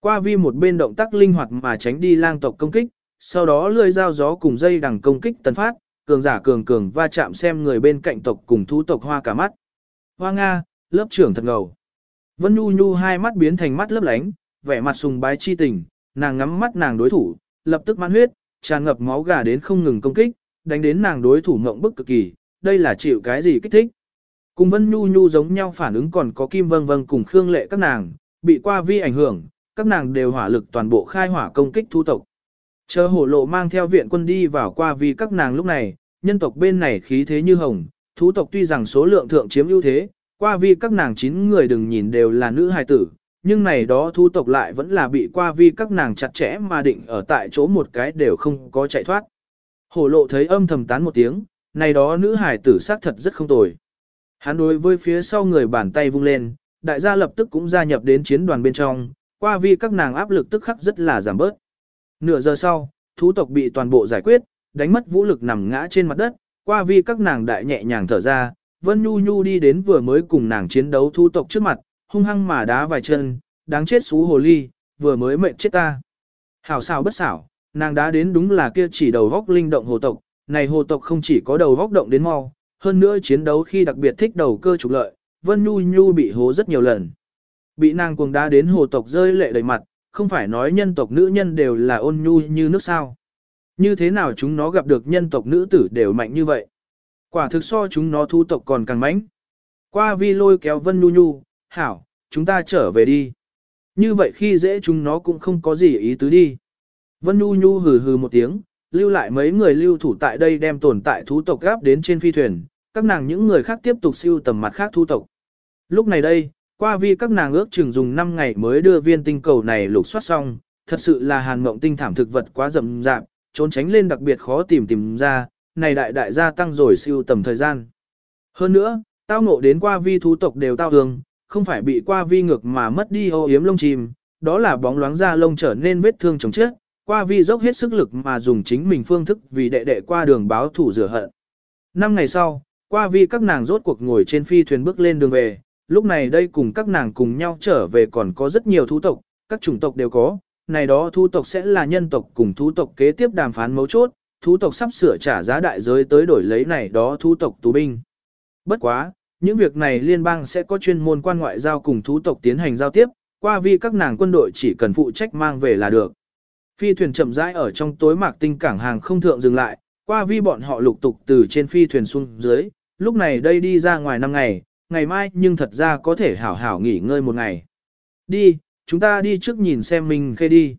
Qua vi một bên động tác linh hoạt mà tránh đi lang tộc công kích, sau đó lươi dao gió cùng dây đằng công kích tấn phát, cường giả cường cường va chạm xem người bên cạnh tộc cùng thú tộc hoa cả mắt. Hoa Nga, lớp trưởng thật ngầu. Vân Nhu Nhu hai mắt biến thành mắt lấp lánh, vẻ mặt sùng bái chi tình, nàng ngắm mắt nàng đối thủ, lập tức mãn huyết, tràn ngập máu gà đến không ngừng công kích, đánh đến nàng đối thủ ngộng bức cực kỳ, đây là chịu cái gì kích thích. Cùng Vân Nhu Nhu giống nhau phản ứng còn có Kim Vâng Vâng cùng Khương Lệ các nàng, bị qua vi ảnh hưởng, các nàng đều hỏa lực toàn bộ khai hỏa công kích thu tộc. Chờ hổ lộ mang theo viện quân đi vào qua vi các nàng lúc này, nhân tộc bên này khí thế như hồng, thú tộc tuy rằng số lượng thượng chiếm ưu thế, qua vi các nàng chín người đừng nhìn đều là nữ hài tử, nhưng này đó thú tộc lại vẫn là bị qua vi các nàng chặt chẽ mà định ở tại chỗ một cái đều không có chạy thoát. Hổ lộ thấy âm thầm tán một tiếng, này đó nữ hài tử xác thật rất không tồi. Hắn đối với phía sau người bàn tay vung lên, đại gia lập tức cũng gia nhập đến chiến đoàn bên trong, qua vi các nàng áp lực tức khắc rất là giảm bớt. Nửa giờ sau, thú tộc bị toàn bộ giải quyết, đánh mất vũ lực nằm ngã trên mặt đất, qua vi các nàng đại nhẹ nhàng thở ra, Vân Nhu Nhu đi đến vừa mới cùng nàng chiến đấu thú tộc trước mặt, hung hăng mà đá vài chân, đáng chết xú hồ ly, vừa mới mệnh chết ta. Hảo xảo bất xảo, nàng đá đến đúng là kia chỉ đầu vóc linh động hồ tộc, này hồ tộc không chỉ có đầu vóc động đến mau, hơn nữa chiến đấu khi đặc biệt thích đầu cơ trục lợi, Vân Nhu Nhu bị hố rất nhiều lần. Bị nàng cuồng đá đến hồ tộc rơi lệ đầy mặt, không phải nói nhân tộc nữ nhân đều là ôn nhu như nước sao. Như thế nào chúng nó gặp được nhân tộc nữ tử đều mạnh như vậy? Quả thực so chúng nó thu tộc còn càng mãnh. Qua vi lôi kéo Vân Nhu Nhu, hảo, chúng ta trở về đi. Như vậy khi dễ chúng nó cũng không có gì ý tứ đi. Vân Nhu Nhu hừ hừ một tiếng, lưu lại mấy người lưu thủ tại đây đem tồn tại thú tộc gáp đến trên phi thuyền, các nàng những người khác tiếp tục siêu tầm mặt khác thu tộc. Lúc này đây, qua vi các nàng ước chừng dùng 5 ngày mới đưa viên tinh cầu này lục soát xong, thật sự là hàn mộng tinh thảm thực vật quá rậm rạp, trốn tránh lên đặc biệt khó tìm tìm ra, này đại đại gia tăng rồi siêu tầm thời gian. Hơn nữa, tao ngộ đến qua vi thú tộc đều tao thường, không phải bị qua vi ngược mà mất đi ô yếm lông chim, đó là bóng loáng da lông trở nên vết thương chồng chết, qua vi dốc hết sức lực mà dùng chính mình phương thức vì đệ đệ qua đường báo thủ rửa hận. Năm ngày sau, qua vi các nàng rốt cuộc ngồi trên phi thuyền bước lên đường về, lúc này đây cùng các nàng cùng nhau trở về còn có rất nhiều thú tộc, các chủng tộc đều có, này đó thú tộc sẽ là nhân tộc cùng thú tộc kế tiếp đàm phán mấu chốt, thú tộc sắp sửa trả giá đại giới tới đổi lấy này đó thú tộc tù binh. Bất quá, những việc này liên bang sẽ có chuyên môn quan ngoại giao cùng thú tộc tiến hành giao tiếp, qua vì các nàng quân đội chỉ cần phụ trách mang về là được. Phi thuyền chậm rãi ở trong tối mạc tinh cảng hàng không thượng dừng lại, qua vi bọn họ lục tục từ trên phi thuyền xuống dưới, lúc này đây đi ra ngoài năm ngày, ngày mai nhưng thật ra có thể hảo hảo nghỉ ngơi một ngày. Đi, chúng ta đi trước nhìn xem mình khê đi.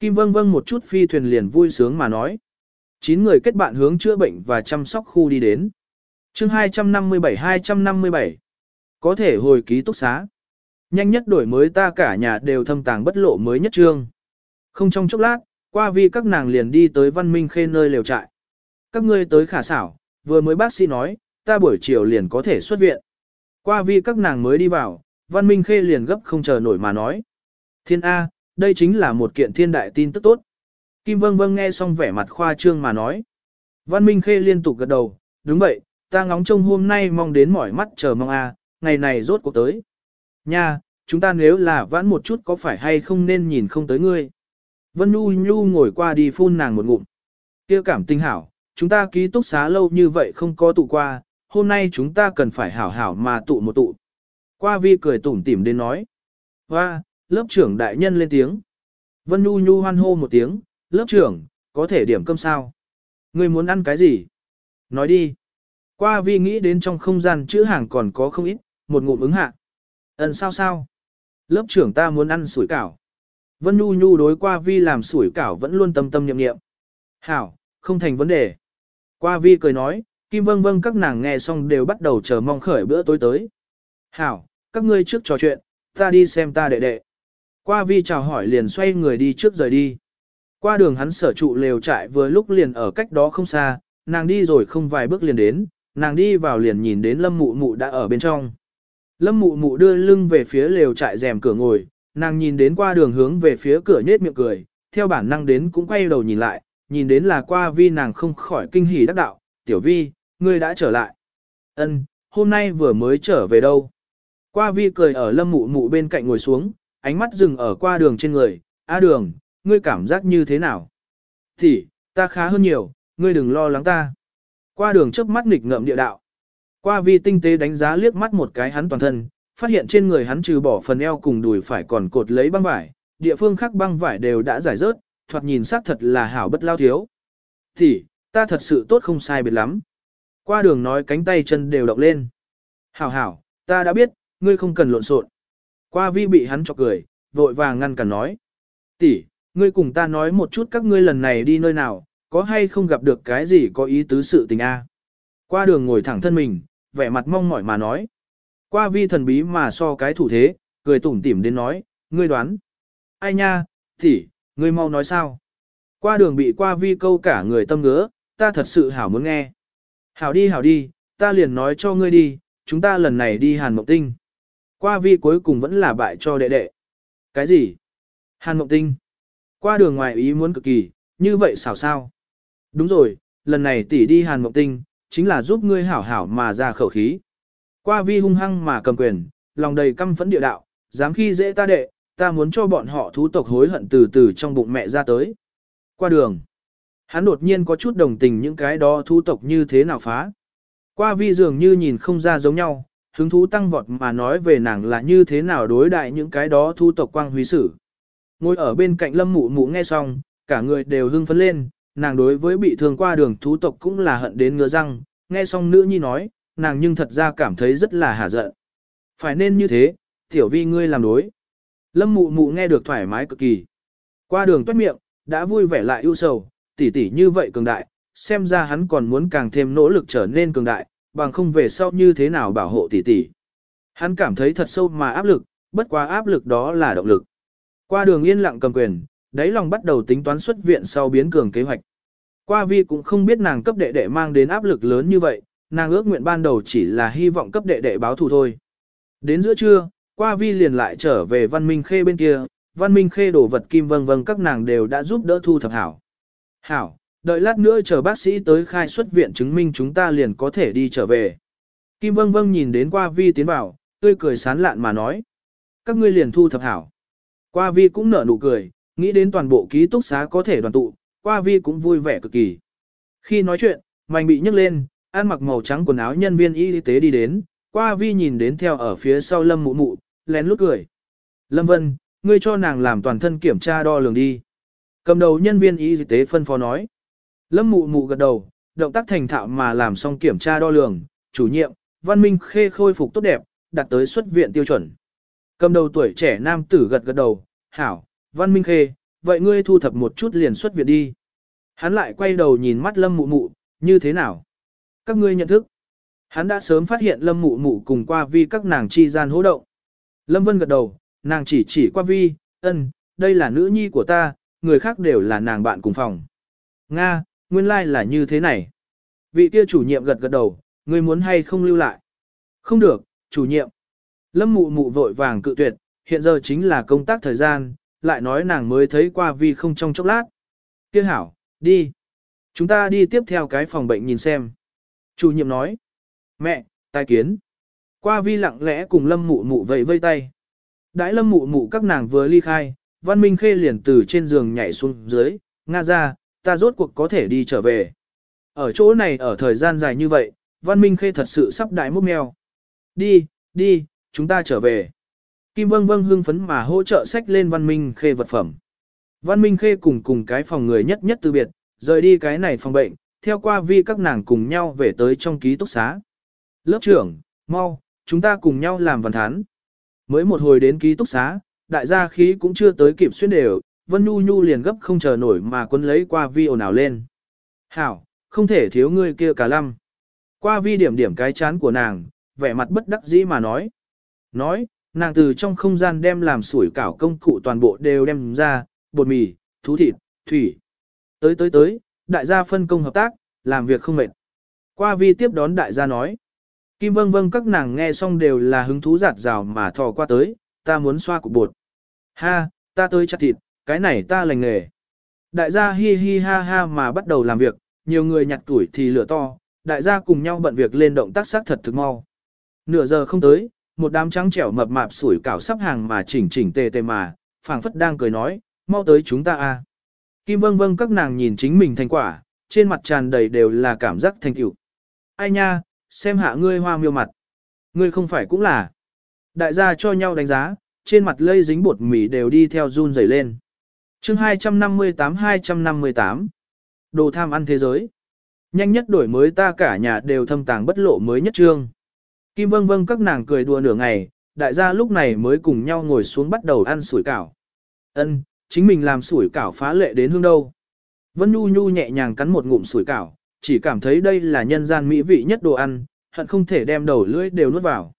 Kim vâng vâng một chút phi thuyền liền vui sướng mà nói. Chín người kết bạn hướng chữa bệnh và chăm sóc khu đi đến. chương 257-257. Có thể hồi ký túc xá. Nhanh nhất đổi mới ta cả nhà đều thâm tàng bất lộ mới nhất trương. Không trong chốc lát, qua vi các nàng liền đi tới văn minh khê nơi lều trại. Các ngươi tới khả xảo, vừa mới bác sĩ nói, ta buổi chiều liền có thể xuất viện. Qua vi các nàng mới đi vào, văn minh khê liền gấp không chờ nổi mà nói. Thiên A, đây chính là một kiện thiên đại tin tức tốt. Kim vâng vâng nghe xong vẻ mặt khoa trương mà nói. Văn minh khê liên tục gật đầu, đúng vậy, ta ngóng trông hôm nay mong đến mỏi mắt chờ mong A, ngày này rốt cuộc tới. Nha, chúng ta nếu là vãn một chút có phải hay không nên nhìn không tới ngươi. Vân Nhu Nhu ngồi qua đi phun nàng một ngụm. kia cảm tinh hảo, chúng ta ký túc xá lâu như vậy không có tụ qua, hôm nay chúng ta cần phải hảo hảo mà tụ một tụ. Qua vi cười tủm tỉm đến nói. Và, lớp trưởng đại nhân lên tiếng. Vân Nhu Nhu hoan hô một tiếng, lớp trưởng, có thể điểm cơm sao? Ngươi muốn ăn cái gì? Nói đi. Qua vi nghĩ đến trong không gian chữ hàng còn có không ít, một ngụm ứng hạ. Ấn sao sao? Lớp trưởng ta muốn ăn sủi cảo. Vân Nhu Nhu đối qua vi làm sủi cảo vẫn luôn tâm tâm niệm niệm. Hảo, không thành vấn đề. Qua vi cười nói, Kim Vâng Vâng các nàng nghe xong đều bắt đầu chờ mong khởi bữa tối tới. Hảo, các ngươi trước trò chuyện, ta đi xem ta đệ đệ. Qua vi chào hỏi liền xoay người đi trước rời đi. Qua đường hắn sở trụ lều trại vừa lúc liền ở cách đó không xa, nàng đi rồi không vài bước liền đến, nàng đi vào liền nhìn đến lâm mụ mụ đã ở bên trong. Lâm mụ mụ đưa lưng về phía lều trại rèm cửa ngồi, nàng nhìn đến qua đường hướng về phía cửa nhết miệng cười, theo bản năng đến cũng quay đầu nhìn lại, nhìn đến là qua vi nàng không khỏi kinh hỉ đắc đạo, tiểu vi, ngươi đã trở lại. Ân, hôm nay vừa mới trở về đâu. Qua vi cười ở lâm mụ mụ bên cạnh ngồi xuống, ánh mắt dừng ở qua đường trên người, a đường, ngươi cảm giác như thế nào? Thì, ta khá hơn nhiều, ngươi đừng lo lắng ta. Qua đường trước mắt nghịch ngợm địa đạo. Qua vi tinh tế đánh giá liếc mắt một cái hắn toàn thân, phát hiện trên người hắn trừ bỏ phần eo cùng đùi phải còn cột lấy băng vải, địa phương khác băng vải đều đã giải rớt, thoạt nhìn xác thật là hảo bất lao thiếu. Thì, ta thật sự tốt không sai biệt lắm. Qua đường nói cánh tay chân đều động lên. Hảo hảo, ta đã biết, ngươi không cần lộn xộn. Qua vi bị hắn chọc cười, vội vàng ngăn cản nói. tỷ, ngươi cùng ta nói một chút các ngươi lần này đi nơi nào, có hay không gặp được cái gì có ý tứ sự tình a? Qua đường ngồi thẳng thân mình, vẻ mặt mong mỏi mà nói. Qua vi thần bí mà so cái thủ thế, cười tủm tỉm đến nói, ngươi đoán. Ai nha, tỷ, ngươi mau nói sao? Qua đường bị qua vi câu cả người tâm ngứa, ta thật sự hảo muốn nghe. Hảo đi hảo đi, ta liền nói cho ngươi đi, chúng ta lần này đi Hàn Mộng Tinh. Qua vi cuối cùng vẫn là bại cho đệ đệ. Cái gì? Hàn Mộng Tinh. Qua đường ngoài ý muốn cực kỳ, như vậy xảo sao? Đúng rồi, lần này tỷ đi Hàn Mộng Tinh, chính là giúp ngươi hảo hảo mà ra khẩu khí. Qua vi hung hăng mà cầm quyền, lòng đầy căm phẫn địa đạo, dám khi dễ ta đệ, ta muốn cho bọn họ thú tộc hối hận từ từ trong bụng mẹ ra tới. Qua đường. Hắn đột nhiên có chút đồng tình những cái đó thú tộc như thế nào phá. Qua vi dường như nhìn không ra giống nhau, hứng thú tăng vọt mà nói về nàng là như thế nào đối đại những cái đó thú tộc quang huy sử. Ngồi ở bên cạnh lâm mụ mụ nghe xong, cả người đều hưng phấn lên, nàng đối với bị thương qua đường thú tộc cũng là hận đến ngứa răng, nghe xong nữ nhi nói, nàng nhưng thật ra cảm thấy rất là hả giận. Phải nên như thế, tiểu vi ngươi làm đối. Lâm mụ mụ nghe được thoải mái cực kỳ. Qua đường toát miệng, đã vui vẻ lại ưu sầu, tỷ tỷ như vậy cường đại, xem ra hắn còn muốn càng thêm nỗ lực trở nên cường đại, bằng không về sau như thế nào bảo hộ tỷ tỷ. Hắn cảm thấy thật sâu mà áp lực, bất quá áp lực đó là động lực. Qua đường yên lặng cầm quyền, đáy lòng bắt đầu tính toán xuất viện sau biến cường kế hoạch. Qua vi cũng không biết nàng cấp đệ đệ mang đến áp lực lớn như vậy, nàng ước nguyện ban đầu chỉ là hy vọng cấp đệ đệ báo thù thôi. Đến giữa trưa, qua vi liền lại trở về văn minh khê bên kia, văn minh khê đổ vật kim vâng vâng các nàng đều đã giúp đỡ thu thập hảo. Hảo, đợi lát nữa chờ bác sĩ tới khai xuất viện chứng minh chúng ta liền có thể đi trở về. Kim vâng vâng nhìn đến qua vi tiến vào, tươi cười sán lạn mà nói. Các ngươi liền thu thập hảo. Qua vi cũng nở nụ cười, nghĩ đến toàn bộ ký túc xá có thể đoàn tụ, qua vi cũng vui vẻ cực kỳ. Khi nói chuyện, mảnh bị nhấc lên, ăn mặc màu trắng quần áo nhân viên y tế đi đến, qua vi nhìn đến theo ở phía sau lâm mụ mụ, lén lút cười. Lâm Vân, ngươi cho nàng làm toàn thân kiểm tra đo lường đi. Cầm đầu nhân viên y tế phân phó nói. Lâm mụ mụ gật đầu, động tác thành thạo mà làm xong kiểm tra đo lường, chủ nhiệm, văn minh khê khôi phục tốt đẹp, đạt tới xuất viện tiêu chuẩn. Cầm đầu tuổi trẻ nam tử gật gật đầu, hảo, văn minh khê, vậy ngươi thu thập một chút liền xuất viện đi. Hắn lại quay đầu nhìn mắt lâm mụ mụ, như thế nào? Các ngươi nhận thức. Hắn đã sớm phát hiện lâm mụ mụ cùng qua vi các nàng chi gian hỗ động. Lâm Vân gật đầu, nàng chỉ chỉ qua vi, ân, đây là nữ nhi của ta, người khác đều là nàng bạn cùng phòng. Nga, nguyên lai like là như thế này. Vị kia chủ nhiệm gật gật đầu, ngươi muốn hay không lưu lại? Không được, chủ nhiệm. Lâm mụ mụ vội vàng cự tuyệt, hiện giờ chính là công tác thời gian, lại nói nàng mới thấy qua vi không trong chốc lát. Kia hảo, đi. Chúng ta đi tiếp theo cái phòng bệnh nhìn xem. Chủ nhiệm nói. Mẹ, tai kiến. Qua vi lặng lẽ cùng lâm mụ mụ vẫy vây tay. Đãi lâm mụ mụ các nàng vừa ly khai, văn minh khê liền từ trên giường nhảy xuống dưới, nga ra, ta rốt cuộc có thể đi trở về. Ở chỗ này ở thời gian dài như vậy, văn minh khê thật sự sắp đại mốc mèo. Đi, đi, chúng ta trở về. Kim vâng vâng hưng phấn mà hỗ trợ sách lên văn minh khê vật phẩm. Văn minh khê cùng cùng cái phòng người nhất nhất từ biệt, rời đi cái này phòng bệnh, theo qua vi các nàng cùng nhau về tới trong ký túc xá. Lớp trưởng, mau, chúng ta cùng nhau làm văn thán. Mới một hồi đến ký túc xá, đại gia khí cũng chưa tới kịp xuyên đều, Vân Nhu Nhu liền gấp không chờ nổi mà quân lấy qua vi ồn ào lên. Hảo, không thể thiếu ngươi kia cả lăm. Qua vi điểm điểm cái chán của nàng, vẻ mặt bất đắc dĩ mà nói. Nói, nàng từ trong không gian đem làm sủi cảo công cụ toàn bộ đều đem ra, bột mì, thú thịt, thủy. Tới tới tới, đại gia phân công hợp tác, làm việc không mệt. Qua vi tiếp đón đại gia nói. Kim vâng vâng các nàng nghe xong đều là hứng thú giạt rào mà thò qua tới, ta muốn xoa cục bột. Ha, ta tới chặt thịt, cái này ta lành nghề. Đại gia hi hi ha ha mà bắt đầu làm việc, nhiều người nhặt tuổi thì lửa to, đại gia cùng nhau bận việc lên động tác sát thật thực mau. Nửa giờ không tới, một đám trắng trẻo mập mạp sủi cảo sắp hàng mà chỉnh chỉnh tề tề mà, phảng phất đang cười nói, mau tới chúng ta a. Kim vâng vâng các nàng nhìn chính mình thành quả, trên mặt tràn đầy đều là cảm giác thành tựu. Ai nha, xem hạ ngươi hoa miêu mặt. Ngươi không phải cũng là. Đại gia cho nhau đánh giá, trên mặt lây dính bột mì đều đi theo run rẩy lên. chương 258-258 Đồ tham ăn thế giới. Nhanh nhất đổi mới ta cả nhà đều thâm tàng bất lộ mới nhất trương. Kim vâng vâng các nàng cười đùa nửa ngày, đại gia lúc này mới cùng nhau ngồi xuống bắt đầu ăn sủi cảo. Ân, chính mình làm sủi cảo phá lệ đến hương đâu. Vân Nhu Nhu nhẹ nhàng cắn một ngụm sủi cảo, chỉ cảm thấy đây là nhân gian mỹ vị nhất đồ ăn, hận không thể đem đầu lưỡi đều nuốt vào.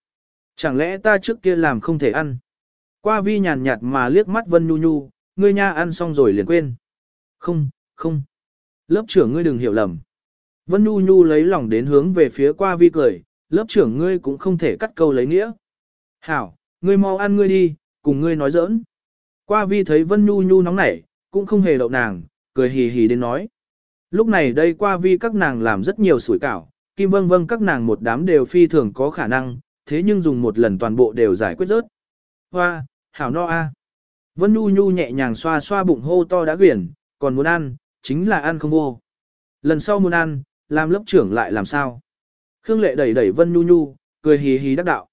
Chẳng lẽ ta trước kia làm không thể ăn? Qua vi nhàn nhạt mà liếc mắt Vân Nhu Nhu, ngươi nha ăn xong rồi liền quên. Không, không. Lớp trưởng ngươi đừng hiểu lầm. Vân Nhu Nhu lấy lòng đến hướng về phía qua vi cười, lớp trưởng ngươi cũng không thể cắt câu lấy nghĩa. Hảo, ngươi mau ăn ngươi đi, cùng ngươi nói giỡn. Qua vi thấy Vân Nhu Nhu nóng nảy, cũng không hề đậu nàng, cười hì hì đến nói. Lúc này đây qua vi các nàng làm rất nhiều sủi cảo, kim vâng vâng các nàng một đám đều phi thường có khả năng, thế nhưng dùng một lần toàn bộ đều giải quyết rớt. Hoa, hảo no a. Vân Nhu Nhu nhẹ nhàng xoa xoa bụng hô to đã quyển, còn muốn ăn, chính là ăn không vô. Lần sau muốn ăn, làm lớp trưởng lại làm sao? Khương Lệ đẩy đẩy Vân Nhu Nhu, cười hì hì đắc đạo.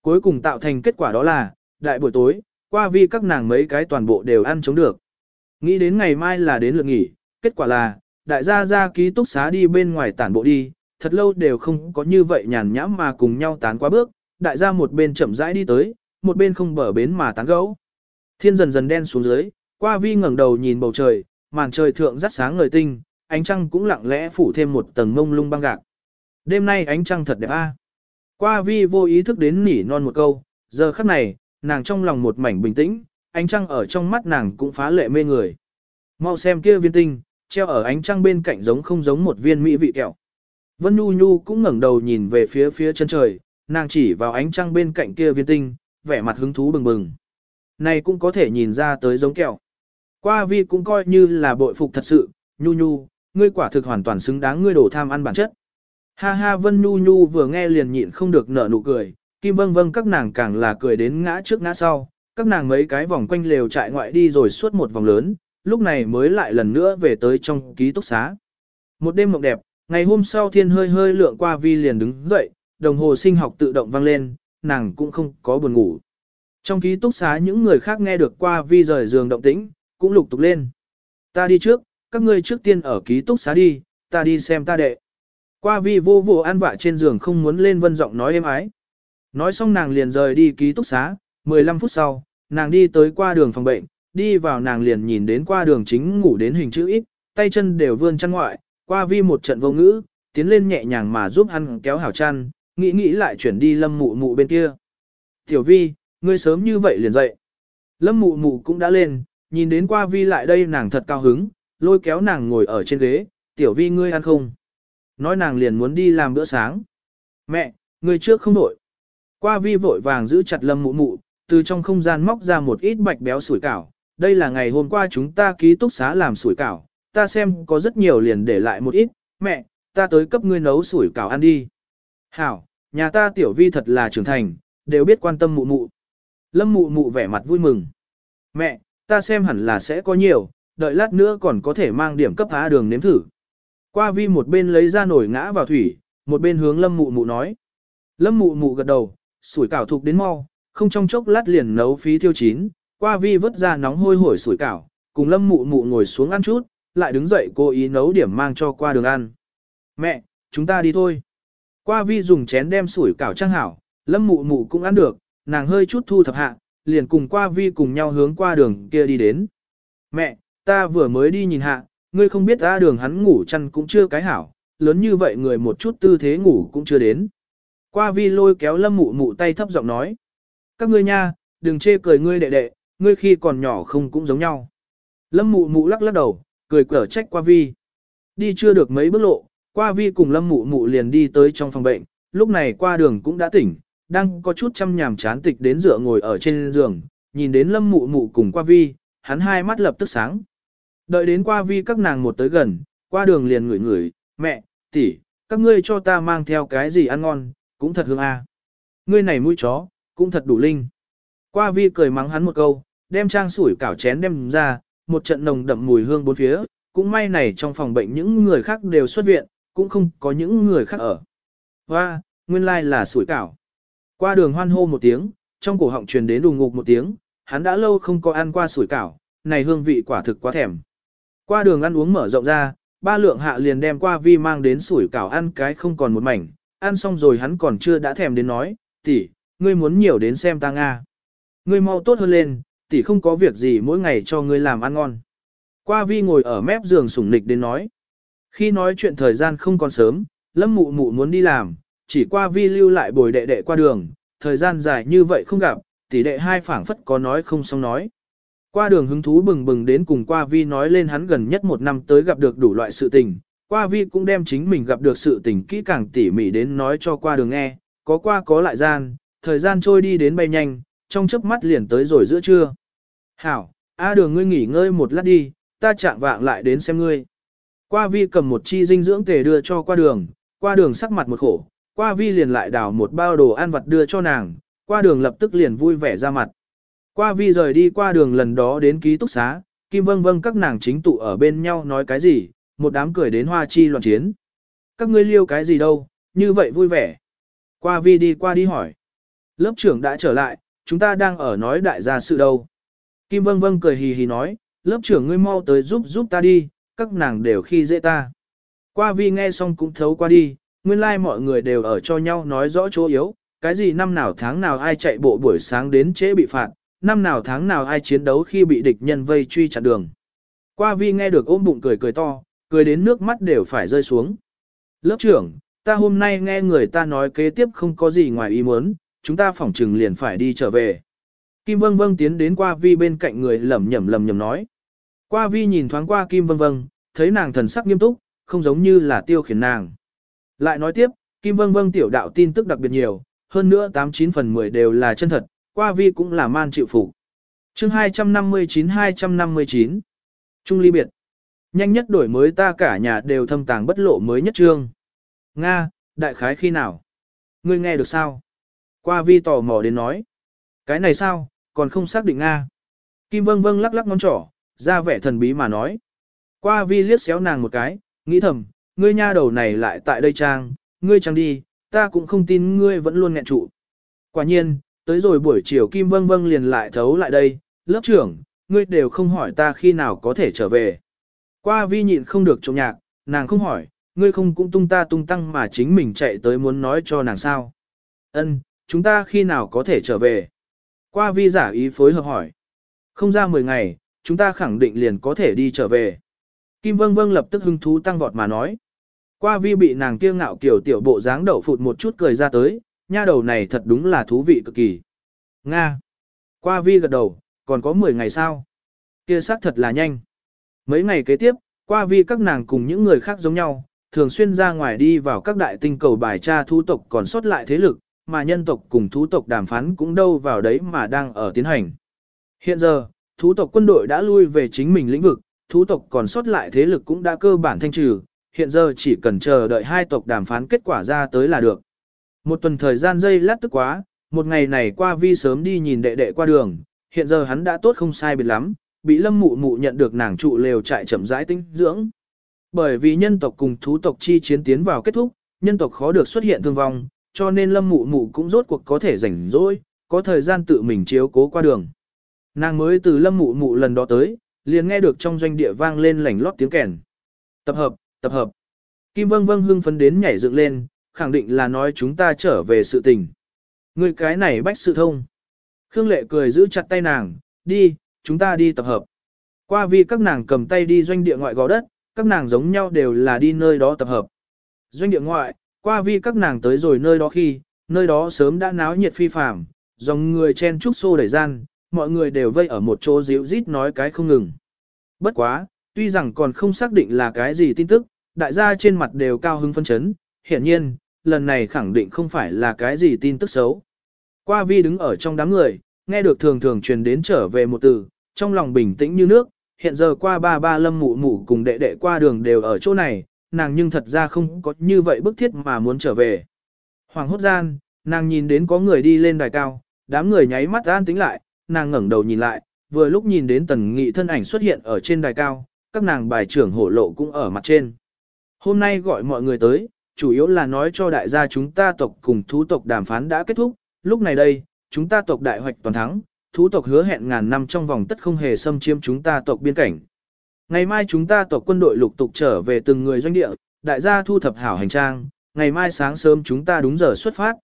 Cuối cùng tạo thành kết quả đó là, đại buổi tối, qua vi các nàng mấy cái toàn bộ đều ăn chống được. Nghĩ đến ngày mai là đến lượt nghỉ, kết quả là, đại gia ra ký túc xá đi bên ngoài tản bộ đi, thật lâu đều không có như vậy nhàn nhãm mà cùng nhau tán qua bước, đại gia một bên chậm rãi đi tới, một bên không bờ bến mà tán gẫu. Thiên dần dần đen xuống dưới, qua vi ngẩng đầu nhìn bầu trời, màn trời thượng rất sáng ngời tinh, ánh trăng cũng lặng lẽ phủ thêm một tầng mông lung băng gạc. Đêm nay ánh trăng thật đẹp a. Qua vi vô ý thức đến nỉ non một câu, giờ khắc này, nàng trong lòng một mảnh bình tĩnh, ánh trăng ở trong mắt nàng cũng phá lệ mê người. Mau xem kia viên tinh, treo ở ánh trăng bên cạnh giống không giống một viên mỹ vị kẹo. Vân Nhu Nhu cũng ngẩng đầu nhìn về phía phía chân trời, nàng chỉ vào ánh trăng bên cạnh kia viên tinh, vẻ mặt hứng thú bừng bừng. này cũng có thể nhìn ra tới giống kẹo. Qua vi cũng coi như là bội phục thật sự, nhu nhu, ngươi quả thực hoàn toàn xứng đáng ngươi đổ tham ăn bản chất. Ha ha Vân Nhu Nhu vừa nghe liền nhịn không được nở nụ cười, Kim Vâng Vâng các nàng càng là cười đến ngã trước ngã sau, các nàng mấy cái vòng quanh lều trại ngoại đi rồi suốt một vòng lớn, lúc này mới lại lần nữa về tới trong ký túc xá. Một đêm mộng đẹp, ngày hôm sau thiên hơi hơi lượng qua vi liền đứng dậy, đồng hồ sinh học tự động vang lên, nàng cũng không có buồn ngủ. Trong ký túc xá những người khác nghe được qua vi rời giường động tĩnh, cũng lục tục lên. Ta đi trước, các ngươi trước tiên ở ký túc xá đi, ta đi xem ta đệ. Qua vi vô vô an vạ trên giường không muốn lên vân giọng nói êm ái. Nói xong nàng liền rời đi ký túc xá, 15 phút sau, nàng đi tới qua đường phòng bệnh, đi vào nàng liền nhìn đến qua đường chính ngủ đến hình chữ ít, tay chân đều vươn chăn ngoại, qua vi một trận vô ngữ, tiến lên nhẹ nhàng mà giúp ăn kéo hảo chăn, nghĩ nghĩ lại chuyển đi lâm mụ mụ bên kia. Tiểu vi, ngươi sớm như vậy liền dậy. Lâm mụ mụ cũng đã lên, nhìn đến qua vi lại đây nàng thật cao hứng, lôi kéo nàng ngồi ở trên ghế, tiểu vi ngươi ăn không? Nói nàng liền muốn đi làm bữa sáng. Mẹ, ngươi trước không nổi. Qua vi vội vàng giữ chặt lâm mụ mụ, từ trong không gian móc ra một ít bạch béo sủi cảo. Đây là ngày hôm qua chúng ta ký túc xá làm sủi cảo, ta xem có rất nhiều liền để lại một ít. Mẹ, ta tới cấp ngươi nấu sủi cảo ăn đi. Hảo, nhà ta tiểu vi thật là trưởng thành, đều biết quan tâm mụ mụ. Lâm mụ mụ vẻ mặt vui mừng. Mẹ, ta xem hẳn là sẽ có nhiều, đợi lát nữa còn có thể mang điểm cấp há đường nếm thử. Qua vi một bên lấy ra nổi ngã vào thủy, một bên hướng lâm mụ mụ nói. Lâm mụ mụ gật đầu, sủi cảo thục đến mau, không trong chốc lát liền nấu phí thiêu chín, qua vi vớt ra nóng hôi hổi sủi cảo, cùng lâm mụ mụ ngồi xuống ăn chút, lại đứng dậy cố ý nấu điểm mang cho qua đường ăn. Mẹ, chúng ta đi thôi. Qua vi dùng chén đem sủi cảo trang hảo, lâm mụ mụ cũng ăn được, nàng hơi chút thu thập hạ, liền cùng qua vi cùng nhau hướng qua đường kia đi đến. Mẹ, ta vừa mới đi nhìn hạ, ngươi không biết ra đường hắn ngủ chăn cũng chưa cái hảo, lớn như vậy người một chút tư thế ngủ cũng chưa đến. Qua vi lôi kéo lâm mụ mụ tay thấp giọng nói. Các ngươi nha, đừng chê cười ngươi đệ đệ, ngươi khi còn nhỏ không cũng giống nhau. Lâm mụ mụ lắc lắc đầu, cười cở trách qua vi. Đi chưa được mấy bước lộ, qua vi cùng lâm mụ mụ liền đi tới trong phòng bệnh, lúc này qua đường cũng đã tỉnh, đang có chút chăm nhàm chán tịch đến dựa ngồi ở trên giường, nhìn đến lâm mụ mụ cùng qua vi, hắn hai mắt lập tức sáng. Đợi đến qua vi các nàng một tới gần, qua đường liền ngửi ngửi, mẹ, tỷ, các ngươi cho ta mang theo cái gì ăn ngon, cũng thật hương a. À. Ngươi này mũi chó, cũng thật đủ linh. Qua vi cười mắng hắn một câu, đem trang sủi cảo chén đem ra, một trận nồng đậm mùi hương bốn phía, cũng may này trong phòng bệnh những người khác đều xuất viện, cũng không có những người khác ở. Và, nguyên lai like là sủi cảo. Qua đường hoan hô một tiếng, trong cổ họng truyền đến đùng ngục một tiếng, hắn đã lâu không có ăn qua sủi cảo, này hương vị quả thực quá thèm. Qua đường ăn uống mở rộng ra, ba lượng hạ liền đem qua vi mang đến sủi cảo ăn cái không còn một mảnh, ăn xong rồi hắn còn chưa đã thèm đến nói, tỷ, ngươi muốn nhiều đến xem ta Nga. Ngươi mau tốt hơn lên, tỷ không có việc gì mỗi ngày cho ngươi làm ăn ngon. Qua vi ngồi ở mép giường sủng nịch đến nói. Khi nói chuyện thời gian không còn sớm, lâm mụ mụ muốn đi làm, chỉ qua vi lưu lại bồi đệ đệ qua đường, thời gian dài như vậy không gặp, tỷ đệ hai phảng phất có nói không xong nói. Qua đường hứng thú bừng bừng đến cùng qua vi nói lên hắn gần nhất một năm tới gặp được đủ loại sự tình, qua vi cũng đem chính mình gặp được sự tình kỹ càng tỉ mỉ đến nói cho qua đường nghe, có qua có lại gian, thời gian trôi đi đến bay nhanh, trong chớp mắt liền tới rồi giữa trưa. Hảo, A đường ngươi nghỉ ngơi một lát đi, ta chạm vạng lại đến xem ngươi. Qua vi cầm một chi dinh dưỡng tề đưa cho qua đường, qua đường sắc mặt một khổ, qua vi liền lại đào một bao đồ ăn vặt đưa cho nàng, qua đường lập tức liền vui vẻ ra mặt. Qua vi rời đi qua đường lần đó đến ký túc xá, Kim Vâng Vâng các nàng chính tụ ở bên nhau nói cái gì, một đám cười đến hoa chi loạn chiến. Các ngươi liêu cái gì đâu, như vậy vui vẻ. Qua vi đi qua đi hỏi. Lớp trưởng đã trở lại, chúng ta đang ở nói đại gia sự đâu. Kim Vâng Vâng cười hì hì nói, lớp trưởng ngươi mau tới giúp giúp ta đi, các nàng đều khi dễ ta. Qua vi nghe xong cũng thấu qua đi, nguyên lai like mọi người đều ở cho nhau nói rõ chỗ yếu, cái gì năm nào tháng nào ai chạy bộ buổi sáng đến trễ bị phạt, năm nào tháng nào ai chiến đấu khi bị địch nhân vây truy chặn đường. Qua vi nghe được ôm bụng cười cười to, cười đến nước mắt đều phải rơi xuống. Lớp trưởng, ta hôm nay nghe người ta nói kế tiếp không có gì ngoài ý muốn, chúng ta phỏng trừng liền phải đi trở về. Kim Vâng Vâng tiến đến qua vi bên cạnh người lẩm nhẩm lẩm nhẩm nói. Qua vi nhìn thoáng qua Kim Vâng Vâng, thấy nàng thần sắc nghiêm túc, không giống như là tiêu khiển nàng. Lại nói tiếp, Kim Vâng Vâng tiểu đạo tin tức đặc biệt nhiều, hơn nữa 89 phần 10 đều là chân thật, qua vi cũng là man chịu phục. chương 259-259 Trung ly biệt Nhanh nhất đổi mới ta cả nhà đều thâm tàng bất lộ mới nhất trương. Nga, đại khái khi nào? Ngươi nghe được sao? Qua vi tò mò đến nói. Cái này sao, còn không xác định Nga. Kim vâng vâng lắc lắc ngón trỏ, ra vẻ thần bí mà nói. Qua vi liếc xéo nàng một cái, nghĩ thầm, ngươi nha đầu này lại tại đây trang, ngươi trang đi, ta cũng không tin ngươi vẫn luôn nghẹn trụ. Quả nhiên, tới rồi buổi chiều Kim vâng vâng liền lại thấu lại đây, lớp trưởng, ngươi đều không hỏi ta khi nào có thể trở về. Qua vi nhịn không được trộm nhạc, nàng không hỏi, ngươi không cũng tung ta tung tăng mà chính mình chạy tới muốn nói cho nàng sao. Ân, chúng ta khi nào có thể trở về? Qua vi giả ý phối hợp hỏi. Không ra 10 ngày, chúng ta khẳng định liền có thể đi trở về. Kim Vâng Vâng lập tức hứng thú tăng vọt mà nói. Qua vi bị nàng kiêng ngạo kiểu tiểu bộ dáng đậu phụt một chút cười ra tới, nha đầu này thật đúng là thú vị cực kỳ. Nga. Qua vi gật đầu, còn có 10 ngày sao? Kia xác thật là nhanh. Mấy ngày kế tiếp, qua vi các nàng cùng những người khác giống nhau, thường xuyên ra ngoài đi vào các đại tinh cầu bài tra thu tộc còn sót lại thế lực, mà nhân tộc cùng thú tộc đàm phán cũng đâu vào đấy mà đang ở tiến hành. Hiện giờ, thú tộc quân đội đã lui về chính mình lĩnh vực, thú tộc còn sót lại thế lực cũng đã cơ bản thanh trừ, hiện giờ chỉ cần chờ đợi hai tộc đàm phán kết quả ra tới là được. Một tuần thời gian dây lát tức quá, một ngày này qua vi sớm đi nhìn đệ đệ qua đường, hiện giờ hắn đã tốt không sai biệt lắm, bị lâm mụ mụ nhận được nàng trụ lều trại chậm rãi tinh dưỡng. Bởi vì nhân tộc cùng thú tộc chi chiến tiến vào kết thúc, nhân tộc khó được xuất hiện thương vong, cho nên lâm mụ mụ cũng rốt cuộc có thể rảnh rỗi, có thời gian tự mình chiếu cố qua đường. Nàng mới từ lâm mụ mụ lần đó tới, liền nghe được trong doanh địa vang lên lảnh lót tiếng kèn. Tập hợp, tập hợp. Kim vâng vâng hưng phấn đến nhảy dựng lên, khẳng định là nói chúng ta trở về sự tình. Người cái này bách sự thông. Khương lệ cười giữ chặt tay nàng, đi, chúng ta đi tập hợp. Qua vì các nàng cầm tay đi doanh địa ngoại gò đất, các nàng giống nhau đều là đi nơi đó tập hợp. Doanh địa ngoại, qua vi các nàng tới rồi nơi đó khi, nơi đó sớm đã náo nhiệt phi phàm, dòng người chen trúc xô đẩy gian, mọi người đều vây ở một chỗ dịu rít nói cái không ngừng. Bất quá, tuy rằng còn không xác định là cái gì tin tức, đại gia trên mặt đều cao hứng phân chấn, hiển nhiên, lần này khẳng định không phải là cái gì tin tức xấu. Qua vi đứng ở trong đám người, nghe được thường thường truyền đến trở về một từ, trong lòng bình tĩnh như nước, hiện giờ qua ba ba lâm mụ mụ cùng đệ đệ qua đường đều ở chỗ này, nàng nhưng thật ra không có như vậy bức thiết mà muốn trở về. Hoàng hốt gian, nàng nhìn đến có người đi lên đài cao, đám người nháy mắt an tính lại, nàng ngẩng đầu nhìn lại, vừa lúc nhìn đến tần nghị thân ảnh xuất hiện ở trên đài cao, các nàng bài trưởng hổ lộ cũng ở mặt trên. Hôm nay gọi mọi người tới, chủ yếu là nói cho đại gia chúng ta tộc cùng thú tộc đàm phán đã kết thúc, lúc này đây, chúng ta tộc đại hoạch toàn thắng, thú tộc hứa hẹn ngàn năm trong vòng tất không hề xâm chiếm chúng ta tộc biên cảnh. Ngày mai chúng ta tộc quân đội lục tục trở về từng người doanh địa, đại gia thu thập hảo hành trang, ngày mai sáng sớm chúng ta đúng giờ xuất phát.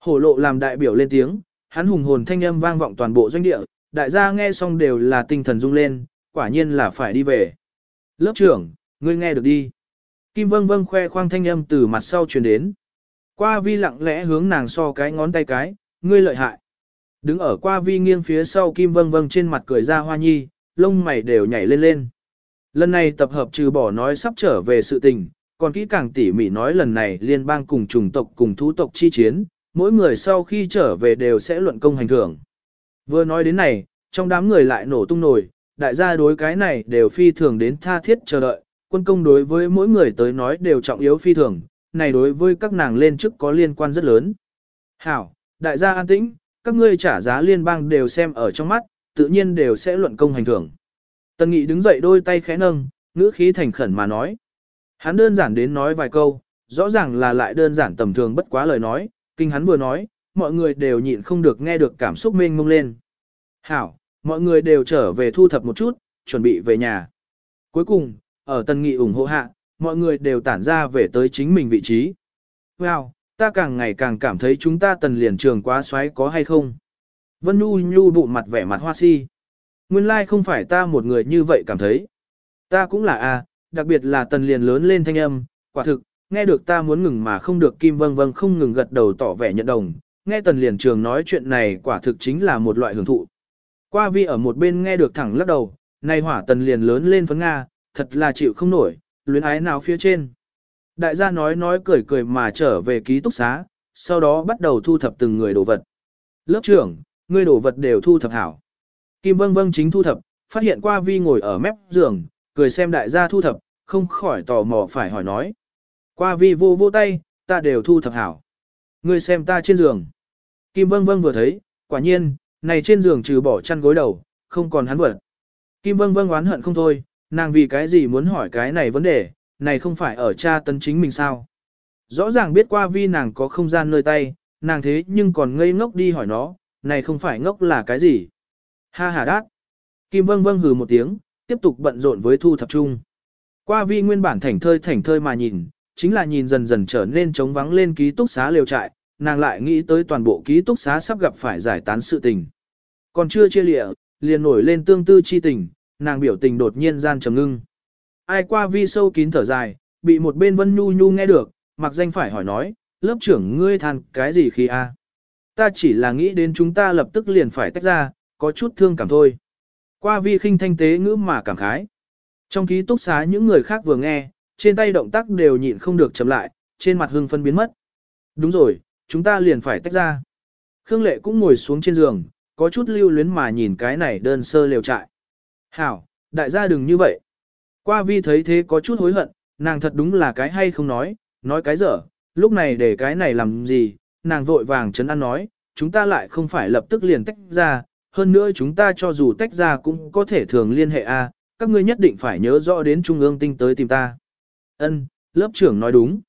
Hổ lộ làm đại biểu lên tiếng, hắn hùng hồn thanh âm vang vọng toàn bộ doanh địa, đại gia nghe xong đều là tinh thần rung lên, quả nhiên là phải đi về. Lớp trưởng, ngươi nghe được đi. Kim vâng vâng khoe khoang thanh âm từ mặt sau truyền đến. Qua vi lặng lẽ hướng nàng so cái ngón tay cái, ngươi lợi hại. Đứng ở qua vi nghiêng phía sau Kim vâng vâng trên mặt cười ra hoa nhi, lông mày đều nhảy lên lên. Lần này tập hợp trừ bỏ nói sắp trở về sự tình, còn kỹ càng tỉ mỉ nói lần này liên bang cùng chủng tộc cùng thú tộc chi chiến, mỗi người sau khi trở về đều sẽ luận công hành thưởng. Vừa nói đến này, trong đám người lại nổ tung nổi, đại gia đối cái này đều phi thường đến tha thiết chờ đợi, quân công đối với mỗi người tới nói đều trọng yếu phi thường, này đối với các nàng lên chức có liên quan rất lớn. Hảo, đại gia an tĩnh, các ngươi trả giá liên bang đều xem ở trong mắt, tự nhiên đều sẽ luận công hành thưởng. Tần Nghị đứng dậy đôi tay khẽ nâng, ngữ khí thành khẩn mà nói. Hắn đơn giản đến nói vài câu, rõ ràng là lại đơn giản tầm thường bất quá lời nói, kinh hắn vừa nói, mọi người đều nhịn không được nghe được cảm xúc mênh mông lên. Hảo, mọi người đều trở về thu thập một chút, chuẩn bị về nhà. Cuối cùng, ở Tần Nghị ủng hộ hạ, mọi người đều tản ra về tới chính mình vị trí. Wow, ta càng ngày càng cảm thấy chúng ta tần liền trường quá xoáy có hay không. Vân Nhu Nhu bụng mặt vẻ mặt hoa si. Nguyên lai like không phải ta một người như vậy cảm thấy. Ta cũng là a, đặc biệt là tần liền lớn lên thanh âm, quả thực, nghe được ta muốn ngừng mà không được kim vâng vâng không ngừng gật đầu tỏ vẻ nhận đồng. Nghe tần liền trường nói chuyện này quả thực chính là một loại hưởng thụ. Qua vi ở một bên nghe được thẳng lắc đầu, này hỏa tần liền lớn lên phấn Nga, thật là chịu không nổi, luyến ái nào phía trên. Đại gia nói nói cười cười mà trở về ký túc xá, sau đó bắt đầu thu thập từng người đồ vật. Lớp trưởng, ngươi đồ vật đều thu thập hảo. Kim Vâng Vâng chính thu thập, phát hiện qua vi ngồi ở mép giường, cười xem đại gia thu thập, không khỏi tò mò phải hỏi nói. Qua vi vô vô tay, ta đều thu thập hảo. Ngươi xem ta trên giường. Kim Vâng Vâng vừa thấy, quả nhiên, này trên giường trừ bỏ chăn gối đầu, không còn hắn vật. Kim Vâng Vâng oán hận không thôi, nàng vì cái gì muốn hỏi cái này vấn đề, này không phải ở cha tấn chính mình sao. Rõ ràng biết qua vi nàng có không gian nơi tay, nàng thế nhưng còn ngây ngốc đi hỏi nó, này không phải ngốc là cái gì. Ha ha đát. Kim Vâng Vâng hừ một tiếng, tiếp tục bận rộn với thu thập trung. Qua vi nguyên bản thảnh thơi thảnh thơi mà nhìn, chính là nhìn dần dần trở nên trống vắng lên ký túc xá liều trại, nàng lại nghĩ tới toàn bộ ký túc xá sắp gặp phải giải tán sự tình. Còn chưa chia lịa, liền nổi lên tương tư chi tình, nàng biểu tình đột nhiên gian trầm ngưng. Ai qua vi sâu kín thở dài, bị một bên Vân Nhu Nhu nghe được, mặc danh phải hỏi nói, lớp trưởng ngươi than cái gì khi a? Ta chỉ là nghĩ đến chúng ta lập tức liền phải tách ra, có chút thương cảm thôi. Qua vi khinh thanh tế ngữ mà cảm khái. Trong ký túc xá những người khác vừa nghe, trên tay động tác đều nhịn không được chậm lại, trên mặt hưng phân biến mất. Đúng rồi, chúng ta liền phải tách ra. Khương Lệ cũng ngồi xuống trên giường, có chút lưu luyến mà nhìn cái này đơn sơ liều trại. Hảo, đại gia đừng như vậy. Qua vi thấy thế có chút hối hận, nàng thật đúng là cái hay không nói, nói cái dở, lúc này để cái này làm gì, nàng vội vàng chấn an nói, chúng ta lại không phải lập tức liền tách ra, hơn nữa chúng ta cho dù tách ra cũng có thể thường liên hệ a, các ngươi nhất định phải nhớ rõ đến trung ương tinh tới tìm ta. Ân, lớp trưởng nói đúng.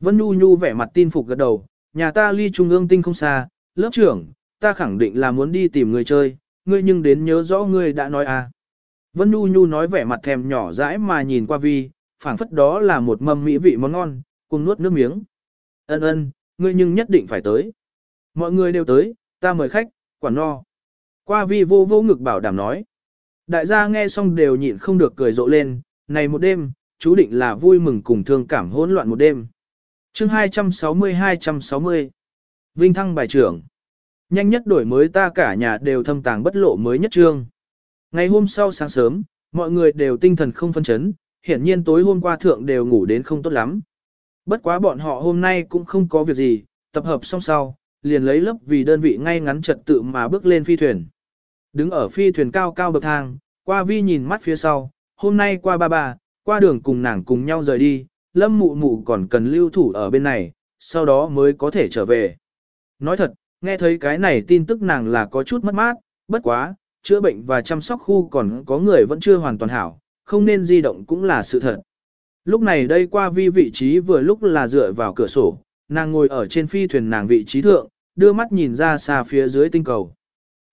Vân Nhu Nhu vẻ mặt tin phục gật đầu, nhà ta ly trung ương tinh không xa, lớp trưởng, ta khẳng định là muốn đi tìm người chơi, ngươi nhưng đến nhớ rõ ngươi đã nói a. Vân Nhu Nhu nói vẻ mặt thèm nhỏ dãi mà nhìn qua vi, phảng phất đó là một mâm mỹ vị món ngon, cùng nuốt nước miếng. Ân ân, ngươi nhưng nhất định phải tới. Mọi người đều tới, ta mời khách, quản no. Qua vi vô vô ngực bảo đảm nói. Đại gia nghe xong đều nhịn không được cười rộ lên, này một đêm, chú định là vui mừng cùng thương cảm hỗn loạn một đêm. chương 260-260 Vinh thăng bài trưởng Nhanh nhất đổi mới ta cả nhà đều thâm tàng bất lộ mới nhất trương. Ngày hôm sau sáng sớm, mọi người đều tinh thần không phân chấn, hiển nhiên tối hôm qua thượng đều ngủ đến không tốt lắm. Bất quá bọn họ hôm nay cũng không có việc gì, tập hợp xong sau, liền lấy lớp vì đơn vị ngay ngắn trật tự mà bước lên phi thuyền. Đứng ở phi thuyền cao cao bậc thang, qua vi nhìn mắt phía sau, hôm nay qua ba ba, qua đường cùng nàng cùng nhau rời đi, lâm mụ mụ còn cần lưu thủ ở bên này, sau đó mới có thể trở về. Nói thật, nghe thấy cái này tin tức nàng là có chút mất mát, bất quá, chữa bệnh và chăm sóc khu còn có người vẫn chưa hoàn toàn hảo, không nên di động cũng là sự thật. Lúc này đây qua vi vị trí vừa lúc là dựa vào cửa sổ, nàng ngồi ở trên phi thuyền nàng vị trí thượng, đưa mắt nhìn ra xa phía dưới tinh cầu.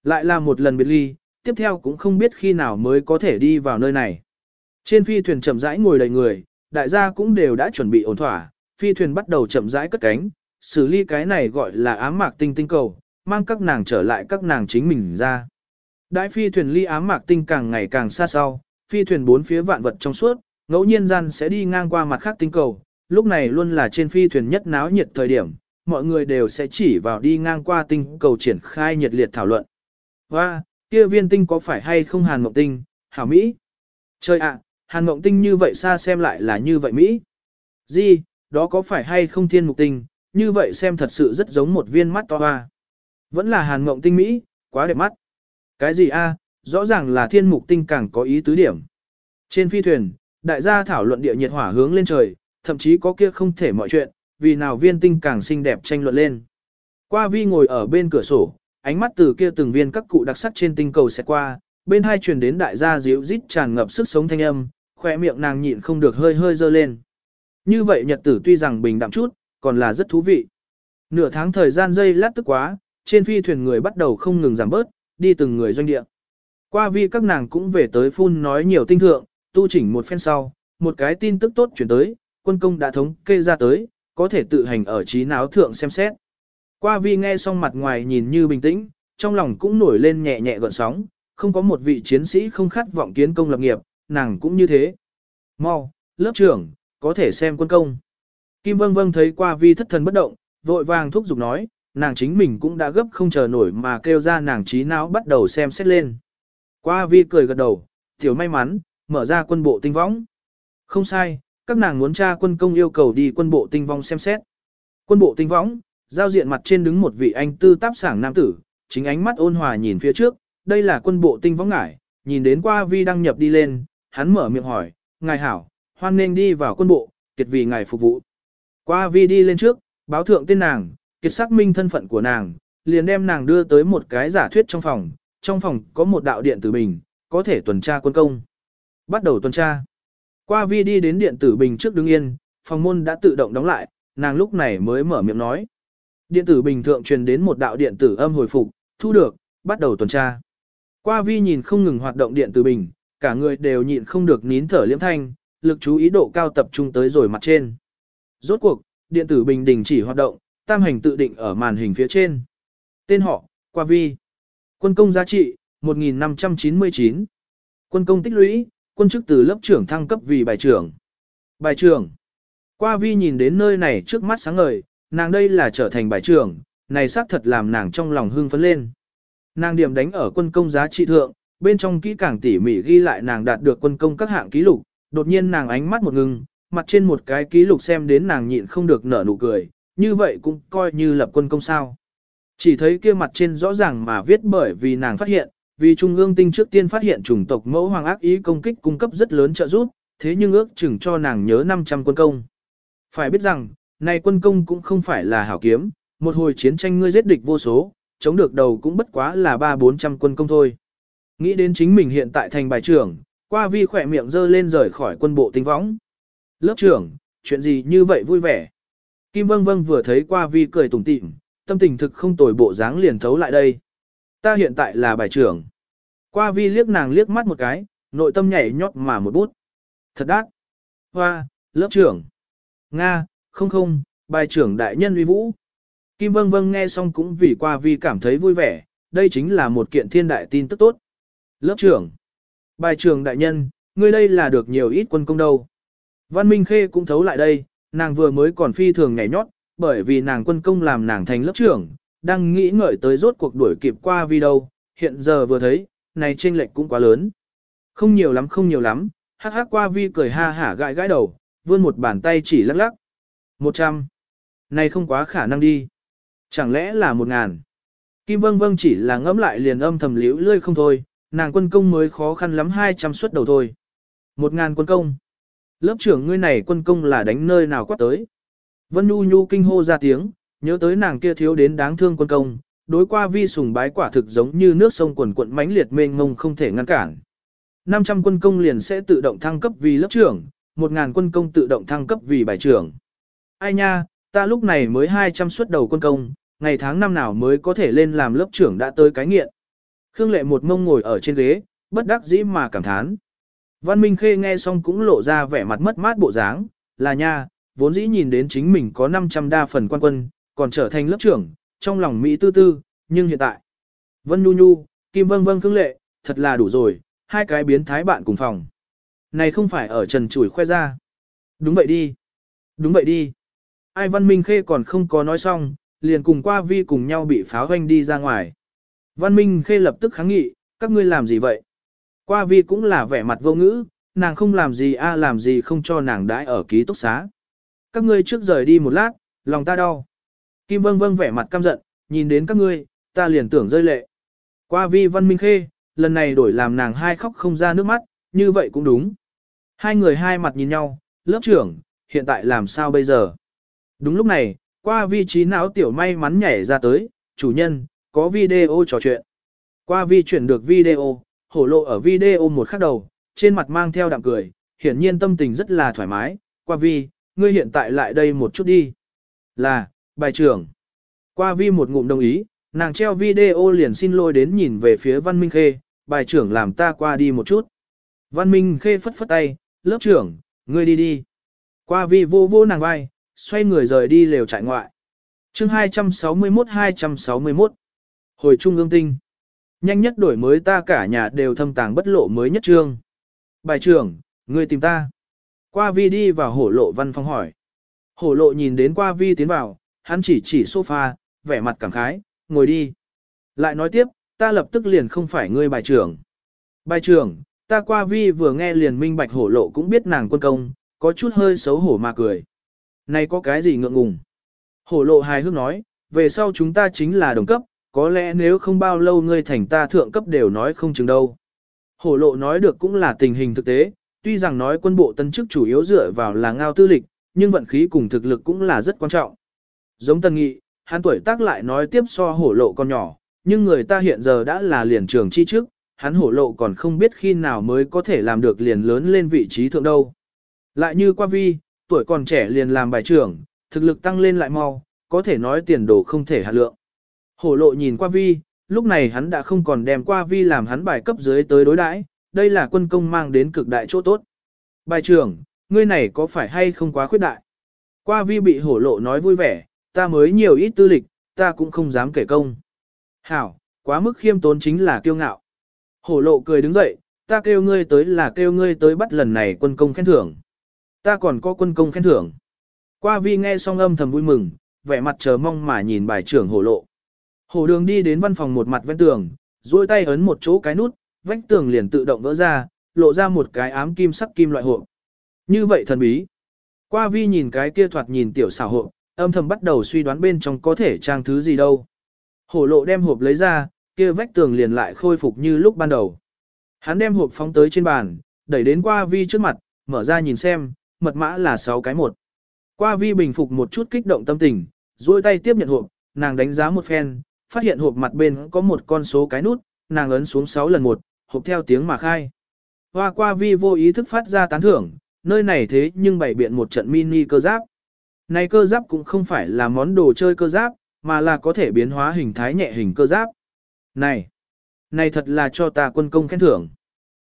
Lại là một lần biệt ly, tiếp theo cũng không biết khi nào mới có thể đi vào nơi này. Trên phi thuyền chậm rãi ngồi đầy người, đại gia cũng đều đã chuẩn bị ổn thỏa, phi thuyền bắt đầu chậm rãi cất cánh, xử lý cái này gọi là ám mạc tinh tinh cầu, mang các nàng trở lại các nàng chính mình ra. Đại phi thuyền ly ám mạc tinh càng ngày càng xa sau, phi thuyền bốn phía vạn vật trong suốt, ngẫu nhiên gian sẽ đi ngang qua mặt khác tinh cầu, lúc này luôn là trên phi thuyền nhất náo nhiệt thời điểm, mọi người đều sẽ chỉ vào đi ngang qua tinh cầu triển khai nhiệt liệt thảo luận. Và, kia viên tinh có phải hay không hàn mộng tinh, hảo Mỹ? Trời ạ, hàn mộng tinh như vậy xa xem lại là như vậy Mỹ. Gì, đó có phải hay không thiên mục tinh, như vậy xem thật sự rất giống một viên mắt to hoa. Vẫn là hàn mộng tinh Mỹ, quá đẹp mắt. Cái gì a? rõ ràng là thiên mục tinh càng có ý tứ điểm. Trên phi thuyền, đại gia thảo luận địa nhiệt hỏa hướng lên trời, thậm chí có kia không thể mọi chuyện, vì nào viên tinh càng xinh đẹp tranh luận lên. Qua vi ngồi ở bên cửa sổ, ánh mắt từ kia từng viên các cụ đặc sắc trên tinh cầu sẽ qua, bên hai truyền đến đại gia díu rít tràn ngập sức sống thanh âm, khỏe miệng nàng nhịn không được hơi hơi dơ lên. Như vậy nhật tử tuy rằng bình đạm chút, còn là rất thú vị. Nửa tháng thời gian dây lát tức quá, trên phi thuyền người bắt đầu không ngừng giảm bớt, đi từng người doanh địa. Qua vi các nàng cũng về tới phun nói nhiều tinh thượng, tu chỉnh một phen sau, một cái tin tức tốt chuyển tới, quân công đã thống kê ra tới, có thể tự hành ở trí náo thượng xem xét. Qua vi nghe xong mặt ngoài nhìn như bình tĩnh, trong lòng cũng nổi lên nhẹ nhẹ gợn sóng, không có một vị chiến sĩ không khát vọng kiến công lập nghiệp, nàng cũng như thế. Mau, lớp trưởng, có thể xem quân công. Kim Vâng Vâng thấy qua vi thất thần bất động, vội vàng thúc giục nói, nàng chính mình cũng đã gấp không chờ nổi mà kêu ra nàng trí não bắt đầu xem xét lên. Qua vi cười gật đầu, tiểu may mắn, mở ra quân bộ tinh võng. Không sai, các nàng muốn tra quân công yêu cầu đi quân bộ tinh vong xem xét. Quân bộ tinh võng, giao diện mặt trên đứng một vị anh tư táp sảng nam tử, chính ánh mắt ôn hòa nhìn phía trước, đây là quân bộ tinh võng ngải, nhìn đến qua vi đăng nhập đi lên, hắn mở miệng hỏi, ngài hảo, hoan nên đi vào quân bộ, kiệt vì ngài phục vụ. Qua vi đi lên trước, báo thượng tên nàng, kiệt xác minh thân phận của nàng, liền đem nàng đưa tới một cái giả thuyết trong phòng, trong phòng có một đạo điện tử bình, có thể tuần tra quân công. Bắt đầu tuần tra. Qua vi đi đến điện tử bình trước đứng yên, phòng môn đã tự động đóng lại, nàng lúc này mới mở miệng nói. Điện tử bình thượng truyền đến một đạo điện tử âm hồi phục, thu được, bắt đầu tuần tra. Qua vi nhìn không ngừng hoạt động điện tử bình, cả người đều nhịn không được nín thở liễm thanh, lực chú ý độ cao tập trung tới rồi mặt trên. Rốt cuộc, điện tử bình đình chỉ hoạt động, tam hành tự định ở màn hình phía trên. Tên họ, qua vi. Quân công giá trị, 1599. Quân công tích lũy, quân chức từ lớp trưởng thăng cấp vì bài trưởng. Bài trưởng. Qua vi nhìn đến nơi này trước mắt sáng ngời, nàng đây là trở thành bài trưởng, này xác thật làm nàng trong lòng hưng phấn lên. Nàng điểm đánh ở quân công giá trị thượng, bên trong kỹ càng tỉ mỉ ghi lại nàng đạt được quân công các hạng ký lục, đột nhiên nàng ánh mắt một ngưng, mặt trên một cái ký lục xem đến nàng nhịn không được nở nụ cười, như vậy cũng coi như lập quân công sao. Chỉ thấy kia mặt trên rõ ràng mà viết bởi vì nàng phát hiện, vì Trung ương tinh trước tiên phát hiện chủng tộc mẫu hoàng ác ý công kích cung cấp rất lớn trợ giúp, thế nhưng ước chừng cho nàng nhớ 500 quân công. Phải biết rằng, này quân công cũng không phải là hảo kiếm, một hồi chiến tranh ngươi giết địch vô số, chống được đầu cũng bất quá là 3-400 quân công thôi. Nghĩ đến chính mình hiện tại thành bài trưởng, qua vi khỏe miệng dơ lên rời khỏi quân bộ tinh võng. Lớp trưởng, chuyện gì như vậy vui vẻ. Kim Vâng Vâng vừa thấy qua vi cười tủm tỉm, tâm tình thực không tồi bộ dáng liền thấu lại đây. Ta hiện tại là bài trưởng. Qua vi liếc nàng liếc mắt một cái, nội tâm nhảy nhót mà một bút. Thật đắt. Hoa, lớp trưởng. Nga, không không, bài trưởng đại nhân uy vũ. Kim Vâng Vâng nghe xong cũng vì qua vi cảm thấy vui vẻ, đây chính là một kiện thiên đại tin tức tốt. Lớp trưởng. Bài trưởng đại nhân, ngươi đây là được nhiều ít quân công đâu. Văn Minh Khê cũng thấu lại đây, nàng vừa mới còn phi thường nhảy nhót, bởi vì nàng quân công làm nàng thành lớp trưởng, đang nghĩ ngợi tới rốt cuộc đuổi kịp qua vi đâu, hiện giờ vừa thấy, này chênh lệch cũng quá lớn. Không nhiều lắm không nhiều lắm, hắc hắc qua vi cười ha hả gãi gãi đầu, vươn một bàn tay chỉ lắc lắc. Một trăm. Này không quá khả năng đi. Chẳng lẽ là một ngàn. Kim vâng vâng chỉ là ngẫm lại liền âm thầm liễu lươi không thôi, nàng quân công mới khó khăn lắm 200 suất đầu thôi. Một ngàn quân công. Lớp trưởng ngươi này quân công là đánh nơi nào quát tới. Vân Nhu Nhu kinh hô ra tiếng, nhớ tới nàng kia thiếu đến đáng thương quân công, đối qua vi sùng bái quả thực giống như nước sông quần quận mãnh liệt mênh mông không thể ngăn cản. 500 quân công liền sẽ tự động thăng cấp vì lớp trưởng, 1000 quân công tự động thăng cấp vì bài trưởng. Ai nha, ta lúc này mới 200 suất đầu quân công, ngày tháng năm nào mới có thể lên làm lớp trưởng đã tới cái nghiện. Khương Lệ một mông ngồi ở trên ghế, bất đắc dĩ mà cảm thán. Văn Minh Khê nghe xong cũng lộ ra vẻ mặt mất mát bộ dáng, là nha, vốn dĩ nhìn đến chính mình có 500 đa phần quan quân, còn trở thành lớp trưởng, trong lòng Mỹ tư tư, nhưng hiện tại. Vân Nhu Nhu, Kim Vân Vân Khương Lệ, thật là đủ rồi, hai cái biến thái bạn cùng phòng. Này không phải ở trần chủi khoe ra. Đúng vậy đi. Đúng vậy đi. Ai Văn Minh Khê còn không có nói xong, liền cùng qua vi cùng nhau bị pháo hoanh đi ra ngoài. Văn Minh Khê lập tức kháng nghị, các ngươi làm gì vậy? Qua vi cũng là vẻ mặt vô ngữ, nàng không làm gì a làm gì không cho nàng đãi ở ký túc xá. Các ngươi trước rời đi một lát, lòng ta đau. Kim Vâng Vâng vẻ mặt căm giận, nhìn đến các ngươi, ta liền tưởng rơi lệ. Qua vi Văn Minh Khê, lần này đổi làm nàng hai khóc không ra nước mắt, như vậy cũng đúng. Hai người hai mặt nhìn nhau, lớp trưởng, hiện tại làm sao bây giờ? Đúng lúc này, qua vi trí não tiểu may mắn nhảy ra tới, chủ nhân, có video trò chuyện. Qua vi chuyển được video, hổ lộ ở video một khắc đầu, trên mặt mang theo đạm cười, hiển nhiên tâm tình rất là thoải mái. Qua vi, ngươi hiện tại lại đây một chút đi. Là, bài trưởng. Qua vi một ngụm đồng ý, nàng treo video liền xin lỗi đến nhìn về phía Văn Minh Khê, bài trưởng làm ta qua đi một chút. Văn Minh Khê phất phất tay, lớp trưởng, ngươi đi đi. Qua vi vô vô nàng vai, xoay người rời đi lều trại ngoại. chương 261-261 Hồi trung ương tinh. Nhanh nhất đổi mới ta cả nhà đều thâm tàng bất lộ mới nhất trương. Bài trưởng, ngươi tìm ta. Qua vi đi vào hổ lộ văn phòng hỏi. Hổ lộ nhìn đến qua vi tiến vào, hắn chỉ chỉ sofa, vẻ mặt cảm khái, ngồi đi. Lại nói tiếp, ta lập tức liền không phải ngươi bài trưởng. Bài trưởng, ta qua vi vừa nghe liền minh bạch hổ lộ cũng biết nàng quân công, có chút hơi xấu hổ mà cười. Này có cái gì ngượng ngùng? Hổ lộ hài hước nói, về sau chúng ta chính là đồng cấp, có lẽ nếu không bao lâu ngươi thành ta thượng cấp đều nói không chừng đâu. Hổ lộ nói được cũng là tình hình thực tế, tuy rằng nói quân bộ tân chức chủ yếu dựa vào là ngao tư lịch, nhưng vận khí cùng thực lực cũng là rất quan trọng. Giống tân nghị, hắn tuổi tác lại nói tiếp so hổ lộ con nhỏ, nhưng người ta hiện giờ đã là liền trường chi trước, hắn hổ lộ còn không biết khi nào mới có thể làm được liền lớn lên vị trí thượng đâu. Lại như qua vi, tuổi còn trẻ liền làm bài trưởng, thực lực tăng lên lại mau, có thể nói tiền đồ không thể hạt lượng. Hổ lộ nhìn qua vi, lúc này hắn đã không còn đem qua vi làm hắn bài cấp dưới tới đối đãi, đây là quân công mang đến cực đại chỗ tốt. Bài trưởng, ngươi này có phải hay không quá khuyết đại? Qua vi bị hổ lộ nói vui vẻ, ta mới nhiều ít tư lịch, ta cũng không dám kể công. Hảo, quá mức khiêm tốn chính là kiêu ngạo. Hổ lộ cười đứng dậy, ta kêu ngươi tới là kêu ngươi tới bắt lần này quân công khen thưởng. Ta còn có quân công khen thưởng. Qua vi nghe xong âm thầm vui mừng, vẻ mặt chờ mong mà nhìn bài trưởng hổ lộ. Hổ đường đi đến văn phòng một mặt ven tường, duỗi tay ấn một chỗ cái nút, vách tường liền tự động vỡ ra, lộ ra một cái ám kim sắc kim loại hộp. Như vậy thần bí. Qua vi nhìn cái kia thoạt nhìn tiểu xảo hộp, âm thầm bắt đầu suy đoán bên trong có thể trang thứ gì đâu. Hổ lộ đem hộp lấy ra, kia vách tường liền lại khôi phục như lúc ban đầu. Hắn đem hộp phóng tới trên bàn, đẩy đến qua vi trước mặt, mở ra nhìn xem, mật mã là 6 cái một. Qua vi bình phục một chút kích động tâm tình, duỗi tay tiếp nhận hộp, nàng đánh giá một phen, phát hiện hộp mặt bên có một con số cái nút, nàng ấn xuống 6 lần một, hộp theo tiếng mà khai. Hoa qua vi vô ý thức phát ra tán thưởng, nơi này thế nhưng bày biện một trận mini cơ giáp. Này cơ giáp cũng không phải là món đồ chơi cơ giáp, mà là có thể biến hóa hình thái nhẹ hình cơ giáp. Này, này thật là cho ta quân công khen thưởng.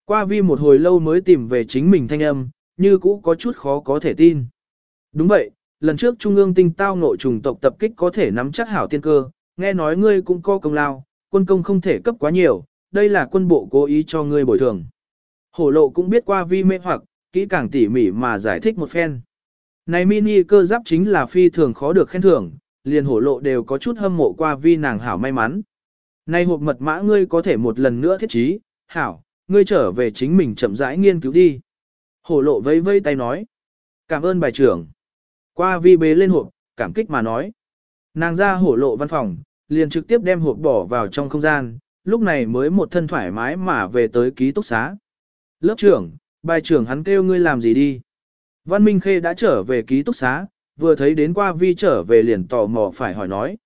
Qua vi một hồi lâu mới tìm về chính mình thanh âm, như cũ có chút khó có thể tin. Đúng vậy, lần trước Trung ương tinh tao nội trùng tộc tập kích có thể nắm chắc hảo tiên cơ, nghe nói ngươi cũng có công lao, quân công không thể cấp quá nhiều, đây là quân bộ cố ý cho ngươi bồi thường. Hổ lộ cũng biết qua vi mê hoặc, kỹ càng tỉ mỉ mà giải thích một phen. Này mini cơ giáp chính là phi thường khó được khen thưởng, liền hổ lộ đều có chút hâm mộ qua vi nàng hảo may mắn. Này hộp mật mã ngươi có thể một lần nữa thiết trí, hảo, ngươi trở về chính mình chậm rãi nghiên cứu đi. Hổ lộ vây vây tay nói. Cảm ơn bài trưởng. Qua vi bế lên hộp, cảm kích mà nói. Nàng ra hổ lộ văn phòng, liền trực tiếp đem hộp bỏ vào trong không gian, lúc này mới một thân thoải mái mà về tới ký túc xá. Lớp trưởng, bài trưởng hắn kêu ngươi làm gì đi. Văn Minh Khê đã trở về ký túc xá, vừa thấy đến qua vi trở về liền tò mò phải hỏi nói.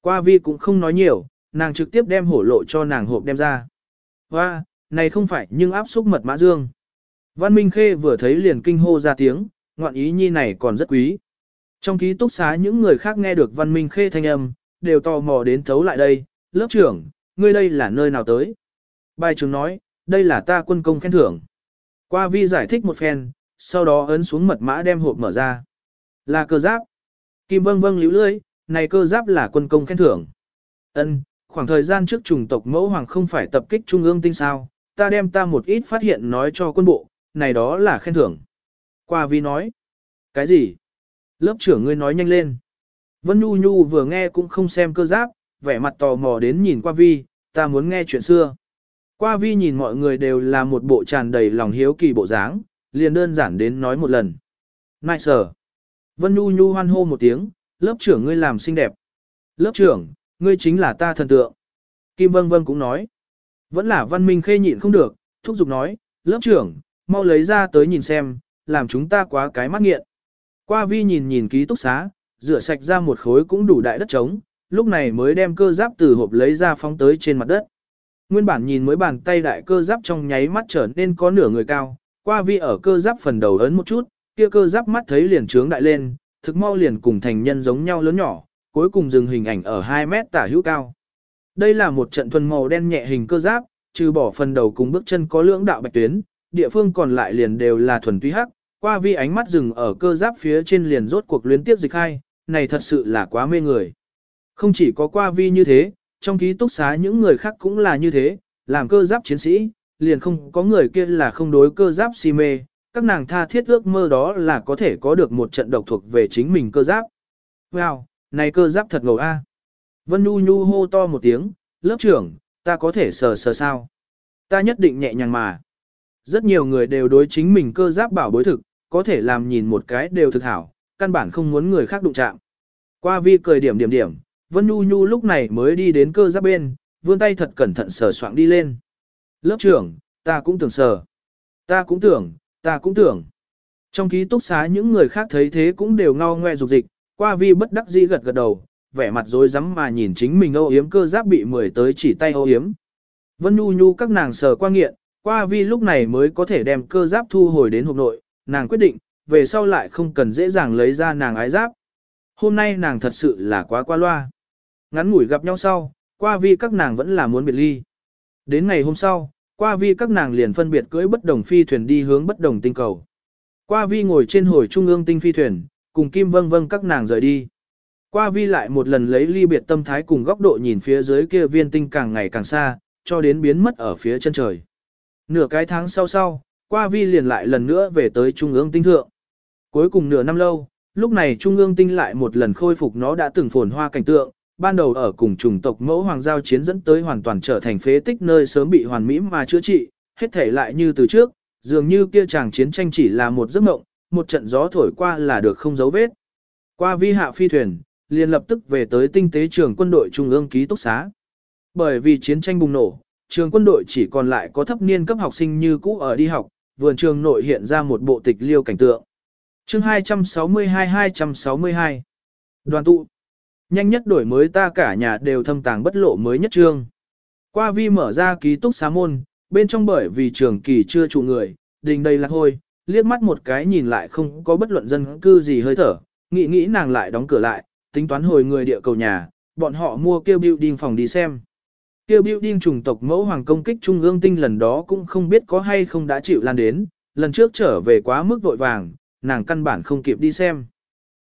Qua vi cũng không nói nhiều, nàng trực tiếp đem hổ lộ cho nàng hộp đem ra. Hoa, này không phải nhưng áp xúc mật mã dương. Văn Minh Khê vừa thấy liền kinh hô ra tiếng, ngoạn ý nhi này còn rất quý. Trong ký túc xá những người khác nghe được Văn Minh Khê thanh âm, đều tò mò đến thấu lại đây, lớp trưởng, ngươi đây là nơi nào tới? Bài trưởng nói, đây là ta quân công khen thưởng. Qua vi giải thích một phen, sau đó ấn xuống mật mã đem hộp mở ra. Là cơ giáp. Kim vâng vâng líu lưới, này cơ giáp là quân công khen thưởng. Ân, khoảng thời gian trước trùng tộc mẫu hoàng không phải tập kích trung ương tinh sao, ta đem ta một ít phát hiện nói cho quân bộ, này đó là khen thưởng. Qua vi nói. Cái gì? Lớp trưởng ngươi nói nhanh lên. Vân Nhu Nhu vừa nghe cũng không xem cơ giáp, vẻ mặt tò mò đến nhìn qua vi, ta muốn nghe chuyện xưa. Qua vi nhìn mọi người đều là một bộ tràn đầy lòng hiếu kỳ bộ dáng, liền đơn giản đến nói một lần. Nice. Vân Nhu Nhu hoan hô một tiếng, lớp trưởng ngươi làm xinh đẹp. Lớp trưởng, ngươi chính là ta thần tượng. Kim Vân Vân cũng nói. Vẫn là văn minh khê nhịn không được, thúc giục nói, lớp trưởng, mau lấy ra tới nhìn xem, làm chúng ta quá cái mắt nghiện. Qua vi nhìn nhìn ký túc xá, rửa sạch ra một khối cũng đủ đại đất trống, lúc này mới đem cơ giáp từ hộp lấy ra phóng tới trên mặt đất. Nguyên bản nhìn mới bàn tay đại cơ giáp trong nháy mắt trở nên có nửa người cao, qua vi ở cơ giáp phần đầu ấn một chút, kia cơ giáp mắt thấy liền trướng đại lên, thực mau liền cùng thành nhân giống nhau lớn nhỏ, cuối cùng dừng hình ảnh ở 2 mét tả hữu cao. Đây là một trận thuần màu đen nhẹ hình cơ giáp, trừ bỏ phần đầu cùng bước chân có lưỡng đạo bạch tuyến, địa phương còn lại liền đều là thuần túy hắc, qua vi ánh mắt dừng ở cơ giáp phía trên liền rốt cuộc luyến tiếp dịch hai, này thật sự là quá mê người. Không chỉ có qua vi như thế, trong ký túc xá những người khác cũng là như thế, làm cơ giáp chiến sĩ, liền không có người kia là không đối cơ giáp si mê, các nàng tha thiết ước mơ đó là có thể có được một trận độc thuộc về chính mình cơ giáp. Wow, này cơ giáp thật ngầu a. Vân Nhu Nhu hô to một tiếng, lớp trưởng, ta có thể sờ sờ sao? Ta nhất định nhẹ nhàng mà. Rất nhiều người đều đối chính mình cơ giáp bảo bối thực, có thể làm nhìn một cái đều thực hảo, căn bản không muốn người khác đụng chạm. Qua vi cười điểm điểm điểm, Vân Nhu Nhu lúc này mới đi đến cơ giáp bên, vươn tay thật cẩn thận sờ soạng đi lên. Lớp trưởng, ta cũng tưởng sờ. Ta cũng tưởng, ta cũng tưởng. Trong ký túc xá những người khác thấy thế cũng đều ngao ngoe dục dịch, qua vi bất đắc dĩ gật gật đầu, vẻ mặt rối rắm mà nhìn chính mình âu yếm cơ giáp bị mười tới chỉ tay âu yếm. Vân Nhu Nhu các nàng sờ qua nghiện, qua vi lúc này mới có thể đem cơ giáp thu hồi đến hộp nội, nàng quyết định, về sau lại không cần dễ dàng lấy ra nàng ái giáp. Hôm nay nàng thật sự là quá qua loa. Ngắn ngủi gặp nhau sau, qua vi các nàng vẫn là muốn biệt ly. Đến ngày hôm sau, qua vi các nàng liền phân biệt cưỡi bất đồng phi thuyền đi hướng bất đồng tinh cầu. Qua vi ngồi trên hồi trung ương tinh phi thuyền, cùng Kim Vâng Vâng các nàng rời đi. Qua vi lại một lần lấy ly biệt tâm thái cùng góc độ nhìn phía dưới kia viên tinh càng ngày càng xa, cho đến biến mất ở phía chân trời. Nửa cái tháng sau sau, qua vi liền lại lần nữa về tới trung ương tinh thượng. Cuối cùng nửa năm lâu, lúc này trung ương tinh lại một lần khôi phục nó đã từng phồn hoa cảnh tượng, ban đầu ở cùng chủng tộc mẫu hoàng giao chiến dẫn tới hoàn toàn trở thành phế tích nơi sớm bị hoàn mỹ mà chữa trị, hết thể lại như từ trước, dường như kia chàng chiến tranh chỉ là một giấc mộng, một trận gió thổi qua là được không dấu vết. Qua vi hạ phi thuyền, liền lập tức về tới tinh tế trường quân đội trung ương ký túc xá. Bởi vì chiến tranh bùng nổ, trường quân đội chỉ còn lại có thấp niên cấp học sinh như cũ ở đi học, vườn trường nội hiện ra một bộ tịch liêu cảnh tượng. Chương 262-262 Đoàn tụ Nhanh nhất đổi mới ta cả nhà đều thâm tàng bất lộ mới nhất trương. Qua vi mở ra ký túc xá môn, bên trong bởi vì trường kỳ chưa trụ người, đình đầy lạc hôi, liếc mắt một cái nhìn lại không có bất luận dân cư gì hơi thở, nghĩ nghĩ nàng lại đóng cửa lại, tính toán hồi người địa cầu nhà, bọn họ mua kêu building phòng đi xem. Kêu building trùng tộc mẫu hoàng công kích trung ương tinh lần đó cũng không biết có hay không đã chịu lan đến, lần trước trở về quá mức vội vàng, nàng căn bản không kịp đi xem.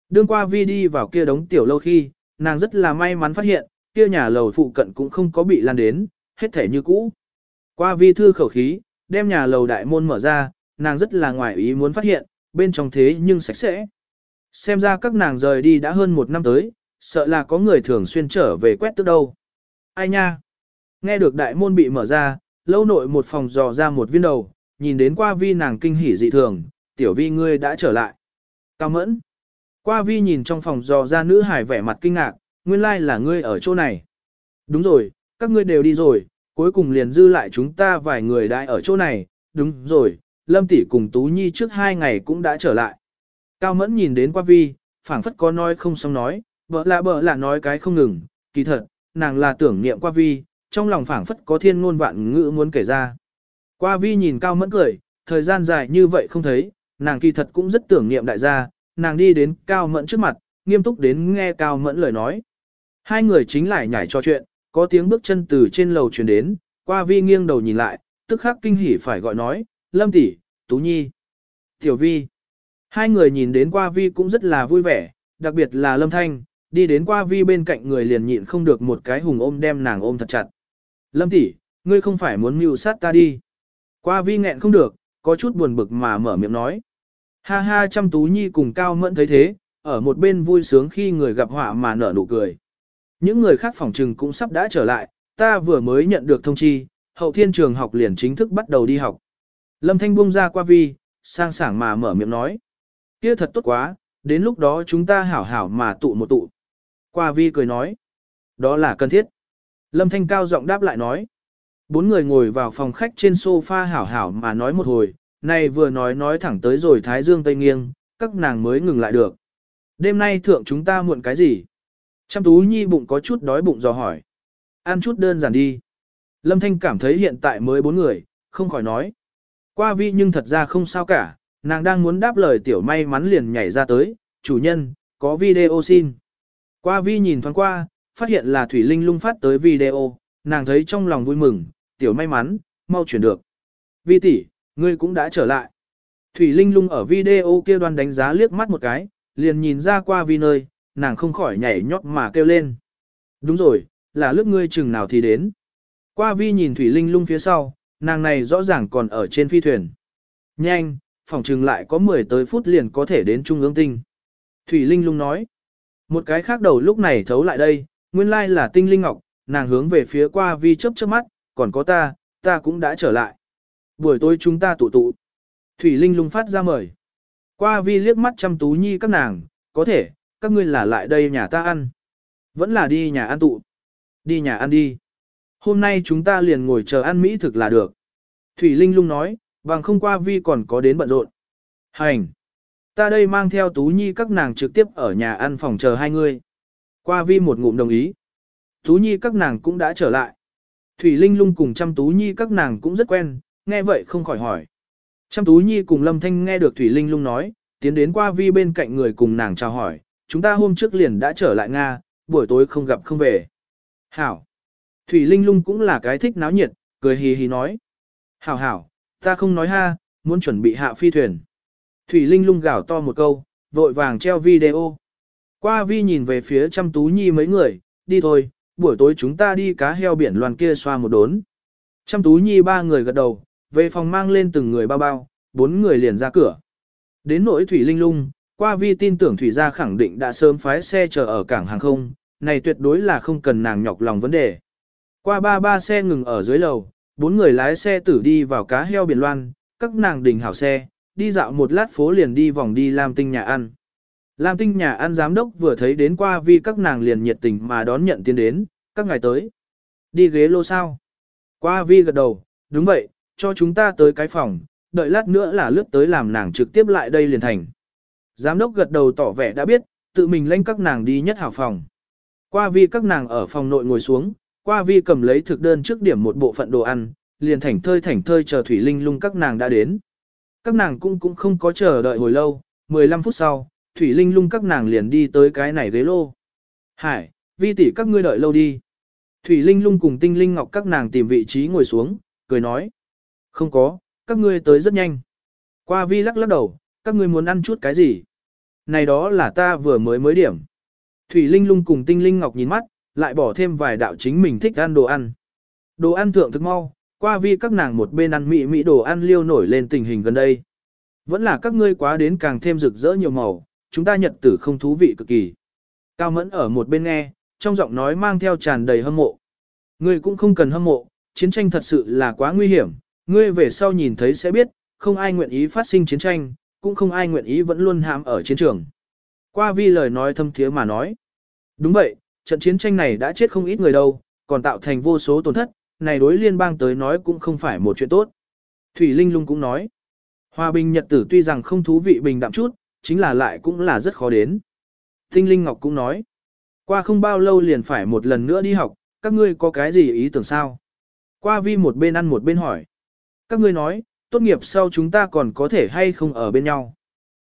Đương qua vi đi vào kia đống tiểu lâu khi, nàng rất là may mắn phát hiện, kia nhà lầu phụ cận cũng không có bị lan đến, hết thể như cũ. Qua vi thư khẩu khí, đem nhà lầu đại môn mở ra, nàng rất là ngoài ý muốn phát hiện, bên trong thế nhưng sạch sẽ. Xem ra các nàng rời đi đã hơn một năm tới, sợ là có người thường xuyên trở về quét tức đâu. Ai nha? Nghe được đại môn bị mở ra, lâu nội một phòng dò ra một viên đầu, nhìn đến qua vi nàng kinh hỉ dị thường, tiểu vi ngươi đã trở lại. Cao mẫn. Qua vi nhìn trong phòng dò ra nữ hải vẻ mặt kinh ngạc, nguyên lai là ngươi ở chỗ này. Đúng rồi, các ngươi đều đi rồi, cuối cùng liền dư lại chúng ta vài người đã ở chỗ này, đúng rồi, Lâm tỷ cùng Tú Nhi trước hai ngày cũng đã trở lại. Cao Mẫn nhìn đến qua vi, phảng phất có nói không xong nói, bỡ lạ bỡ lạ nói cái không ngừng, kỳ thật, nàng là tưởng niệm qua vi, trong lòng phảng phất có thiên ngôn vạn ngữ muốn kể ra. Qua vi nhìn Cao Mẫn cười, thời gian dài như vậy không thấy, nàng kỳ thật cũng rất tưởng niệm đại gia, nàng đi đến Cao Mẫn trước mặt, nghiêm túc đến nghe Cao Mẫn lời nói. Hai người chính lại nhảy cho chuyện, có tiếng bước chân từ trên lầu truyền đến, qua vi nghiêng đầu nhìn lại, tức khắc kinh hỉ phải gọi nói, Lâm tỷ, Tú Nhi, Tiểu Vi. Hai người nhìn đến qua vi cũng rất là vui vẻ, đặc biệt là Lâm Thanh, đi đến qua vi bên cạnh người liền nhịn không được một cái hùng ôm đem nàng ôm thật chặt. Lâm tỷ, ngươi không phải muốn mưu sát ta đi. Qua vi nghẹn không được, có chút buồn bực mà mở miệng nói. Ha ha chăm Tú Nhi cùng Cao Mẫn thấy thế, ở một bên vui sướng khi người gặp họa mà nở nụ cười. Những người khác phòng trừng cũng sắp đã trở lại, ta vừa mới nhận được thông chi, hậu thiên trường học liền chính thức bắt đầu đi học. Lâm Thanh buông ra qua vi, sang sảng mà mở miệng nói. kia thật tốt quá, đến lúc đó chúng ta hảo hảo mà tụ một tụ. Qua vi cười nói. Đó là cần thiết. Lâm Thanh cao giọng đáp lại nói. Bốn người ngồi vào phòng khách trên sofa hảo hảo mà nói một hồi, này vừa nói nói thẳng tới rồi Thái Dương Tây Nghiêng, các nàng mới ngừng lại được. Đêm nay thượng chúng ta muộn cái gì? Trăm Tú Nhi bụng có chút đói bụng dò hỏi. Ăn chút đơn giản đi. Lâm Thanh cảm thấy hiện tại mới bốn người, không khỏi nói. Qua vi nhưng thật ra không sao cả, nàng đang muốn đáp lời tiểu may mắn liền nhảy ra tới, chủ nhân, có video xin. Qua vi nhìn thoáng qua, phát hiện là Thủy Linh lung phát tới video, nàng thấy trong lòng vui mừng, tiểu may mắn, mau chuyển được. Vi tỷ, ngươi cũng đã trở lại. Thủy Linh lung ở video kia đoan đánh giá liếc mắt một cái, liền nhìn ra qua vi nơi, nàng không khỏi nhảy nhót mà kêu lên. Đúng rồi, là lúc ngươi chừng nào thì đến. Qua vi nhìn Thủy Linh lung phía sau, nàng này rõ ràng còn ở trên phi thuyền. Nhanh, phòng trừng lại có 10 tới phút liền có thể đến Trung ương tinh. Thủy Linh lung nói. Một cái khác đầu lúc này thấu lại đây, nguyên lai là tinh linh ngọc, nàng hướng về phía qua vi chớp chớp mắt, còn có ta, ta cũng đã trở lại. Buổi tối chúng ta tụ tụ. Thủy Linh lung phát ra mời. Qua vi liếc mắt chăm tú nhi các nàng, có thể, các ngươi là lại đây nhà ta ăn. Vẫn là đi nhà ăn tụ. Đi nhà ăn đi. Hôm nay chúng ta liền ngồi chờ ăn mỹ thực là được. Thủy Linh lung nói, bằng không qua vi còn có đến bận rộn. Hành. Ta đây mang theo Tú Nhi các nàng trực tiếp ở nhà ăn phòng chờ hai người. Qua vi một ngụm đồng ý. Tú Nhi các nàng cũng đã trở lại. Thủy Linh lung cùng chăm Tú Nhi các nàng cũng rất quen, nghe vậy không khỏi hỏi. Chăm Tú Nhi cùng Lâm Thanh nghe được Thủy Linh lung nói, tiến đến qua vi bên cạnh người cùng nàng chào hỏi, chúng ta hôm trước liền đã trở lại Nga, buổi tối không gặp không về. Hảo. Thủy Linh lung cũng là cái thích náo nhiệt, cười hì hì nói. Hảo hảo, ta không nói ha, muốn chuẩn bị hạ phi thuyền. Thủy Linh lung gào to một câu, vội vàng treo video. Qua vi nhìn về phía chăm tú nhi mấy người, đi thôi, buổi tối chúng ta đi cá heo biển loàn kia xoa một đốn. Chăm tú nhi ba người gật đầu, về phòng mang lên từng người bao bao, bốn người liền ra cửa. Đến nỗi Thủy Linh lung, qua vi tin tưởng Thủy gia khẳng định đã sớm phái xe chờ ở cảng hàng không, này tuyệt đối là không cần nàng nhọc lòng vấn đề. Qua ba ba xe ngừng ở dưới lầu, bốn người lái xe tử đi vào cá heo biển loan, các nàng đình hảo xe, đi dạo một lát phố liền đi vòng đi Lam Tinh nhà ăn. Lam Tinh nhà ăn giám đốc vừa thấy đến qua vi các nàng liền nhiệt tình mà đón nhận tiến đến, các ngài tới. Đi ghế lô sao? Qua vi gật đầu, đúng vậy, cho chúng ta tới cái phòng, đợi lát nữa là lướt tới làm nàng trực tiếp lại đây liền thành. Giám đốc gật đầu tỏ vẻ đã biết, tự mình lên các nàng đi nhất hảo phòng. Qua vi các nàng ở phòng nội ngồi xuống, qua vi cầm lấy thực đơn trước điểm một bộ phận đồ ăn, liền thảnh thơi thảnh thơi chờ Thủy Linh lung các nàng đã đến. Các nàng cũng cũng không có chờ đợi hồi lâu, 15 phút sau, Thủy Linh lung các nàng liền đi tới cái này ghế lô. Hải, vi tỷ các ngươi đợi lâu đi. Thủy Linh lung cùng Tinh Linh Ngọc các nàng tìm vị trí ngồi xuống, cười nói. Không có, các ngươi tới rất nhanh. Qua vi lắc lắc đầu, các ngươi muốn ăn chút cái gì? Này đó là ta vừa mới mới điểm. Thủy Linh lung cùng Tinh Linh Ngọc nhìn mắt, lại bỏ thêm vài đạo chính mình thích ăn đồ ăn. Đồ ăn thượng thực mau, qua vi các nàng một bên ăn mị mị đồ ăn liêu nổi lên tình hình gần đây. Vẫn là các ngươi quá đến càng thêm rực rỡ nhiều màu, chúng ta nhật tử không thú vị cực kỳ. Cao Mẫn ở một bên nghe, trong giọng nói mang theo tràn đầy hâm mộ. Ngươi cũng không cần hâm mộ, chiến tranh thật sự là quá nguy hiểm, ngươi về sau nhìn thấy sẽ biết, không ai nguyện ý phát sinh chiến tranh, cũng không ai nguyện ý vẫn luôn hãm ở chiến trường. Qua vi lời nói thâm thiế mà nói. Đúng vậy, trận chiến tranh này đã chết không ít người đâu, còn tạo thành vô số tổn thất, này đối liên bang tới nói cũng không phải một chuyện tốt. Thủy Linh lung cũng nói, hòa bình nhật tử tuy rằng không thú vị bình đạm chút, chính là lại cũng là rất khó đến. Tinh Linh Ngọc cũng nói, qua không bao lâu liền phải một lần nữa đi học, các ngươi có cái gì ý tưởng sao? Qua vi một bên ăn một bên hỏi. Các ngươi nói, tốt nghiệp sau chúng ta còn có thể hay không ở bên nhau?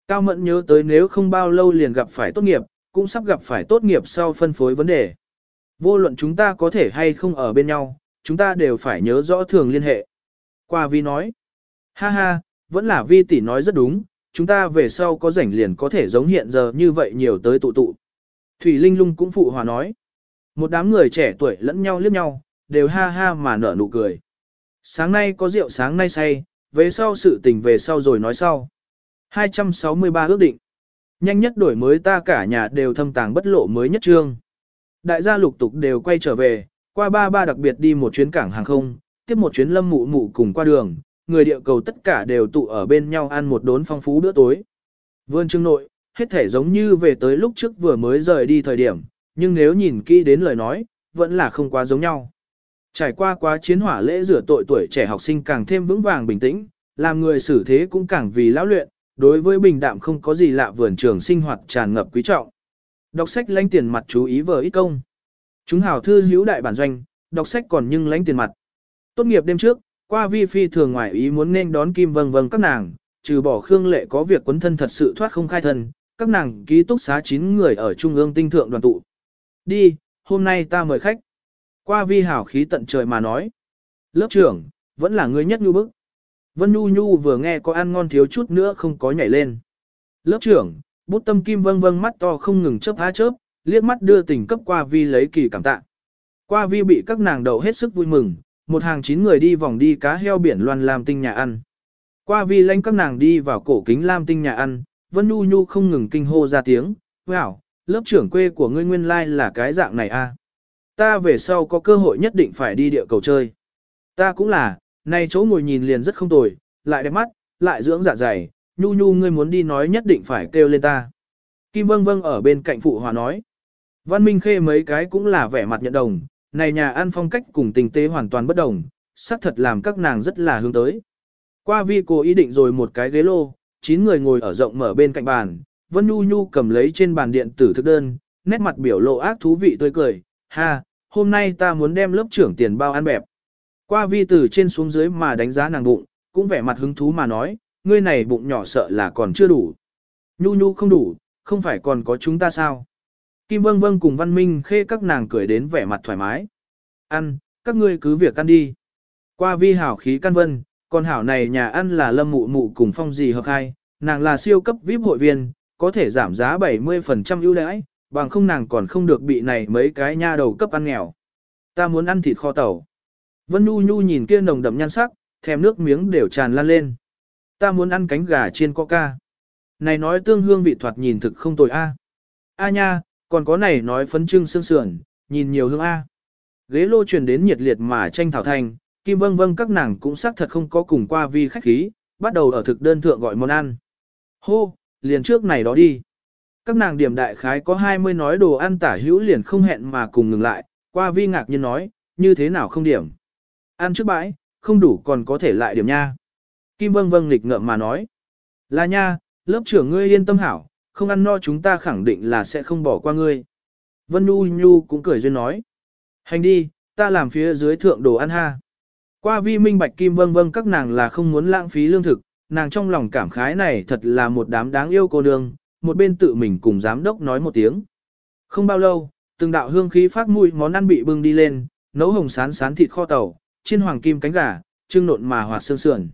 Cao Mẫn nhớ tới nếu không bao lâu liền gặp phải tốt nghiệp, cũng sắp gặp phải tốt nghiệp sau phân phối vấn đề. Vô luận chúng ta có thể hay không ở bên nhau, chúng ta đều phải nhớ rõ thường liên hệ. Qua vi nói, ha ha, vẫn là vi tỷ nói rất đúng, chúng ta về sau có rảnh liền có thể giống hiện giờ như vậy nhiều tới tụ tụ. Thủy Linh lung cũng phụ hòa nói, một đám người trẻ tuổi lẫn nhau liếc nhau, đều ha ha mà nở nụ cười. Sáng nay có rượu sáng nay say, về sau sự tình về sau rồi nói sau. 263 ước định. Nhanh nhất đổi mới ta cả nhà đều thâm tàng bất lộ mới nhất trương. Đại gia lục tục đều quay trở về, qua ba ba đặc biệt đi một chuyến cảng hàng không, tiếp một chuyến lâm mụ mụ cùng qua đường, người địa cầu tất cả đều tụ ở bên nhau ăn một đốn phong phú bữa tối. Vươn trương nội, hết thể giống như về tới lúc trước vừa mới rời đi thời điểm, nhưng nếu nhìn kỹ đến lời nói, vẫn là không quá giống nhau. Trải qua quá chiến hỏa lễ rửa tội tuổi trẻ học sinh càng thêm vững vàng bình tĩnh, làm người xử thế cũng càng vì lão luyện, đối với bình đạm không có gì lạ vườn trường sinh hoạt tràn ngập quý trọng. Đọc sách lãnh tiền mặt chú ý vợ ít công. Chúng hào thư hữu đại bản doanh, đọc sách còn nhưng lãnh tiền mặt. Tốt nghiệp đêm trước, qua vi phi thường ngoại ý muốn nên đón kim vâng vâng các nàng, trừ bỏ khương lệ có việc quấn thân thật sự thoát không khai thân, các nàng ký túc xá 9 người ở trung ương tinh thượng đoàn tụ. Đi, hôm nay ta mời khách. Qua vi hảo khí tận trời mà nói. Lớp trưởng, vẫn là người nhất nhu bức. Vân Nhu Nhu vừa nghe có ăn ngon thiếu chút nữa không có nhảy lên. Lớp trưởng, bút tâm kim vâng vâng mắt to không ngừng chớp há chớp, liếc mắt đưa tình cấp qua vi lấy kỳ cảm tạ. Qua vi bị các nàng đầu hết sức vui mừng, một hàng chín người đi vòng đi cá heo biển loan làm tinh nhà ăn. Qua vi lãnh các nàng đi vào cổ kính lam tinh nhà ăn, Vân Nhu Nhu không ngừng kinh hô ra tiếng, wow, lớp trưởng quê của ngươi nguyên lai like là cái dạng này a. À? Ta về sau có cơ hội nhất định phải đi địa cầu chơi. Ta cũng là, nay chỗ ngồi nhìn liền rất không tồi, lại đẹp mắt, lại dưỡng dạ dày, Nhu Nhu ngươi muốn đi nói nhất định phải kêu lên ta. Kim Vâng Vâng ở bên cạnh phụ hòa nói. Văn Minh Khê mấy cái cũng là vẻ mặt nhận đồng, này nhà ăn phong cách cùng tình tế hoàn toàn bất đồng, xác thật làm các nàng rất là hướng tới. Qua vi cô ý định rồi một cái ghế lô, 9 người ngồi ở rộng mở bên cạnh bàn, Vân Nhu Nhu cầm lấy trên bàn điện tử thực đơn, nét mặt biểu lộ ác thú vị tươi cười, ha, hôm nay ta muốn đem lớp trưởng tiền bao ăn bẹp. Qua vi từ trên xuống dưới mà đánh giá nàng bụng, cũng vẻ mặt hứng thú mà nói, ngươi này bụng nhỏ sợ là còn chưa đủ. Nhu Nhu không đủ, không phải còn có chúng ta sao? Kim Vâng Vâng cùng Văn Minh khê các nàng cười đến vẻ mặt thoải mái. Ăn, các ngươi cứ việc ăn đi. Qua vi hảo khí căn vân, còn hảo này nhà ăn là lâm mụ mụ cùng phong gì hợp hai, nàng là siêu cấp VIP hội viên, có thể giảm giá 70% ưu đãi, bằng không nàng còn không được bị này mấy cái nha đầu cấp ăn nghèo. Ta muốn ăn thịt kho tàu. Vân Nhu Nhu nhìn kia nồng đậm nhan sắc, thèm nước miếng đều tràn lan lên. Ta muốn ăn cánh gà chiên coca. Này nói tương hương vị thoạt nhìn thực không tồi a. A nha, còn có này nói phấn trưng xương sườn, nhìn nhiều hương a. Ghế lô truyền đến nhiệt liệt mà tranh thảo thành, Kim Vâng Vâng các nàng cũng xác thật không có cùng qua vi khách khí, bắt đầu ở thực đơn thượng gọi món ăn. Hô, liền trước này đó đi. Các nàng điểm đại khái có 20 nói đồ ăn tả hữu liền không hẹn mà cùng ngừng lại, qua vi ngạc nhiên nói, như thế nào không điểm. Ăn trước bãi, không đủ còn có thể lại điểm nha. Kim Vâng Vâng nghịch ngợm mà nói. Là nha, lớp trưởng ngươi yên tâm hảo, không ăn no chúng ta khẳng định là sẽ không bỏ qua ngươi. Vân Nhu Nhu cũng cười duyên nói. Hành đi, ta làm phía dưới thượng đồ ăn ha. Qua vi minh bạch kim vâng vâng các nàng là không muốn lãng phí lương thực, nàng trong lòng cảm khái này thật là một đám đáng yêu cô nương, một bên tự mình cùng giám đốc nói một tiếng. Không bao lâu, từng đạo hương khí phát mùi món ăn bị bưng đi lên, nấu hồng sán sán thịt kho tàu, chiên hoàng kim cánh gà, trưng nộn mà hoạt xương sườn.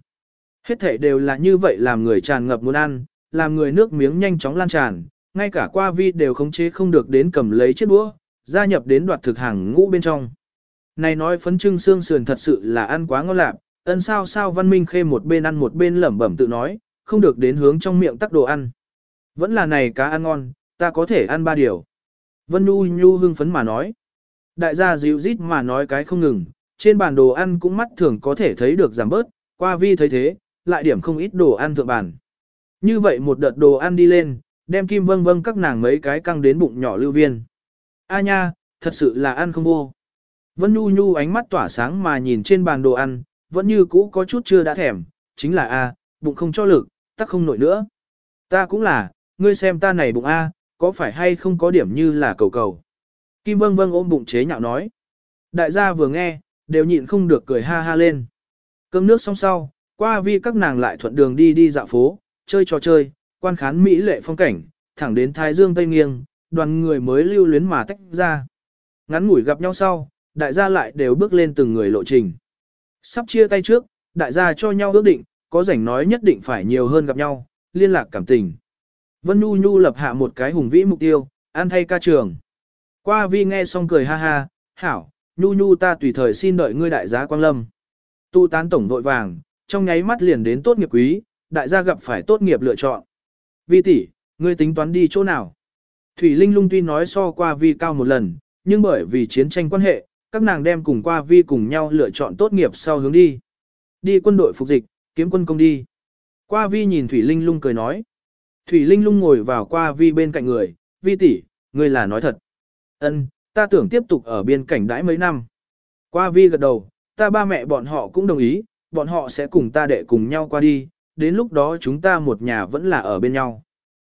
Hết thể đều là như vậy làm người tràn ngập muốn ăn, làm người nước miếng nhanh chóng lan tràn, ngay cả qua vi đều khống chế không được đến cầm lấy chiếc đũa, gia nhập đến đoạt thực hàng ngũ bên trong. Này nói phấn trưng xương sườn thật sự là ăn quá ngon lạc, ân sao sao văn minh khê một bên ăn một bên lẩm bẩm tự nói, không được đến hướng trong miệng tắc đồ ăn. Vẫn là này cá ăn ngon, ta có thể ăn ba điều. Vân Nhu Nhu hưng phấn mà nói. Đại gia dịu rít mà nói cái không ngừng, trên bàn đồ ăn cũng mắt thường có thể thấy được giảm bớt, qua vi thấy thế, lại điểm không ít đồ ăn thượng bàn. Như vậy một đợt đồ ăn đi lên, đem kim vâng vâng các nàng mấy cái căng đến bụng nhỏ lưu viên. A nha, thật sự là ăn không vô. Vân Nhu Nhu ánh mắt tỏa sáng mà nhìn trên bàn đồ ăn, vẫn như cũ có chút chưa đã thèm, chính là A, bụng không cho lực, tắc không nổi nữa. Ta cũng là, ngươi xem ta này bụng A, có phải hay không có điểm như là cầu cầu. Kim Vâng Vâng ôm bụng chế nhạo nói. Đại gia vừa nghe, đều nhịn không được cười ha ha lên. Cơm nước xong sau, qua vi các nàng lại thuận đường đi đi dạo phố, chơi trò chơi, quan khán mỹ lệ phong cảnh, thẳng đến Thái Dương Tây Nghiêng, đoàn người mới lưu luyến mà tách ra. Ngắn ngủi gặp nhau sau, đại gia lại đều bước lên từng người lộ trình. Sắp chia tay trước, đại gia cho nhau ước định, có rảnh nói nhất định phải nhiều hơn gặp nhau, liên lạc cảm tình. Vân Nhu Nhu lập hạ một cái hùng vĩ mục tiêu, an thay ca trường. Qua vi nghe xong cười ha ha, hảo, Nhu Nhu ta tùy thời xin đợi ngươi đại giá quang lâm. Tu tán tổng vội vàng, trong nháy mắt liền đến tốt nghiệp quý, đại gia gặp phải tốt nghiệp lựa chọn. Vi tỷ, ngươi tính toán đi chỗ nào? Thủy Linh lung tuy nói so qua vi cao một lần, nhưng bởi vì chiến tranh quan hệ, các nàng đem cùng qua vi cùng nhau lựa chọn tốt nghiệp sau hướng đi. Đi quân đội phục dịch, kiếm quân công đi. Qua vi nhìn Thủy Linh lung cười nói. Thủy Linh lung ngồi vào qua vi bên cạnh người, vi tỷ, ngươi là nói thật. Ân, ta tưởng tiếp tục ở biên cảnh đãi mấy năm. Qua vi gật đầu, ta ba mẹ bọn họ cũng đồng ý, bọn họ sẽ cùng ta đệ cùng nhau qua đi, đến lúc đó chúng ta một nhà vẫn là ở bên nhau.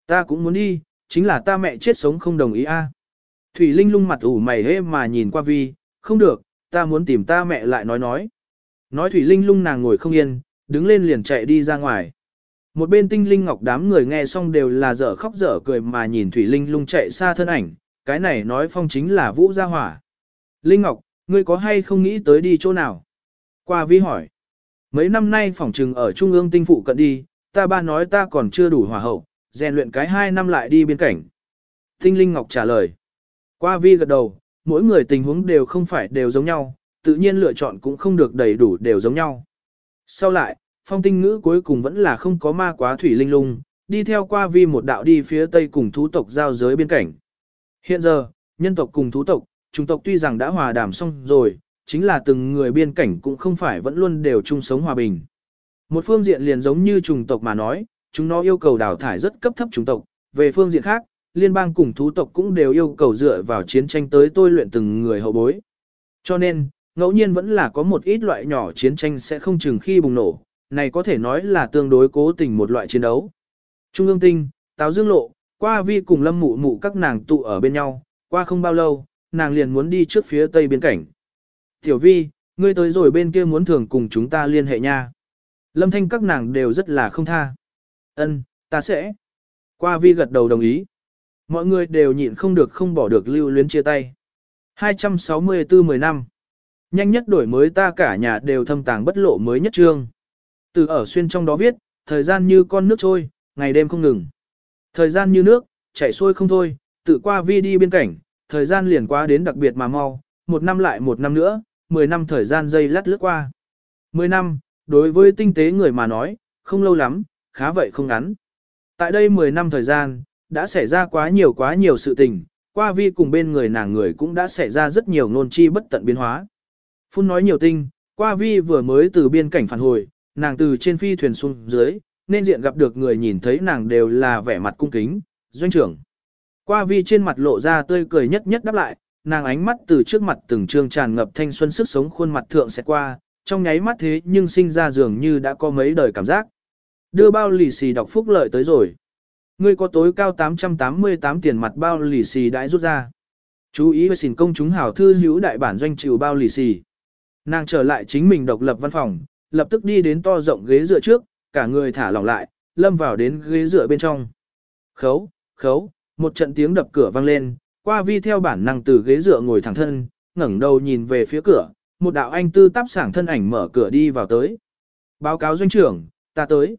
Ta cũng muốn đi, chính là ta mẹ chết sống không đồng ý a. Thủy Linh lung mặt ủ mày hê mà nhìn qua vi, không được, ta muốn tìm ta mẹ lại nói nói. Nói Thủy Linh lung nàng ngồi không yên, đứng lên liền chạy đi ra ngoài. Một bên tinh linh ngọc đám người nghe xong đều là dở khóc dở cười mà nhìn Thủy Linh lung chạy xa thân ảnh, cái này nói phong chính là Vũ Gia Hỏa. Linh Ngọc, ngươi có hay không nghĩ tới đi chỗ nào? Qua vi hỏi. Mấy năm nay phỏng trừng ở Trung ương tinh phụ cận đi, ta ba nói ta còn chưa đủ hòa hậu, rèn luyện cái hai năm lại đi biên cảnh. Tinh Linh Ngọc trả lời. Qua vi gật đầu, mỗi người tình huống đều không phải đều giống nhau, tự nhiên lựa chọn cũng không được đầy đủ đều giống nhau. Sau lại, phong tinh ngữ cuối cùng vẫn là không có ma quá thủy linh lung, đi theo qua vi một đạo đi phía tây cùng thú tộc giao giới biên cảnh. Hiện giờ, nhân tộc cùng thú tộc, chúng tộc tuy rằng đã hòa đàm xong rồi, chính là từng người biên cảnh cũng không phải vẫn luôn đều chung sống hòa bình. Một phương diện liền giống như chủng tộc mà nói, chúng nó yêu cầu đào thải rất cấp thấp chủng tộc, về phương diện khác, liên bang cùng thú tộc cũng đều yêu cầu dựa vào chiến tranh tới tôi luyện từng người hậu bối. Cho nên, ngẫu nhiên vẫn là có một ít loại nhỏ chiến tranh sẽ không chừng khi bùng nổ, này có thể nói là tương đối cố tình một loại chiến đấu. Trung ương tinh, Táo Dương Lộ, qua vi cùng lâm mụ mụ các nàng tụ ở bên nhau, qua không bao lâu, nàng liền muốn đi trước phía tây biên cảnh. Tiểu vi, ngươi tới rồi bên kia muốn thường cùng chúng ta liên hệ nha. Lâm thanh các nàng đều rất là không tha. Ân, ta sẽ. Qua vi gật đầu đồng ý. Mọi người đều nhịn không được không bỏ được lưu luyến chia tay. 264 10 năm. Nhanh nhất đổi mới ta cả nhà đều thâm tàng bất lộ mới nhất trương. Từ ở xuyên trong đó viết, thời gian như con nước trôi, ngày đêm không ngừng. Thời gian như nước, chảy xuôi không thôi, tự qua vi đi biên cảnh, thời gian liền qua đến đặc biệt mà mau, một năm lại một năm nữa, 10 năm thời gian dây lát lướt qua. 10 năm, đối với tinh tế người mà nói, không lâu lắm, khá vậy không ngắn. Tại đây 10 năm thời gian, đã xảy ra quá nhiều quá nhiều sự tình, qua vi cùng bên người nàng người cũng đã xảy ra rất nhiều nôn chi bất tận biến hóa. Phun nói nhiều tinh, qua vi vừa mới từ biên cảnh phản hồi, nàng từ trên phi thuyền xuống dưới, nên diện gặp được người nhìn thấy nàng đều là vẻ mặt cung kính, doanh trưởng. Qua vi trên mặt lộ ra tươi cười nhất nhất đáp lại, nàng ánh mắt từ trước mặt từng trương tràn ngập thanh xuân sức sống khuôn mặt thượng sẽ qua, trong nháy mắt thế nhưng sinh ra dường như đã có mấy đời cảm giác. Đưa bao lì xì đọc phúc lợi tới rồi. Ngươi có tối cao 888 tiền mặt bao lì xì đã rút ra. Chú ý với xin công chúng hảo thư hữu đại bản doanh trừ bao lì xì. Nàng trở lại chính mình độc lập văn phòng, lập tức đi đến to rộng ghế dựa trước, cả người thả lỏng lại, lâm vào đến ghế dựa bên trong. Khấu, khấu, một trận tiếng đập cửa vang lên, qua vi theo bản năng từ ghế dựa ngồi thẳng thân, ngẩng đầu nhìn về phía cửa, một đạo anh tư tắp sảng thân ảnh mở cửa đi vào tới. Báo cáo doanh trưởng, ta tới.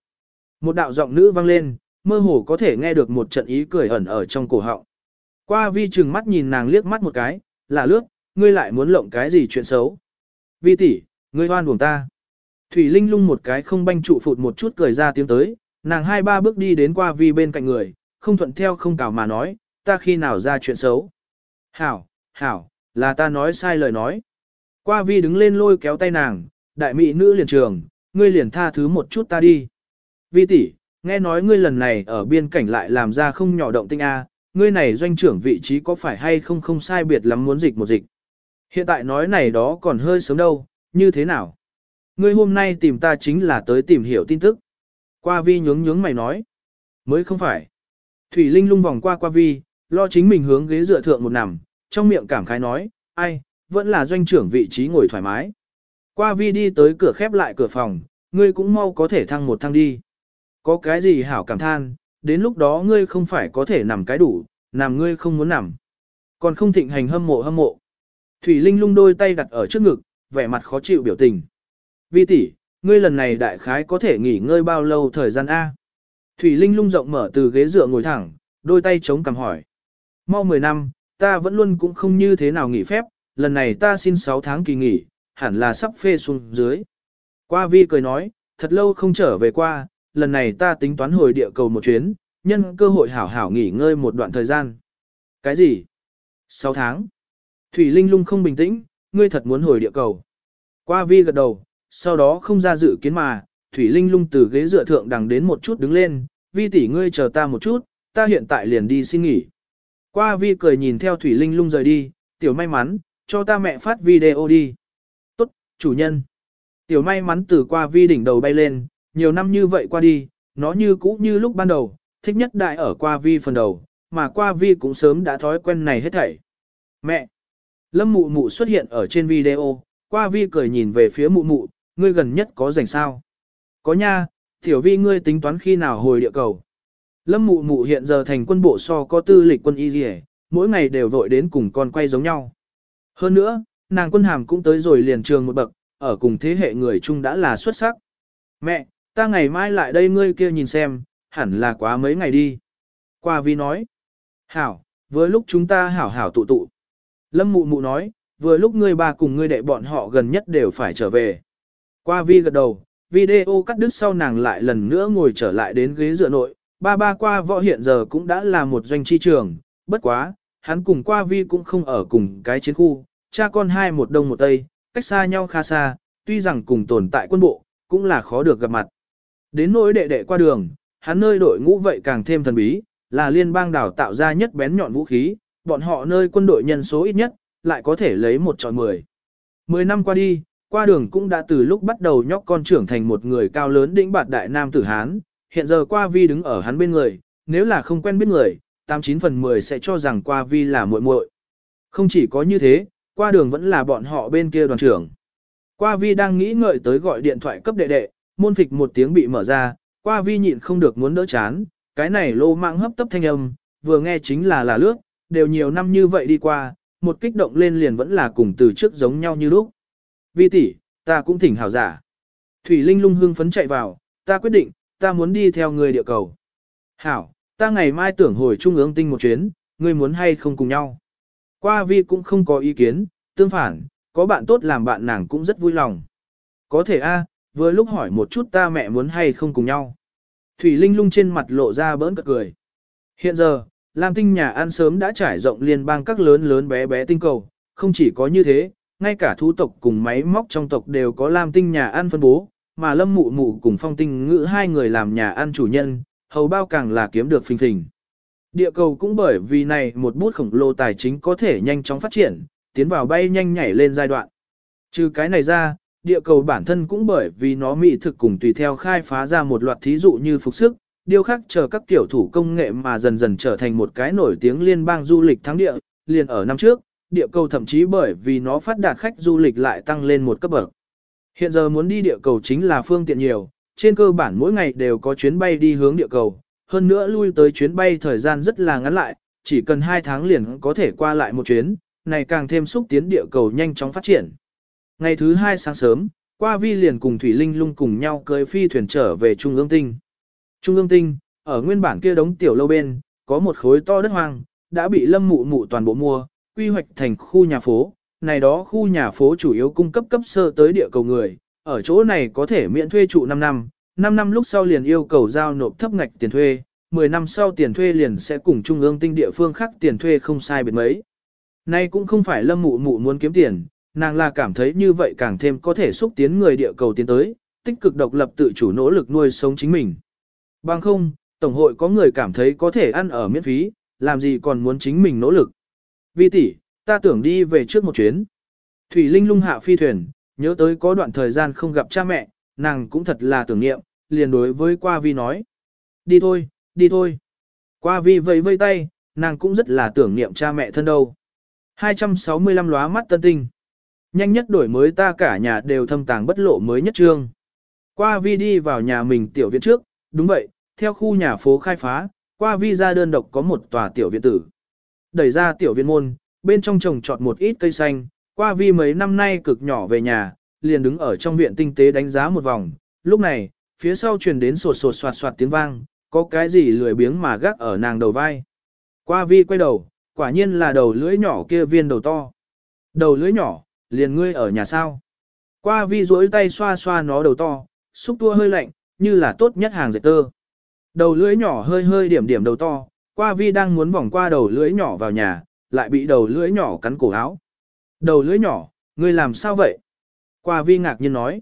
Một đạo giọng nữ vang lên, mơ hồ có thể nghe được một trận ý cười ẩn ở trong cổ họng. Qua vi chừng mắt nhìn nàng liếc mắt một cái, là lướt, ngươi lại muốn lộng cái gì chuyện xấu. Vi tỷ, ngươi hoan buồn ta. Thủy Linh lung một cái không banh trụ phụt một chút cười ra tiếng tới, nàng hai ba bước đi đến qua vi bên cạnh người, không thuận theo không cào mà nói, ta khi nào ra chuyện xấu. Hảo, hảo, là ta nói sai lời nói. Qua vi đứng lên lôi kéo tay nàng, đại mỹ nữ liền trường, ngươi liền tha thứ một chút ta đi. Vi tỷ, nghe nói ngươi lần này ở biên cảnh lại làm ra không nhỏ động tinh A, ngươi này doanh trưởng vị trí có phải hay không không sai biệt lắm muốn dịch một dịch. Hiện tại nói này đó còn hơi sớm đâu, như thế nào? Ngươi hôm nay tìm ta chính là tới tìm hiểu tin tức. Qua vi nhướng nhướng mày nói. Mới không phải. Thủy Linh lung vòng qua qua vi, lo chính mình hướng ghế dựa thượng một nằm, trong miệng cảm khái nói, ai, vẫn là doanh trưởng vị trí ngồi thoải mái. Qua vi đi tới cửa khép lại cửa phòng, ngươi cũng mau có thể thăng một thăng đi. Có cái gì hảo cảm than, đến lúc đó ngươi không phải có thể nằm cái đủ, nằm ngươi không muốn nằm. Còn không thịnh hành hâm mộ hâm mộ. Thủy Linh lung đôi tay đặt ở trước ngực, vẻ mặt khó chịu biểu tình. Vi tỷ, ngươi lần này đại khái có thể nghỉ ngơi bao lâu thời gian A. Thủy Linh lung rộng mở từ ghế dựa ngồi thẳng, đôi tay chống cằm hỏi. Mau 10 năm, ta vẫn luôn cũng không như thế nào nghỉ phép, lần này ta xin 6 tháng kỳ nghỉ, hẳn là sắp phê xuống dưới. Qua vi cười nói, thật lâu không trở về qua, lần này ta tính toán hồi địa cầu một chuyến, nhân cơ hội hảo hảo nghỉ ngơi một đoạn thời gian. Cái gì? 6 tháng. Thủy Linh lung không bình tĩnh, ngươi thật muốn hồi địa cầu. Qua vi gật đầu, sau đó không ra dự kiến mà, Thủy Linh lung từ ghế dựa thượng đằng đến một chút đứng lên, vi tỷ ngươi chờ ta một chút, ta hiện tại liền đi xin nghỉ. Qua vi cười nhìn theo Thủy Linh lung rời đi, tiểu may mắn, cho ta mẹ phát video đi. Tốt, chủ nhân. Tiểu may mắn từ qua vi đỉnh đầu bay lên, nhiều năm như vậy qua đi, nó như cũ như lúc ban đầu, thích nhất đại ở qua vi phần đầu, mà qua vi cũng sớm đã thói quen này hết thảy. Mẹ! Lâm mụ mụ xuất hiện ở trên video, qua vi cười nhìn về phía mụ mụ, ngươi gần nhất có rảnh sao? Có nha, tiểu vi ngươi tính toán khi nào hồi địa cầu. Lâm mụ mụ hiện giờ thành quân bộ so có tư lịch quân y gì mỗi ngày đều vội đến cùng con quay giống nhau. Hơn nữa, nàng quân hàm cũng tới rồi liền trường một bậc, ở cùng thế hệ người chung đã là xuất sắc. Mẹ, ta ngày mai lại đây ngươi kia nhìn xem, hẳn là quá mấy ngày đi. Qua vi nói. Hảo, vừa lúc chúng ta hảo hảo tụ tụ. Lâm mụ mụ nói, vừa lúc ngươi ba cùng ngươi đệ bọn họ gần nhất đều phải trở về. Qua vi gật đầu, video cắt đứt sau nàng lại lần nữa ngồi trở lại đến ghế dựa nội, ba ba qua võ hiện giờ cũng đã là một doanh chi trường, bất quá, hắn cùng qua vi cũng không ở cùng cái chiến khu, cha con hai một đông một tây, cách xa nhau khá xa, tuy rằng cùng tồn tại quân bộ, cũng là khó được gặp mặt. Đến nỗi đệ đệ qua đường, hắn nơi đội ngũ vậy càng thêm thần bí, là liên bang đảo tạo ra nhất bén nhọn vũ khí, bọn họ nơi quân đội nhân số ít nhất, lại có thể lấy một trọi mười. Mười năm qua đi, qua đường cũng đã từ lúc bắt đầu nhóc con trưởng thành một người cao lớn đĩnh bạt đại nam tử Hán, hiện giờ qua vi đứng ở hắn bên người, nếu là không quen biết người, 89 phần 10 sẽ cho rằng qua vi là muội muội. Không chỉ có như thế, qua đường vẫn là bọn họ bên kia đoàn trưởng. Qua vi đang nghĩ ngợi tới gọi điện thoại cấp đệ đệ, môn phịch một tiếng bị mở ra, qua vi nhịn không được muốn đỡ chán, cái này lô mạng hấp tấp thanh âm, vừa nghe chính là là lướt, đều nhiều năm như vậy đi qua, một kích động lên liền vẫn là cùng từ trước giống nhau như lúc. Vi tỷ, ta cũng thỉnh hảo giả. Thủy Linh lung hưng phấn chạy vào, ta quyết định, ta muốn đi theo người địa cầu. Hảo, ta ngày mai tưởng hồi trung ương tinh một chuyến, ngươi muốn hay không cùng nhau. Qua vi cũng không có ý kiến, tương phản, có bạn tốt làm bạn nàng cũng rất vui lòng. Có thể a, vừa lúc hỏi một chút ta mẹ muốn hay không cùng nhau. Thủy Linh lung trên mặt lộ ra bỡn cợt cười. Hiện giờ, Lam Tinh nhà ăn sớm đã trải rộng liên bang các lớn lớn bé bé tinh cầu, không chỉ có như thế, ngay cả thú tộc cùng máy móc trong tộc đều có Lam Tinh nhà ăn phân bố, mà Lâm Mụ Mụ cùng Phong Tinh ngữ hai người làm nhà ăn chủ nhân, hầu bao càng là kiếm được phình phình. Địa cầu cũng bởi vì này một bút khổng lồ tài chính có thể nhanh chóng phát triển, tiến vào bay nhanh nhảy lên giai đoạn. Trừ cái này ra, địa cầu bản thân cũng bởi vì nó mỹ thực cùng tùy theo khai phá ra một loạt thí dụ như phục sức, điều khác chờ các kiểu thủ công nghệ mà dần dần trở thành một cái nổi tiếng liên bang du lịch thắng địa, liền ở năm trước, địa cầu thậm chí bởi vì nó phát đạt khách du lịch lại tăng lên một cấp bậc. Hiện giờ muốn đi địa cầu chính là phương tiện nhiều, trên cơ bản mỗi ngày đều có chuyến bay đi hướng địa cầu, hơn nữa lui tới chuyến bay thời gian rất là ngắn lại, chỉ cần 2 tháng liền có thể qua lại một chuyến, này càng thêm xúc tiến địa cầu nhanh chóng phát triển. Ngày thứ hai sáng sớm, qua vi liền cùng Thủy Linh lung cùng nhau cưỡi phi thuyền trở về Trung ương tinh. Trung ương tinh, ở nguyên bản kia đống tiểu lâu bên, có một khối to đất hoang, đã bị lâm mụ mụ toàn bộ mua, quy hoạch thành khu nhà phố. Này đó khu nhà phố chủ yếu cung cấp cấp sơ tới địa cầu người, ở chỗ này có thể miễn thuê trụ 5 năm, 5 năm lúc sau liền yêu cầu giao nộp thấp ngạch tiền thuê, 10 năm sau tiền thuê liền sẽ cùng trung ương tinh địa phương khác tiền thuê không sai biệt mấy. Nay cũng không phải lâm mụ mụ muốn kiếm tiền, nàng là cảm thấy như vậy càng thêm có thể xúc tiến người địa cầu tiến tới, tích cực độc lập tự chủ nỗ lực nuôi sống chính mình. Bằng không, Tổng hội có người cảm thấy có thể ăn ở miễn phí, làm gì còn muốn chính mình nỗ lực. Vi tỷ, ta tưởng đi về trước một chuyến. Thủy Linh lung hạ phi thuyền, nhớ tới có đoạn thời gian không gặp cha mẹ, nàng cũng thật là tưởng niệm, liền đối với qua vi nói. Đi thôi, đi thôi. Qua vi vẫy vây tay, nàng cũng rất là tưởng niệm cha mẹ thân đâu. 265 lóa mắt tân tinh. Nhanh nhất đổi mới ta cả nhà đều thâm tàng bất lộ mới nhất trương. Qua vi đi vào nhà mình tiểu viện trước, đúng vậy, theo khu nhà phố khai phá, qua vi ra đơn độc có một tòa tiểu viện tử. Đẩy ra tiểu viện môn, bên trong trồng trọt một ít cây xanh, qua vi mấy năm nay cực nhỏ về nhà, liền đứng ở trong viện tinh tế đánh giá một vòng. Lúc này, phía sau truyền đến sột sột soạt soạt tiếng vang, có cái gì lười biếng mà gác ở nàng đầu vai. Qua vi quay đầu, quả nhiên là đầu lưỡi nhỏ kia viên đầu to. Đầu lưỡi nhỏ, liền ngươi ở nhà sao. Qua vi duỗi tay xoa xoa nó đầu to, xúc tua hơi lạnh, như là tốt nhất hàng dệt tơ. Đầu lưỡi nhỏ hơi hơi điểm điểm đầu to, qua vi đang muốn vòng qua đầu lưỡi nhỏ vào nhà, lại bị đầu lưỡi nhỏ cắn cổ áo. Đầu lưỡi nhỏ, ngươi làm sao vậy? Qua vi ngạc nhiên nói.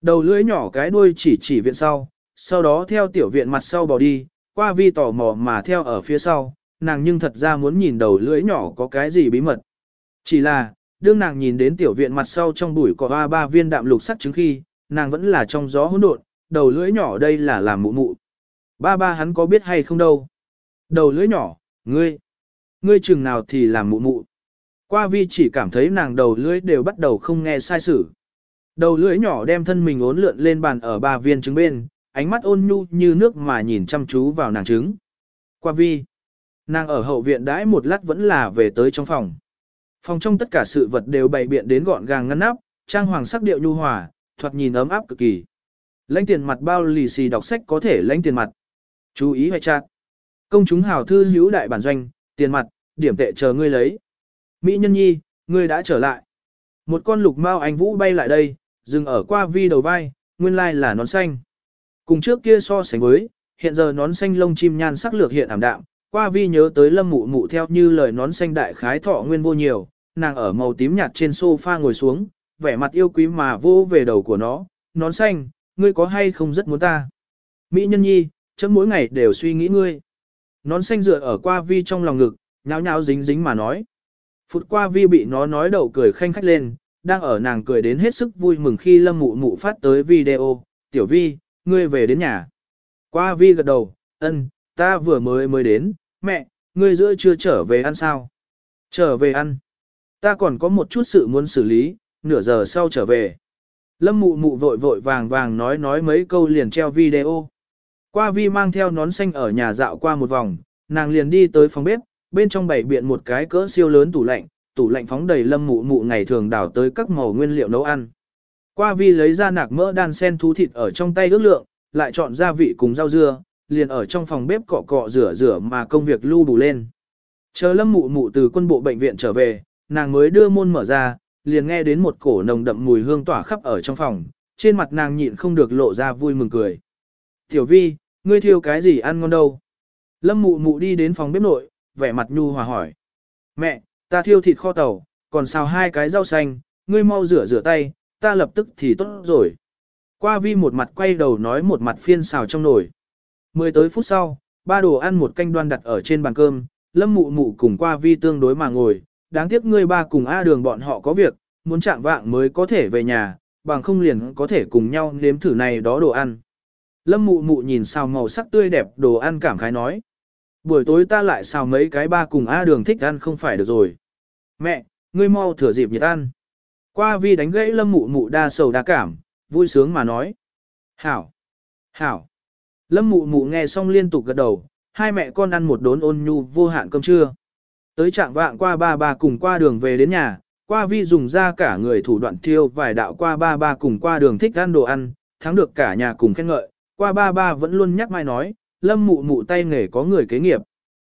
Đầu lưỡi nhỏ cái đuôi chỉ chỉ viện sau, sau đó theo tiểu viện mặt sau bỏ đi, qua vi tò mò mà theo ở phía sau, nàng nhưng thật ra muốn nhìn đầu lưỡi nhỏ có cái gì bí mật. Chỉ là, đương nàng nhìn đến tiểu viện mặt sau trong bụi có ba ba viên đạm lục sắc trứng khi, nàng vẫn là trong gió hỗn độn, đầu lưỡi nhỏ đây là làm mụ mụ. Ba ba hắn có biết hay không đâu. Đầu lưỡi nhỏ, ngươi, ngươi chừng nào thì làm mụ mụ. Qua vi chỉ cảm thấy nàng đầu lưỡi đều bắt đầu không nghe sai sử. Đầu lưỡi nhỏ đem thân mình ốn lượn lên bàn ở ba viên trứng bên, ánh mắt ôn nhu như nước mà nhìn chăm chú vào nàng trứng. Qua vi, nàng ở hậu viện đãi một lát vẫn là về tới trong phòng. Phòng trong tất cả sự vật đều bày biện đến gọn gàng ngăn nắp, trang hoàng sắc điệu nhu hòa, thoạt nhìn ấm áp cực kỳ. Lãnh tiền mặt bao lì xì đọc sách có thể lãnh tiền mặt. Chú ý hoài chặt. Công chúng hào thư hữu đại bản doanh, tiền mặt, điểm tệ chờ ngươi lấy. Mỹ nhân nhi, ngươi đã trở lại. Một con lục mao anh vũ bay lại đây, dừng ở qua vi đầu vai, nguyên lai là nón xanh. Cùng trước kia so sánh với, hiện giờ nón xanh lông chim nhan sắc lược hiện ảm đạm, qua vi nhớ tới lâm mụ mụ theo như lời nón xanh đại khái thọ nguyên vô nhiều, nàng ở màu tím nhạt trên sofa ngồi xuống, vẻ mặt yêu quý mà vô về đầu của nó, nón xanh, ngươi có hay không rất muốn ta. Mỹ nhân nhi, chấm mỗi ngày đều suy nghĩ ngươi. Nón xanh dựa ở qua vi trong lòng ngực, nháo nháo dính dính mà nói. Phút qua vi bị nó nói đầu cười khanh khách lên, đang ở nàng cười đến hết sức vui mừng khi lâm mụ mụ phát tới video, tiểu vi, ngươi về đến nhà. Qua vi gật đầu, ân, ta vừa mới mới đến, mẹ, ngươi giữa chưa trở về ăn sao? Trở về ăn. Ta còn có một chút sự muốn xử lý, nửa giờ sau trở về. Lâm mụ mụ vội vội vàng vàng nói nói mấy câu liền treo video. Qua vi mang theo nón xanh ở nhà dạo qua một vòng, nàng liền đi tới phòng bếp, bên trong bày biện một cái cỡ siêu lớn tủ lạnh, tủ lạnh phóng đầy lâm mụ mụ ngày thường đảo tới các màu nguyên liệu nấu ăn. Qua vi lấy ra nạc mỡ đan sen thú thịt ở trong tay ước lượng, lại chọn gia vị cùng rau dưa, liền ở trong phòng bếp cọ cọ rửa rửa mà công việc lưu đủ lên. Chờ lâm mụ mụ từ quân bộ bệnh viện trở về, nàng mới đưa môn mở ra, liền nghe đến một cổ nồng đậm mùi hương tỏa khắp ở trong phòng, trên mặt nàng nhịn không được lộ ra vui mừng cười. Tiểu vi, ngươi thiêu cái gì ăn ngon đâu? Lâm mụ mụ đi đến phòng bếp nội, vẻ mặt nhu hòa hỏi. Mẹ, ta thiêu thịt kho tàu, còn xào hai cái rau xanh, ngươi mau rửa rửa tay, ta lập tức thì tốt rồi. Qua vi một mặt quay đầu nói một mặt phiên xào trong nồi. Mười tới phút sau, ba đồ ăn một canh đoan đặt ở trên bàn cơm, lâm mụ mụ cùng qua vi tương đối mà ngồi, đáng tiếc ngươi ba cùng A đường bọn họ có việc, muốn chạm vạng mới có thể về nhà, bằng không liền có thể cùng nhau nếm thử này đó đồ ăn. Lâm mụ mụ nhìn xào màu sắc tươi đẹp đồ ăn cảm khái nói. Buổi tối ta lại xào mấy cái ba cùng A đường thích ăn không phải được rồi. Mẹ, ngươi mau thừa dịp nhiệt ăn. Qua vi đánh gãy lâm mụ mụ đa sầu đa cảm, vui sướng mà nói. Hảo! Hảo! Lâm mụ mụ nghe xong liên tục gật đầu, hai mẹ con ăn một đốn ôn nhu vô hạn cơm trưa. Tới trạng vạng qua ba ba cùng qua đường về đến nhà, qua vi dùng ra cả người thủ đoạn thiêu vài đạo qua ba ba cùng qua đường thích ăn đồ ăn, thắng được cả nhà cùng khen ngợi, qua ba ba vẫn luôn nhắc mai nói, lâm mụ mụ tay nghề có người kế nghiệp.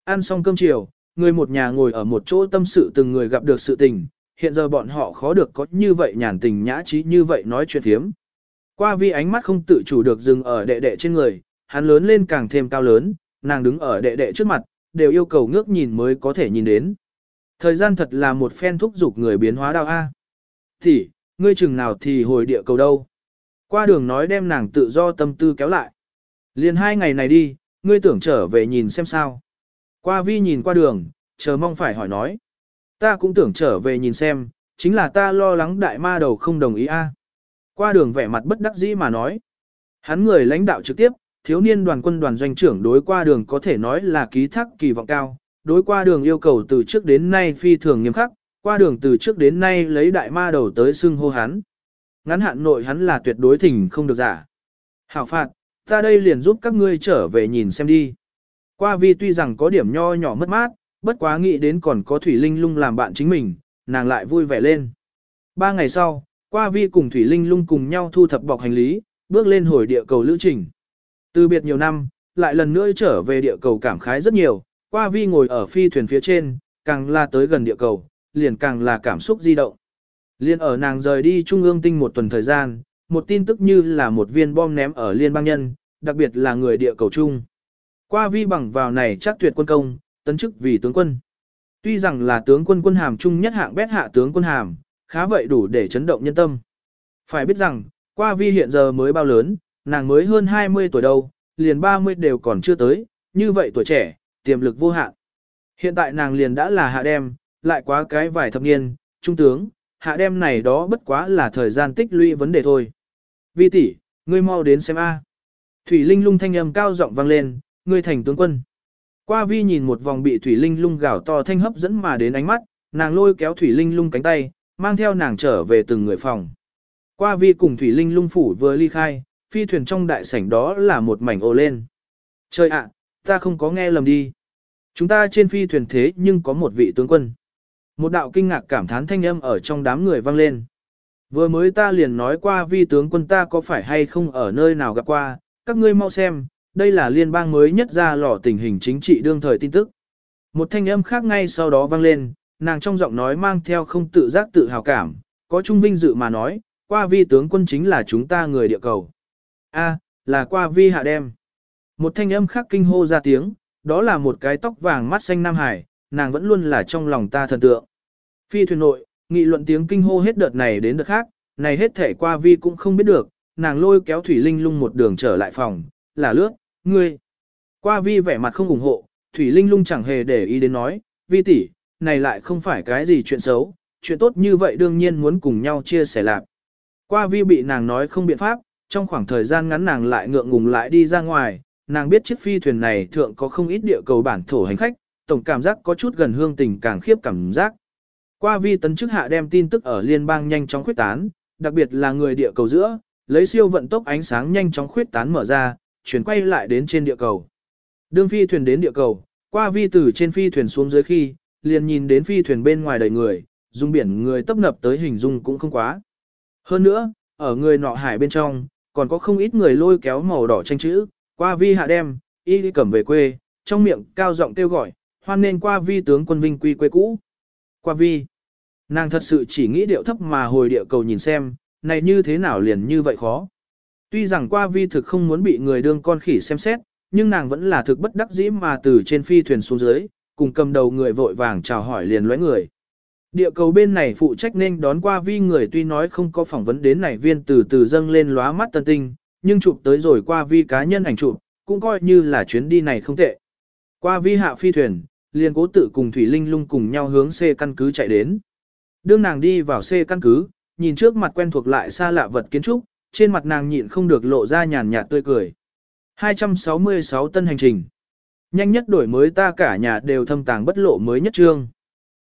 Ăn xong cơm chiều, người một nhà ngồi ở một chỗ tâm sự từng người gặp được sự tình, hiện giờ bọn họ khó được có như vậy nhàn tình nhã trí như vậy nói chuyện thiếm. Qua vi ánh mắt không tự chủ được dừng ở đệ đệ trên người, hắn lớn lên càng thêm cao lớn, nàng đứng ở đệ đệ trước mặt, đều yêu cầu ngước nhìn mới có thể nhìn đến. Thời gian thật là một phen thúc giục người biến hóa đau a. Thì, ngươi chừng nào thì hồi địa cầu đâu. Qua đường nói đem nàng tự do tâm tư kéo lại. Liền hai ngày này đi, ngươi tưởng trở về nhìn xem sao. Qua vi nhìn qua đường, chờ mong phải hỏi nói. Ta cũng tưởng trở về nhìn xem, chính là ta lo lắng đại ma đầu không đồng ý a. Qua đường vẻ mặt bất đắc dĩ mà nói. Hắn người lãnh đạo trực tiếp, thiếu niên đoàn quân đoàn doanh trưởng đối qua đường có thể nói là ký thác kỳ vọng cao. Đối qua đường yêu cầu từ trước đến nay phi thường nghiêm khắc, qua đường từ trước đến nay lấy đại ma đầu tới xưng hô hắn. Ngắn hạn nội hắn là tuyệt đối thỉnh không được giả. Hảo phạt, ta đây liền giúp các ngươi trở về nhìn xem đi. Qua vi tuy rằng có điểm nho nhỏ mất mát, bất quá nghĩ đến còn có Thủy Linh lung làm bạn chính mình, nàng lại vui vẻ lên. Ba ngày sau, qua vi cùng Thủy Linh lung cùng nhau thu thập bọc hành lý, bước lên hồi địa cầu lữ trình. Từ biệt nhiều năm, lại lần nữa trở về địa cầu cảm khái rất nhiều, qua vi ngồi ở phi thuyền phía trên, càng là tới gần địa cầu, liền càng là cảm xúc di động. Liên ở nàng rời đi trung ương tinh một tuần thời gian, một tin tức như là một viên bom ném ở liên bang nhân, đặc biệt là người địa cầu trung Qua vi bằng vào này chắc tuyệt quân công, tấn chức vì tướng quân. Tuy rằng là tướng quân quân hàm trung nhất hạng bét hạ tướng quân hàm, khá vậy đủ để chấn động nhân tâm. Phải biết rằng, qua vi hiện giờ mới bao lớn, nàng mới hơn 20 tuổi đâu, liền 30 đều còn chưa tới, như vậy tuổi trẻ, tiềm lực vô hạn. Hiện tại nàng liền đã là hạ đem, lại quá cái vài thập niên, trung tướng, hạ đem này đó bất quá là thời gian tích lũy vấn đề thôi. Vi tỷ, ngươi mau đến xem a. Thủy Linh lung thanh âm cao giọng vang lên, ngươi thành tướng quân. Qua vi nhìn một vòng bị Thủy Linh lung gào to thanh hấp dẫn mà đến ánh mắt, nàng lôi kéo Thủy Linh lung cánh tay, mang theo nàng trở về từng người phòng. Qua vi cùng Thủy Linh lung phủ vừa ly khai, phi thuyền trong đại sảnh đó là một mảnh ồ lên. Trời ạ, ta không có nghe lầm đi. Chúng ta trên phi thuyền thế nhưng có một vị tướng quân. Một đạo kinh ngạc cảm thán thanh âm ở trong đám người vang lên. Vừa mới ta liền nói qua vi tướng quân ta có phải hay không ở nơi nào gặp qua, các ngươi mau xem, đây là liên bang mới nhất ra lò tình hình chính trị đương thời tin tức. Một thanh âm khác ngay sau đó vang lên, nàng trong giọng nói mang theo không tự giác tự hào cảm, có trung vinh dự mà nói, qua vi tướng quân chính là chúng ta người địa cầu. A, là qua vi hạ đem. Một thanh âm khác kinh hô ra tiếng, đó là một cái tóc vàng mắt xanh Nam Hải, nàng vẫn luôn là trong lòng ta thần tượng. Phi thuyền nội, nghị luận tiếng kinh hô hết đợt này đến đợt khác, này hết thể qua vi cũng không biết được, nàng lôi kéo Thủy Linh lung một đường trở lại phòng, là lướt, ngươi. Qua vi vẻ mặt không ủng hộ, Thủy Linh lung chẳng hề để ý đến nói, vi tỷ, này lại không phải cái gì chuyện xấu, chuyện tốt như vậy đương nhiên muốn cùng nhau chia sẻ lạc. Qua vi bị nàng nói không biện pháp, trong khoảng thời gian ngắn nàng lại ngượng ngùng lại đi ra ngoài, nàng biết chiếc phi thuyền này thượng có không ít địa cầu bản thổ hành khách, tổng cảm giác có chút gần hương tình càng khiếp cảm giác. Qua vi tấn chức hạ đem tin tức ở liên bang nhanh chóng khuyết tán, đặc biệt là người địa cầu giữa, lấy siêu vận tốc ánh sáng nhanh chóng khuyết tán mở ra, chuyển quay lại đến trên địa cầu. Đương phi thuyền đến địa cầu, qua vi từ trên phi thuyền xuống dưới khi, liền nhìn đến phi thuyền bên ngoài đầy người, dung biển người tấp nập tới hình dung cũng không quá. Hơn nữa, ở người nọ hải bên trong, còn có không ít người lôi kéo màu đỏ tranh chữ, qua vi hạ đem, y đi cầm về quê, trong miệng cao giọng kêu gọi, hoan nên qua vi tướng quân vinh quy quê cũ. Qua vi, nàng thật sự chỉ nghĩ điệu thấp mà hồi địa cầu nhìn xem, này như thế nào liền như vậy khó. Tuy rằng qua vi thực không muốn bị người đương con khỉ xem xét, nhưng nàng vẫn là thực bất đắc dĩ mà từ trên phi thuyền xuống dưới, cùng cầm đầu người vội vàng chào hỏi liền lóe người. Địa cầu bên này phụ trách nên đón qua vi người tuy nói không có phỏng vấn đến này viên từ từ dâng lên lóa mắt tân tinh, nhưng chụp tới rồi qua vi cá nhân ảnh chụp, cũng coi như là chuyến đi này không tệ. Qua vi hạ phi thuyền, liền cố tự cùng Thủy Linh lung cùng nhau hướng C căn cứ chạy đến. Đương nàng đi vào C căn cứ, nhìn trước mặt quen thuộc lại xa lạ vật kiến trúc, trên mặt nàng nhịn không được lộ ra nhàn nhạt tươi cười. 266 tân hành trình. Nhanh nhất đổi mới ta cả nhà đều thâm tàng bất lộ mới nhất trương.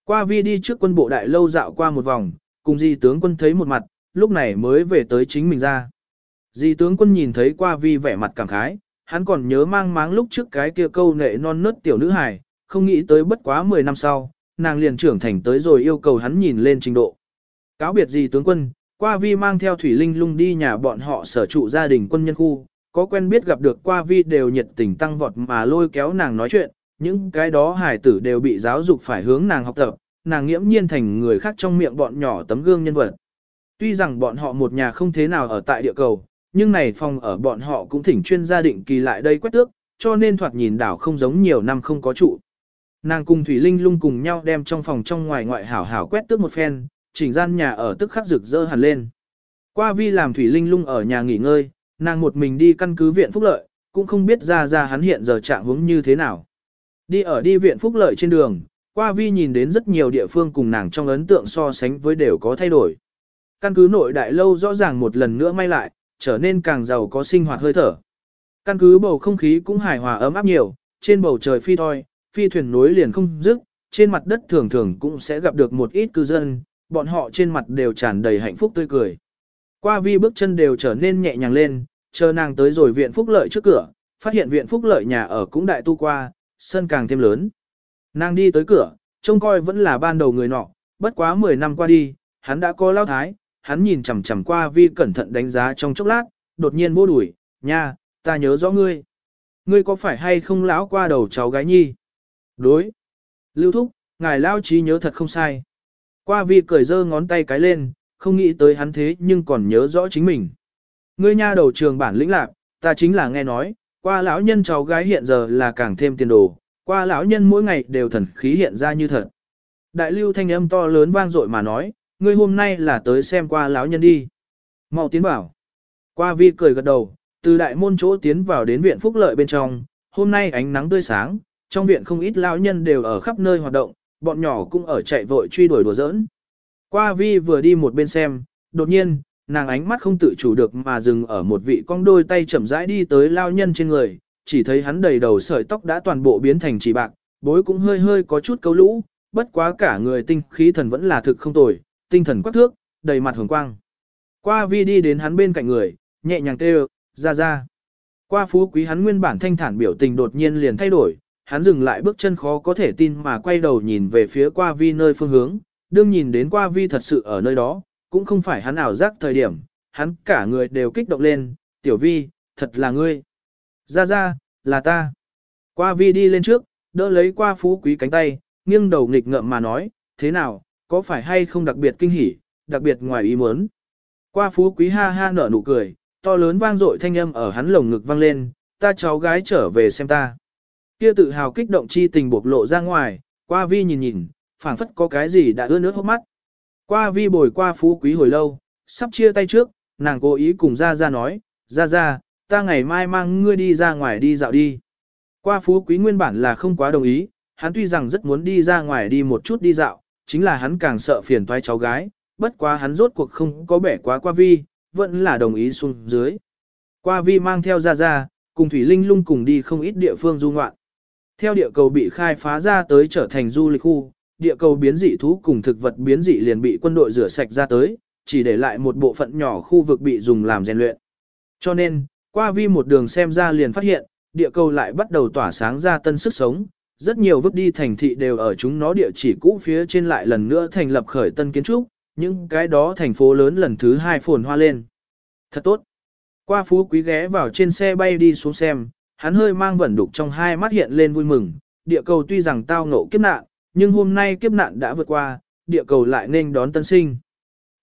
Qua vi đi trước quân bộ đại lâu dạo qua một vòng, cùng di tướng quân thấy một mặt, lúc này mới về tới chính mình ra. Di tướng quân nhìn thấy qua vi vẻ mặt cảm khái, hắn còn nhớ mang máng lúc trước cái kia câu nệ non nớt tiểu nữ hài, không nghĩ tới bất quá 10 năm sau, nàng liền trưởng thành tới rồi yêu cầu hắn nhìn lên trình độ. Cáo biệt gì tướng quân, qua vi mang theo Thủy Linh lung đi nhà bọn họ sở trụ gia đình quân nhân khu, có quen biết gặp được qua vi đều nhiệt tình tăng vọt mà lôi kéo nàng nói chuyện, những cái đó hải tử đều bị giáo dục phải hướng nàng học tập, nàng nghiễm nhiên thành người khác trong miệng bọn nhỏ tấm gương nhân vật. Tuy rằng bọn họ một nhà không thế nào ở tại địa cầu, nhưng này phòng ở bọn họ cũng thỉnh chuyên gia định kỳ lại đây quét tước, cho nên thoạt nhìn đảo không giống nhiều năm không có trụ. Nàng cùng Thủy Linh lung cùng nhau đem trong phòng trong ngoài ngoại hảo hảo quét tước một phen, chỉnh gian nhà ở tức khắc rực rỡ hẳn lên. Qua vi làm Thủy Linh lung ở nhà nghỉ ngơi, nàng một mình đi căn cứ viện phúc lợi, cũng không biết ra ra hắn hiện giờ trạng huống như thế nào. Đi ở đi viện phúc lợi trên đường, qua vi nhìn đến rất nhiều địa phương cùng nàng trong ấn tượng so sánh với đều có thay đổi. Căn cứ nội đại lâu rõ ràng một lần nữa may lại, trở nên càng giàu có sinh hoạt hơi thở. Căn cứ bầu không khí cũng hài hòa ấm áp nhiều, trên bầu trời phi thoi, phi thuyền nối liền không dứt, trên mặt đất thường thường cũng sẽ gặp được một ít cư dân, bọn họ trên mặt đều tràn đầy hạnh phúc tươi cười. Qua vi bước chân đều trở nên nhẹ nhàng lên, chờ nàng tới rồi viện phúc lợi trước cửa, phát hiện viện phúc lợi nhà ở cũng đại tu qua, sân càng thêm lớn. Nàng đi tới cửa, trông coi vẫn là ban đầu người nọ, bất quá 10 năm qua đi, hắn đã có lao thái, hắn nhìn chằm chằm qua vi cẩn thận đánh giá trong chốc lát, đột nhiên vô đuổi, nha, ta nhớ rõ ngươi. Ngươi có phải hay không lão qua đầu cháu gái nhi? Đối. Lưu thúc, ngài lao trí nhớ thật không sai. Qua vi cười giơ ngón tay cái lên, không nghĩ tới hắn thế nhưng còn nhớ rõ chính mình. Ngươi nha đầu trường bản lĩnh lạc, ta chính là nghe nói, qua lão nhân cháu gái hiện giờ là càng thêm tiền đồ, qua lão nhân mỗi ngày đều thần khí hiện ra như thật. Đại lưu thanh âm to lớn vang dội mà nói, ngươi hôm nay là tới xem qua lão nhân đi. Mau tiến bảo. Qua vi cười gật đầu, từ đại môn chỗ tiến vào đến viện phúc lợi bên trong, hôm nay ánh nắng tươi sáng, trong viện không ít lao nhân đều ở khắp nơi hoạt động, bọn nhỏ cũng ở chạy vội truy đuổi đùa giỡn. Qua vi vừa đi một bên xem, đột nhiên, nàng ánh mắt không tự chủ được mà dừng ở một vị con đôi tay chậm rãi đi tới lao nhân trên người, chỉ thấy hắn đầy đầu sợi tóc đã toàn bộ biến thành chỉ bạc, bối cũng hơi hơi có chút cấu lũ, bất quá cả người tinh khí thần vẫn là thực không tồi, tinh thần quắc thước, đầy mặt hồng quang. Qua vi đi đến hắn bên cạnh người, nhẹ nhàng kêu, ra ra. Qua phú quý hắn nguyên bản thanh thản biểu tình đột nhiên liền thay đổi, hắn dừng lại bước chân khó có thể tin mà quay đầu nhìn về phía qua vi nơi phương hướng, đương nhìn đến qua vi thật sự ở nơi đó, cũng không phải hắn ảo giác thời điểm, hắn cả người đều kích động lên, tiểu vi, thật là ngươi. Ra ra, là ta. Qua vi đi lên trước, đỡ lấy qua phú quý cánh tay, nghiêng đầu nghịch ngợm mà nói, thế nào, có phải hay không đặc biệt kinh hỉ, đặc biệt ngoài ý muốn. Qua phú quý ha ha nở nụ cười, to lớn vang dội thanh âm ở hắn lồng ngực vang lên, ta cháu gái trở về xem ta. Kia tự hào kích động chi tình bộc lộ ra ngoài, qua vi nhìn nhìn, phảng phất có cái gì đã ướt nước hốc mắt. Qua vi bồi qua phú quý hồi lâu, sắp chia tay trước, nàng cố ý cùng ra ra nói, ra ra, ta ngày mai mang ngươi đi ra ngoài đi dạo đi. Qua phú quý nguyên bản là không quá đồng ý, hắn tuy rằng rất muốn đi ra ngoài đi một chút đi dạo, chính là hắn càng sợ phiền toái cháu gái, bất quá hắn rốt cuộc không có bẻ quá qua vi, vẫn là đồng ý xuống dưới. Qua vi mang theo ra ra, cùng Thủy Linh lung cùng đi không ít địa phương du ngoạn. Theo địa cầu bị khai phá ra tới trở thành du lịch khu, địa cầu biến dị thú cùng thực vật biến dị liền bị quân đội rửa sạch ra tới, chỉ để lại một bộ phận nhỏ khu vực bị dùng làm rèn luyện. Cho nên, qua vi một đường xem ra liền phát hiện, địa cầu lại bắt đầu tỏa sáng ra tân sức sống, rất nhiều vứt đi thành thị đều ở chúng nó địa chỉ cũ phía trên lại lần nữa thành lập khởi tân kiến trúc, những cái đó thành phố lớn lần thứ hai phồn hoa lên. Thật tốt. Qua phú quý ghé vào trên xe bay đi xuống xem, hắn hơi mang vẩn đục trong hai mắt hiện lên vui mừng, địa cầu tuy rằng tao ngộ kiếp nạn, nhưng hôm nay kiếp nạn đã vượt qua, địa cầu lại nên đón tân sinh.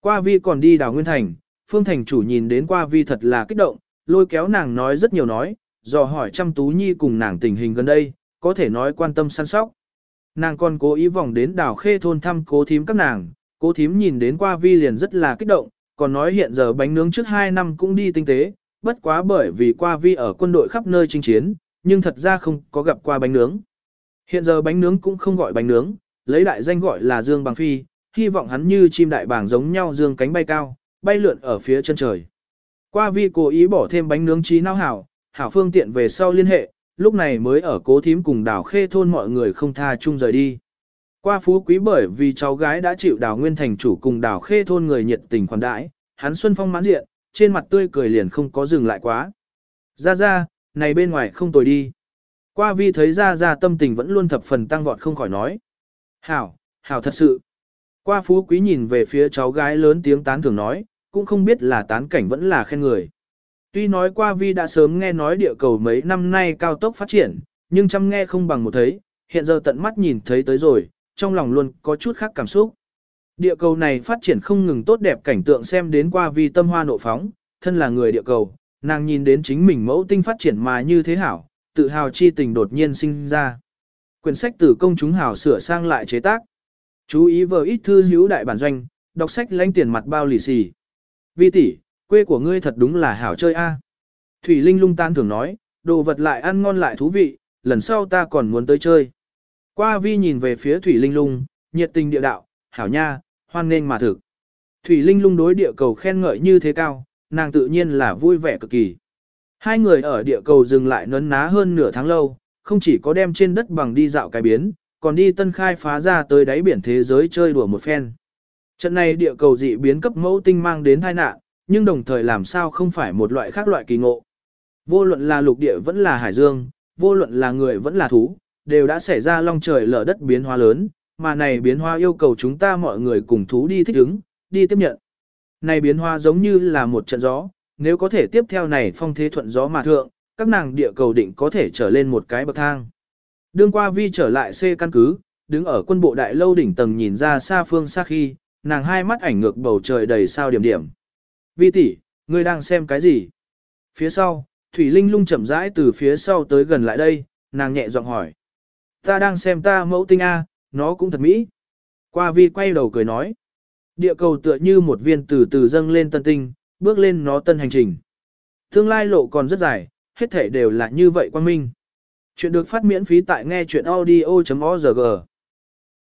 Qua vi còn đi đảo Nguyên Thành, Phương Thành chủ nhìn đến qua vi thật là kích động, lôi kéo nàng nói rất nhiều nói, dò hỏi chăm tú nhi cùng nàng tình hình gần đây, có thể nói quan tâm săn sóc. Nàng còn cố ý vòng đến đảo khê thôn thăm cố thím các nàng, cố thím nhìn đến qua vi liền rất là kích động, còn nói hiện giờ bánh nướng trước 2 năm cũng đi tinh tế, bất quá bởi vì qua vi ở quân đội khắp nơi chinh chiến, nhưng thật ra không có gặp qua bánh nướng. Hiện giờ bánh nướng cũng không gọi bánh nướng, lấy đại danh gọi là Dương Bằng Phi, hy vọng hắn như chim đại bàng giống nhau dương cánh bay cao, bay lượn ở phía chân trời. Qua vi cố ý bỏ thêm bánh nướng trí não hảo, hảo phương tiện về sau liên hệ, lúc này mới ở cố thím cùng đảo khê thôn mọi người không tha chung rời đi. Qua phú quý bởi vì cháu gái đã chịu đảo nguyên thành chủ cùng đảo khê thôn người nhiệt tình khoản đãi, hắn xuân phong mãn diện, trên mặt tươi cười liền không có dừng lại quá. Ra ra, này bên ngoài không tồi đi. Qua vi thấy ra ra tâm tình vẫn luôn thập phần tăng vọt không khỏi nói. Hảo, hảo thật sự. Qua phú quý nhìn về phía cháu gái lớn tiếng tán thưởng nói, cũng không biết là tán cảnh vẫn là khen người. Tuy nói qua vi đã sớm nghe nói địa cầu mấy năm nay cao tốc phát triển, nhưng chăm nghe không bằng một thấy, hiện giờ tận mắt nhìn thấy tới rồi, trong lòng luôn có chút khác cảm xúc. Địa cầu này phát triển không ngừng tốt đẹp cảnh tượng xem đến qua vi tâm hoa nộ phóng, thân là người địa cầu, nàng nhìn đến chính mình mẫu tinh phát triển mà như thế hảo, tự hào chi tình đột nhiên sinh ra. Quyển sách từ công chúng hảo sửa sang lại chế tác. Chú ý vờ ít thư hữu đại bản doanh, đọc sách lãnh tiền mặt bao lì xì. Vi tỷ, quê của ngươi thật đúng là hảo chơi a. Thủy Linh lung tan thường nói, đồ vật lại ăn ngon lại thú vị, lần sau ta còn muốn tới chơi. Qua vi nhìn về phía Thủy Linh lung, nhiệt tình địa đạo, hảo nha, hoan nghênh mà thực. Thủy Linh lung đối địa cầu khen ngợi như thế cao, nàng tự nhiên là vui vẻ cực kỳ. Hai người ở địa cầu dừng lại nấn ná hơn nửa tháng lâu, không chỉ có đem trên đất bằng đi dạo cái biến, còn đi tân khai phá ra tới đáy biển thế giới chơi đùa một phen. Trận này địa cầu dị biến cấp mẫu tinh mang đến tai nạn, nhưng đồng thời làm sao không phải một loại khác loại kỳ ngộ. Vô luận là lục địa vẫn là hải dương, vô luận là người vẫn là thú, đều đã xảy ra long trời lở đất biến hóa lớn, mà này biến hóa yêu cầu chúng ta mọi người cùng thú đi thích ứng, đi tiếp nhận. Này biến hóa giống như là một trận gió, nếu có thể tiếp theo này phong thế thuận gió mà thượng, các nàng địa cầu định có thể trở lên một cái bậc thang. Đương qua vi trở lại C căn cứ, đứng ở quân bộ đại lâu đỉnh tầng nhìn ra xa phương xa khi, nàng hai mắt ảnh ngược bầu trời đầy sao điểm điểm. Vi tỷ, ngươi đang xem cái gì? Phía sau, Thủy Linh lung chậm rãi từ phía sau tới gần lại đây, nàng nhẹ giọng hỏi. Ta đang xem ta mẫu tinh A, nó cũng thật mỹ. Qua vi quay đầu cười nói. Địa cầu tựa như một viên từ từ dâng lên tân tinh, bước lên nó tân hành trình. Tương lai lộ còn rất dài, hết thể đều là như vậy quan minh. Chuyện được phát miễn phí tại nghe chuyện audio.org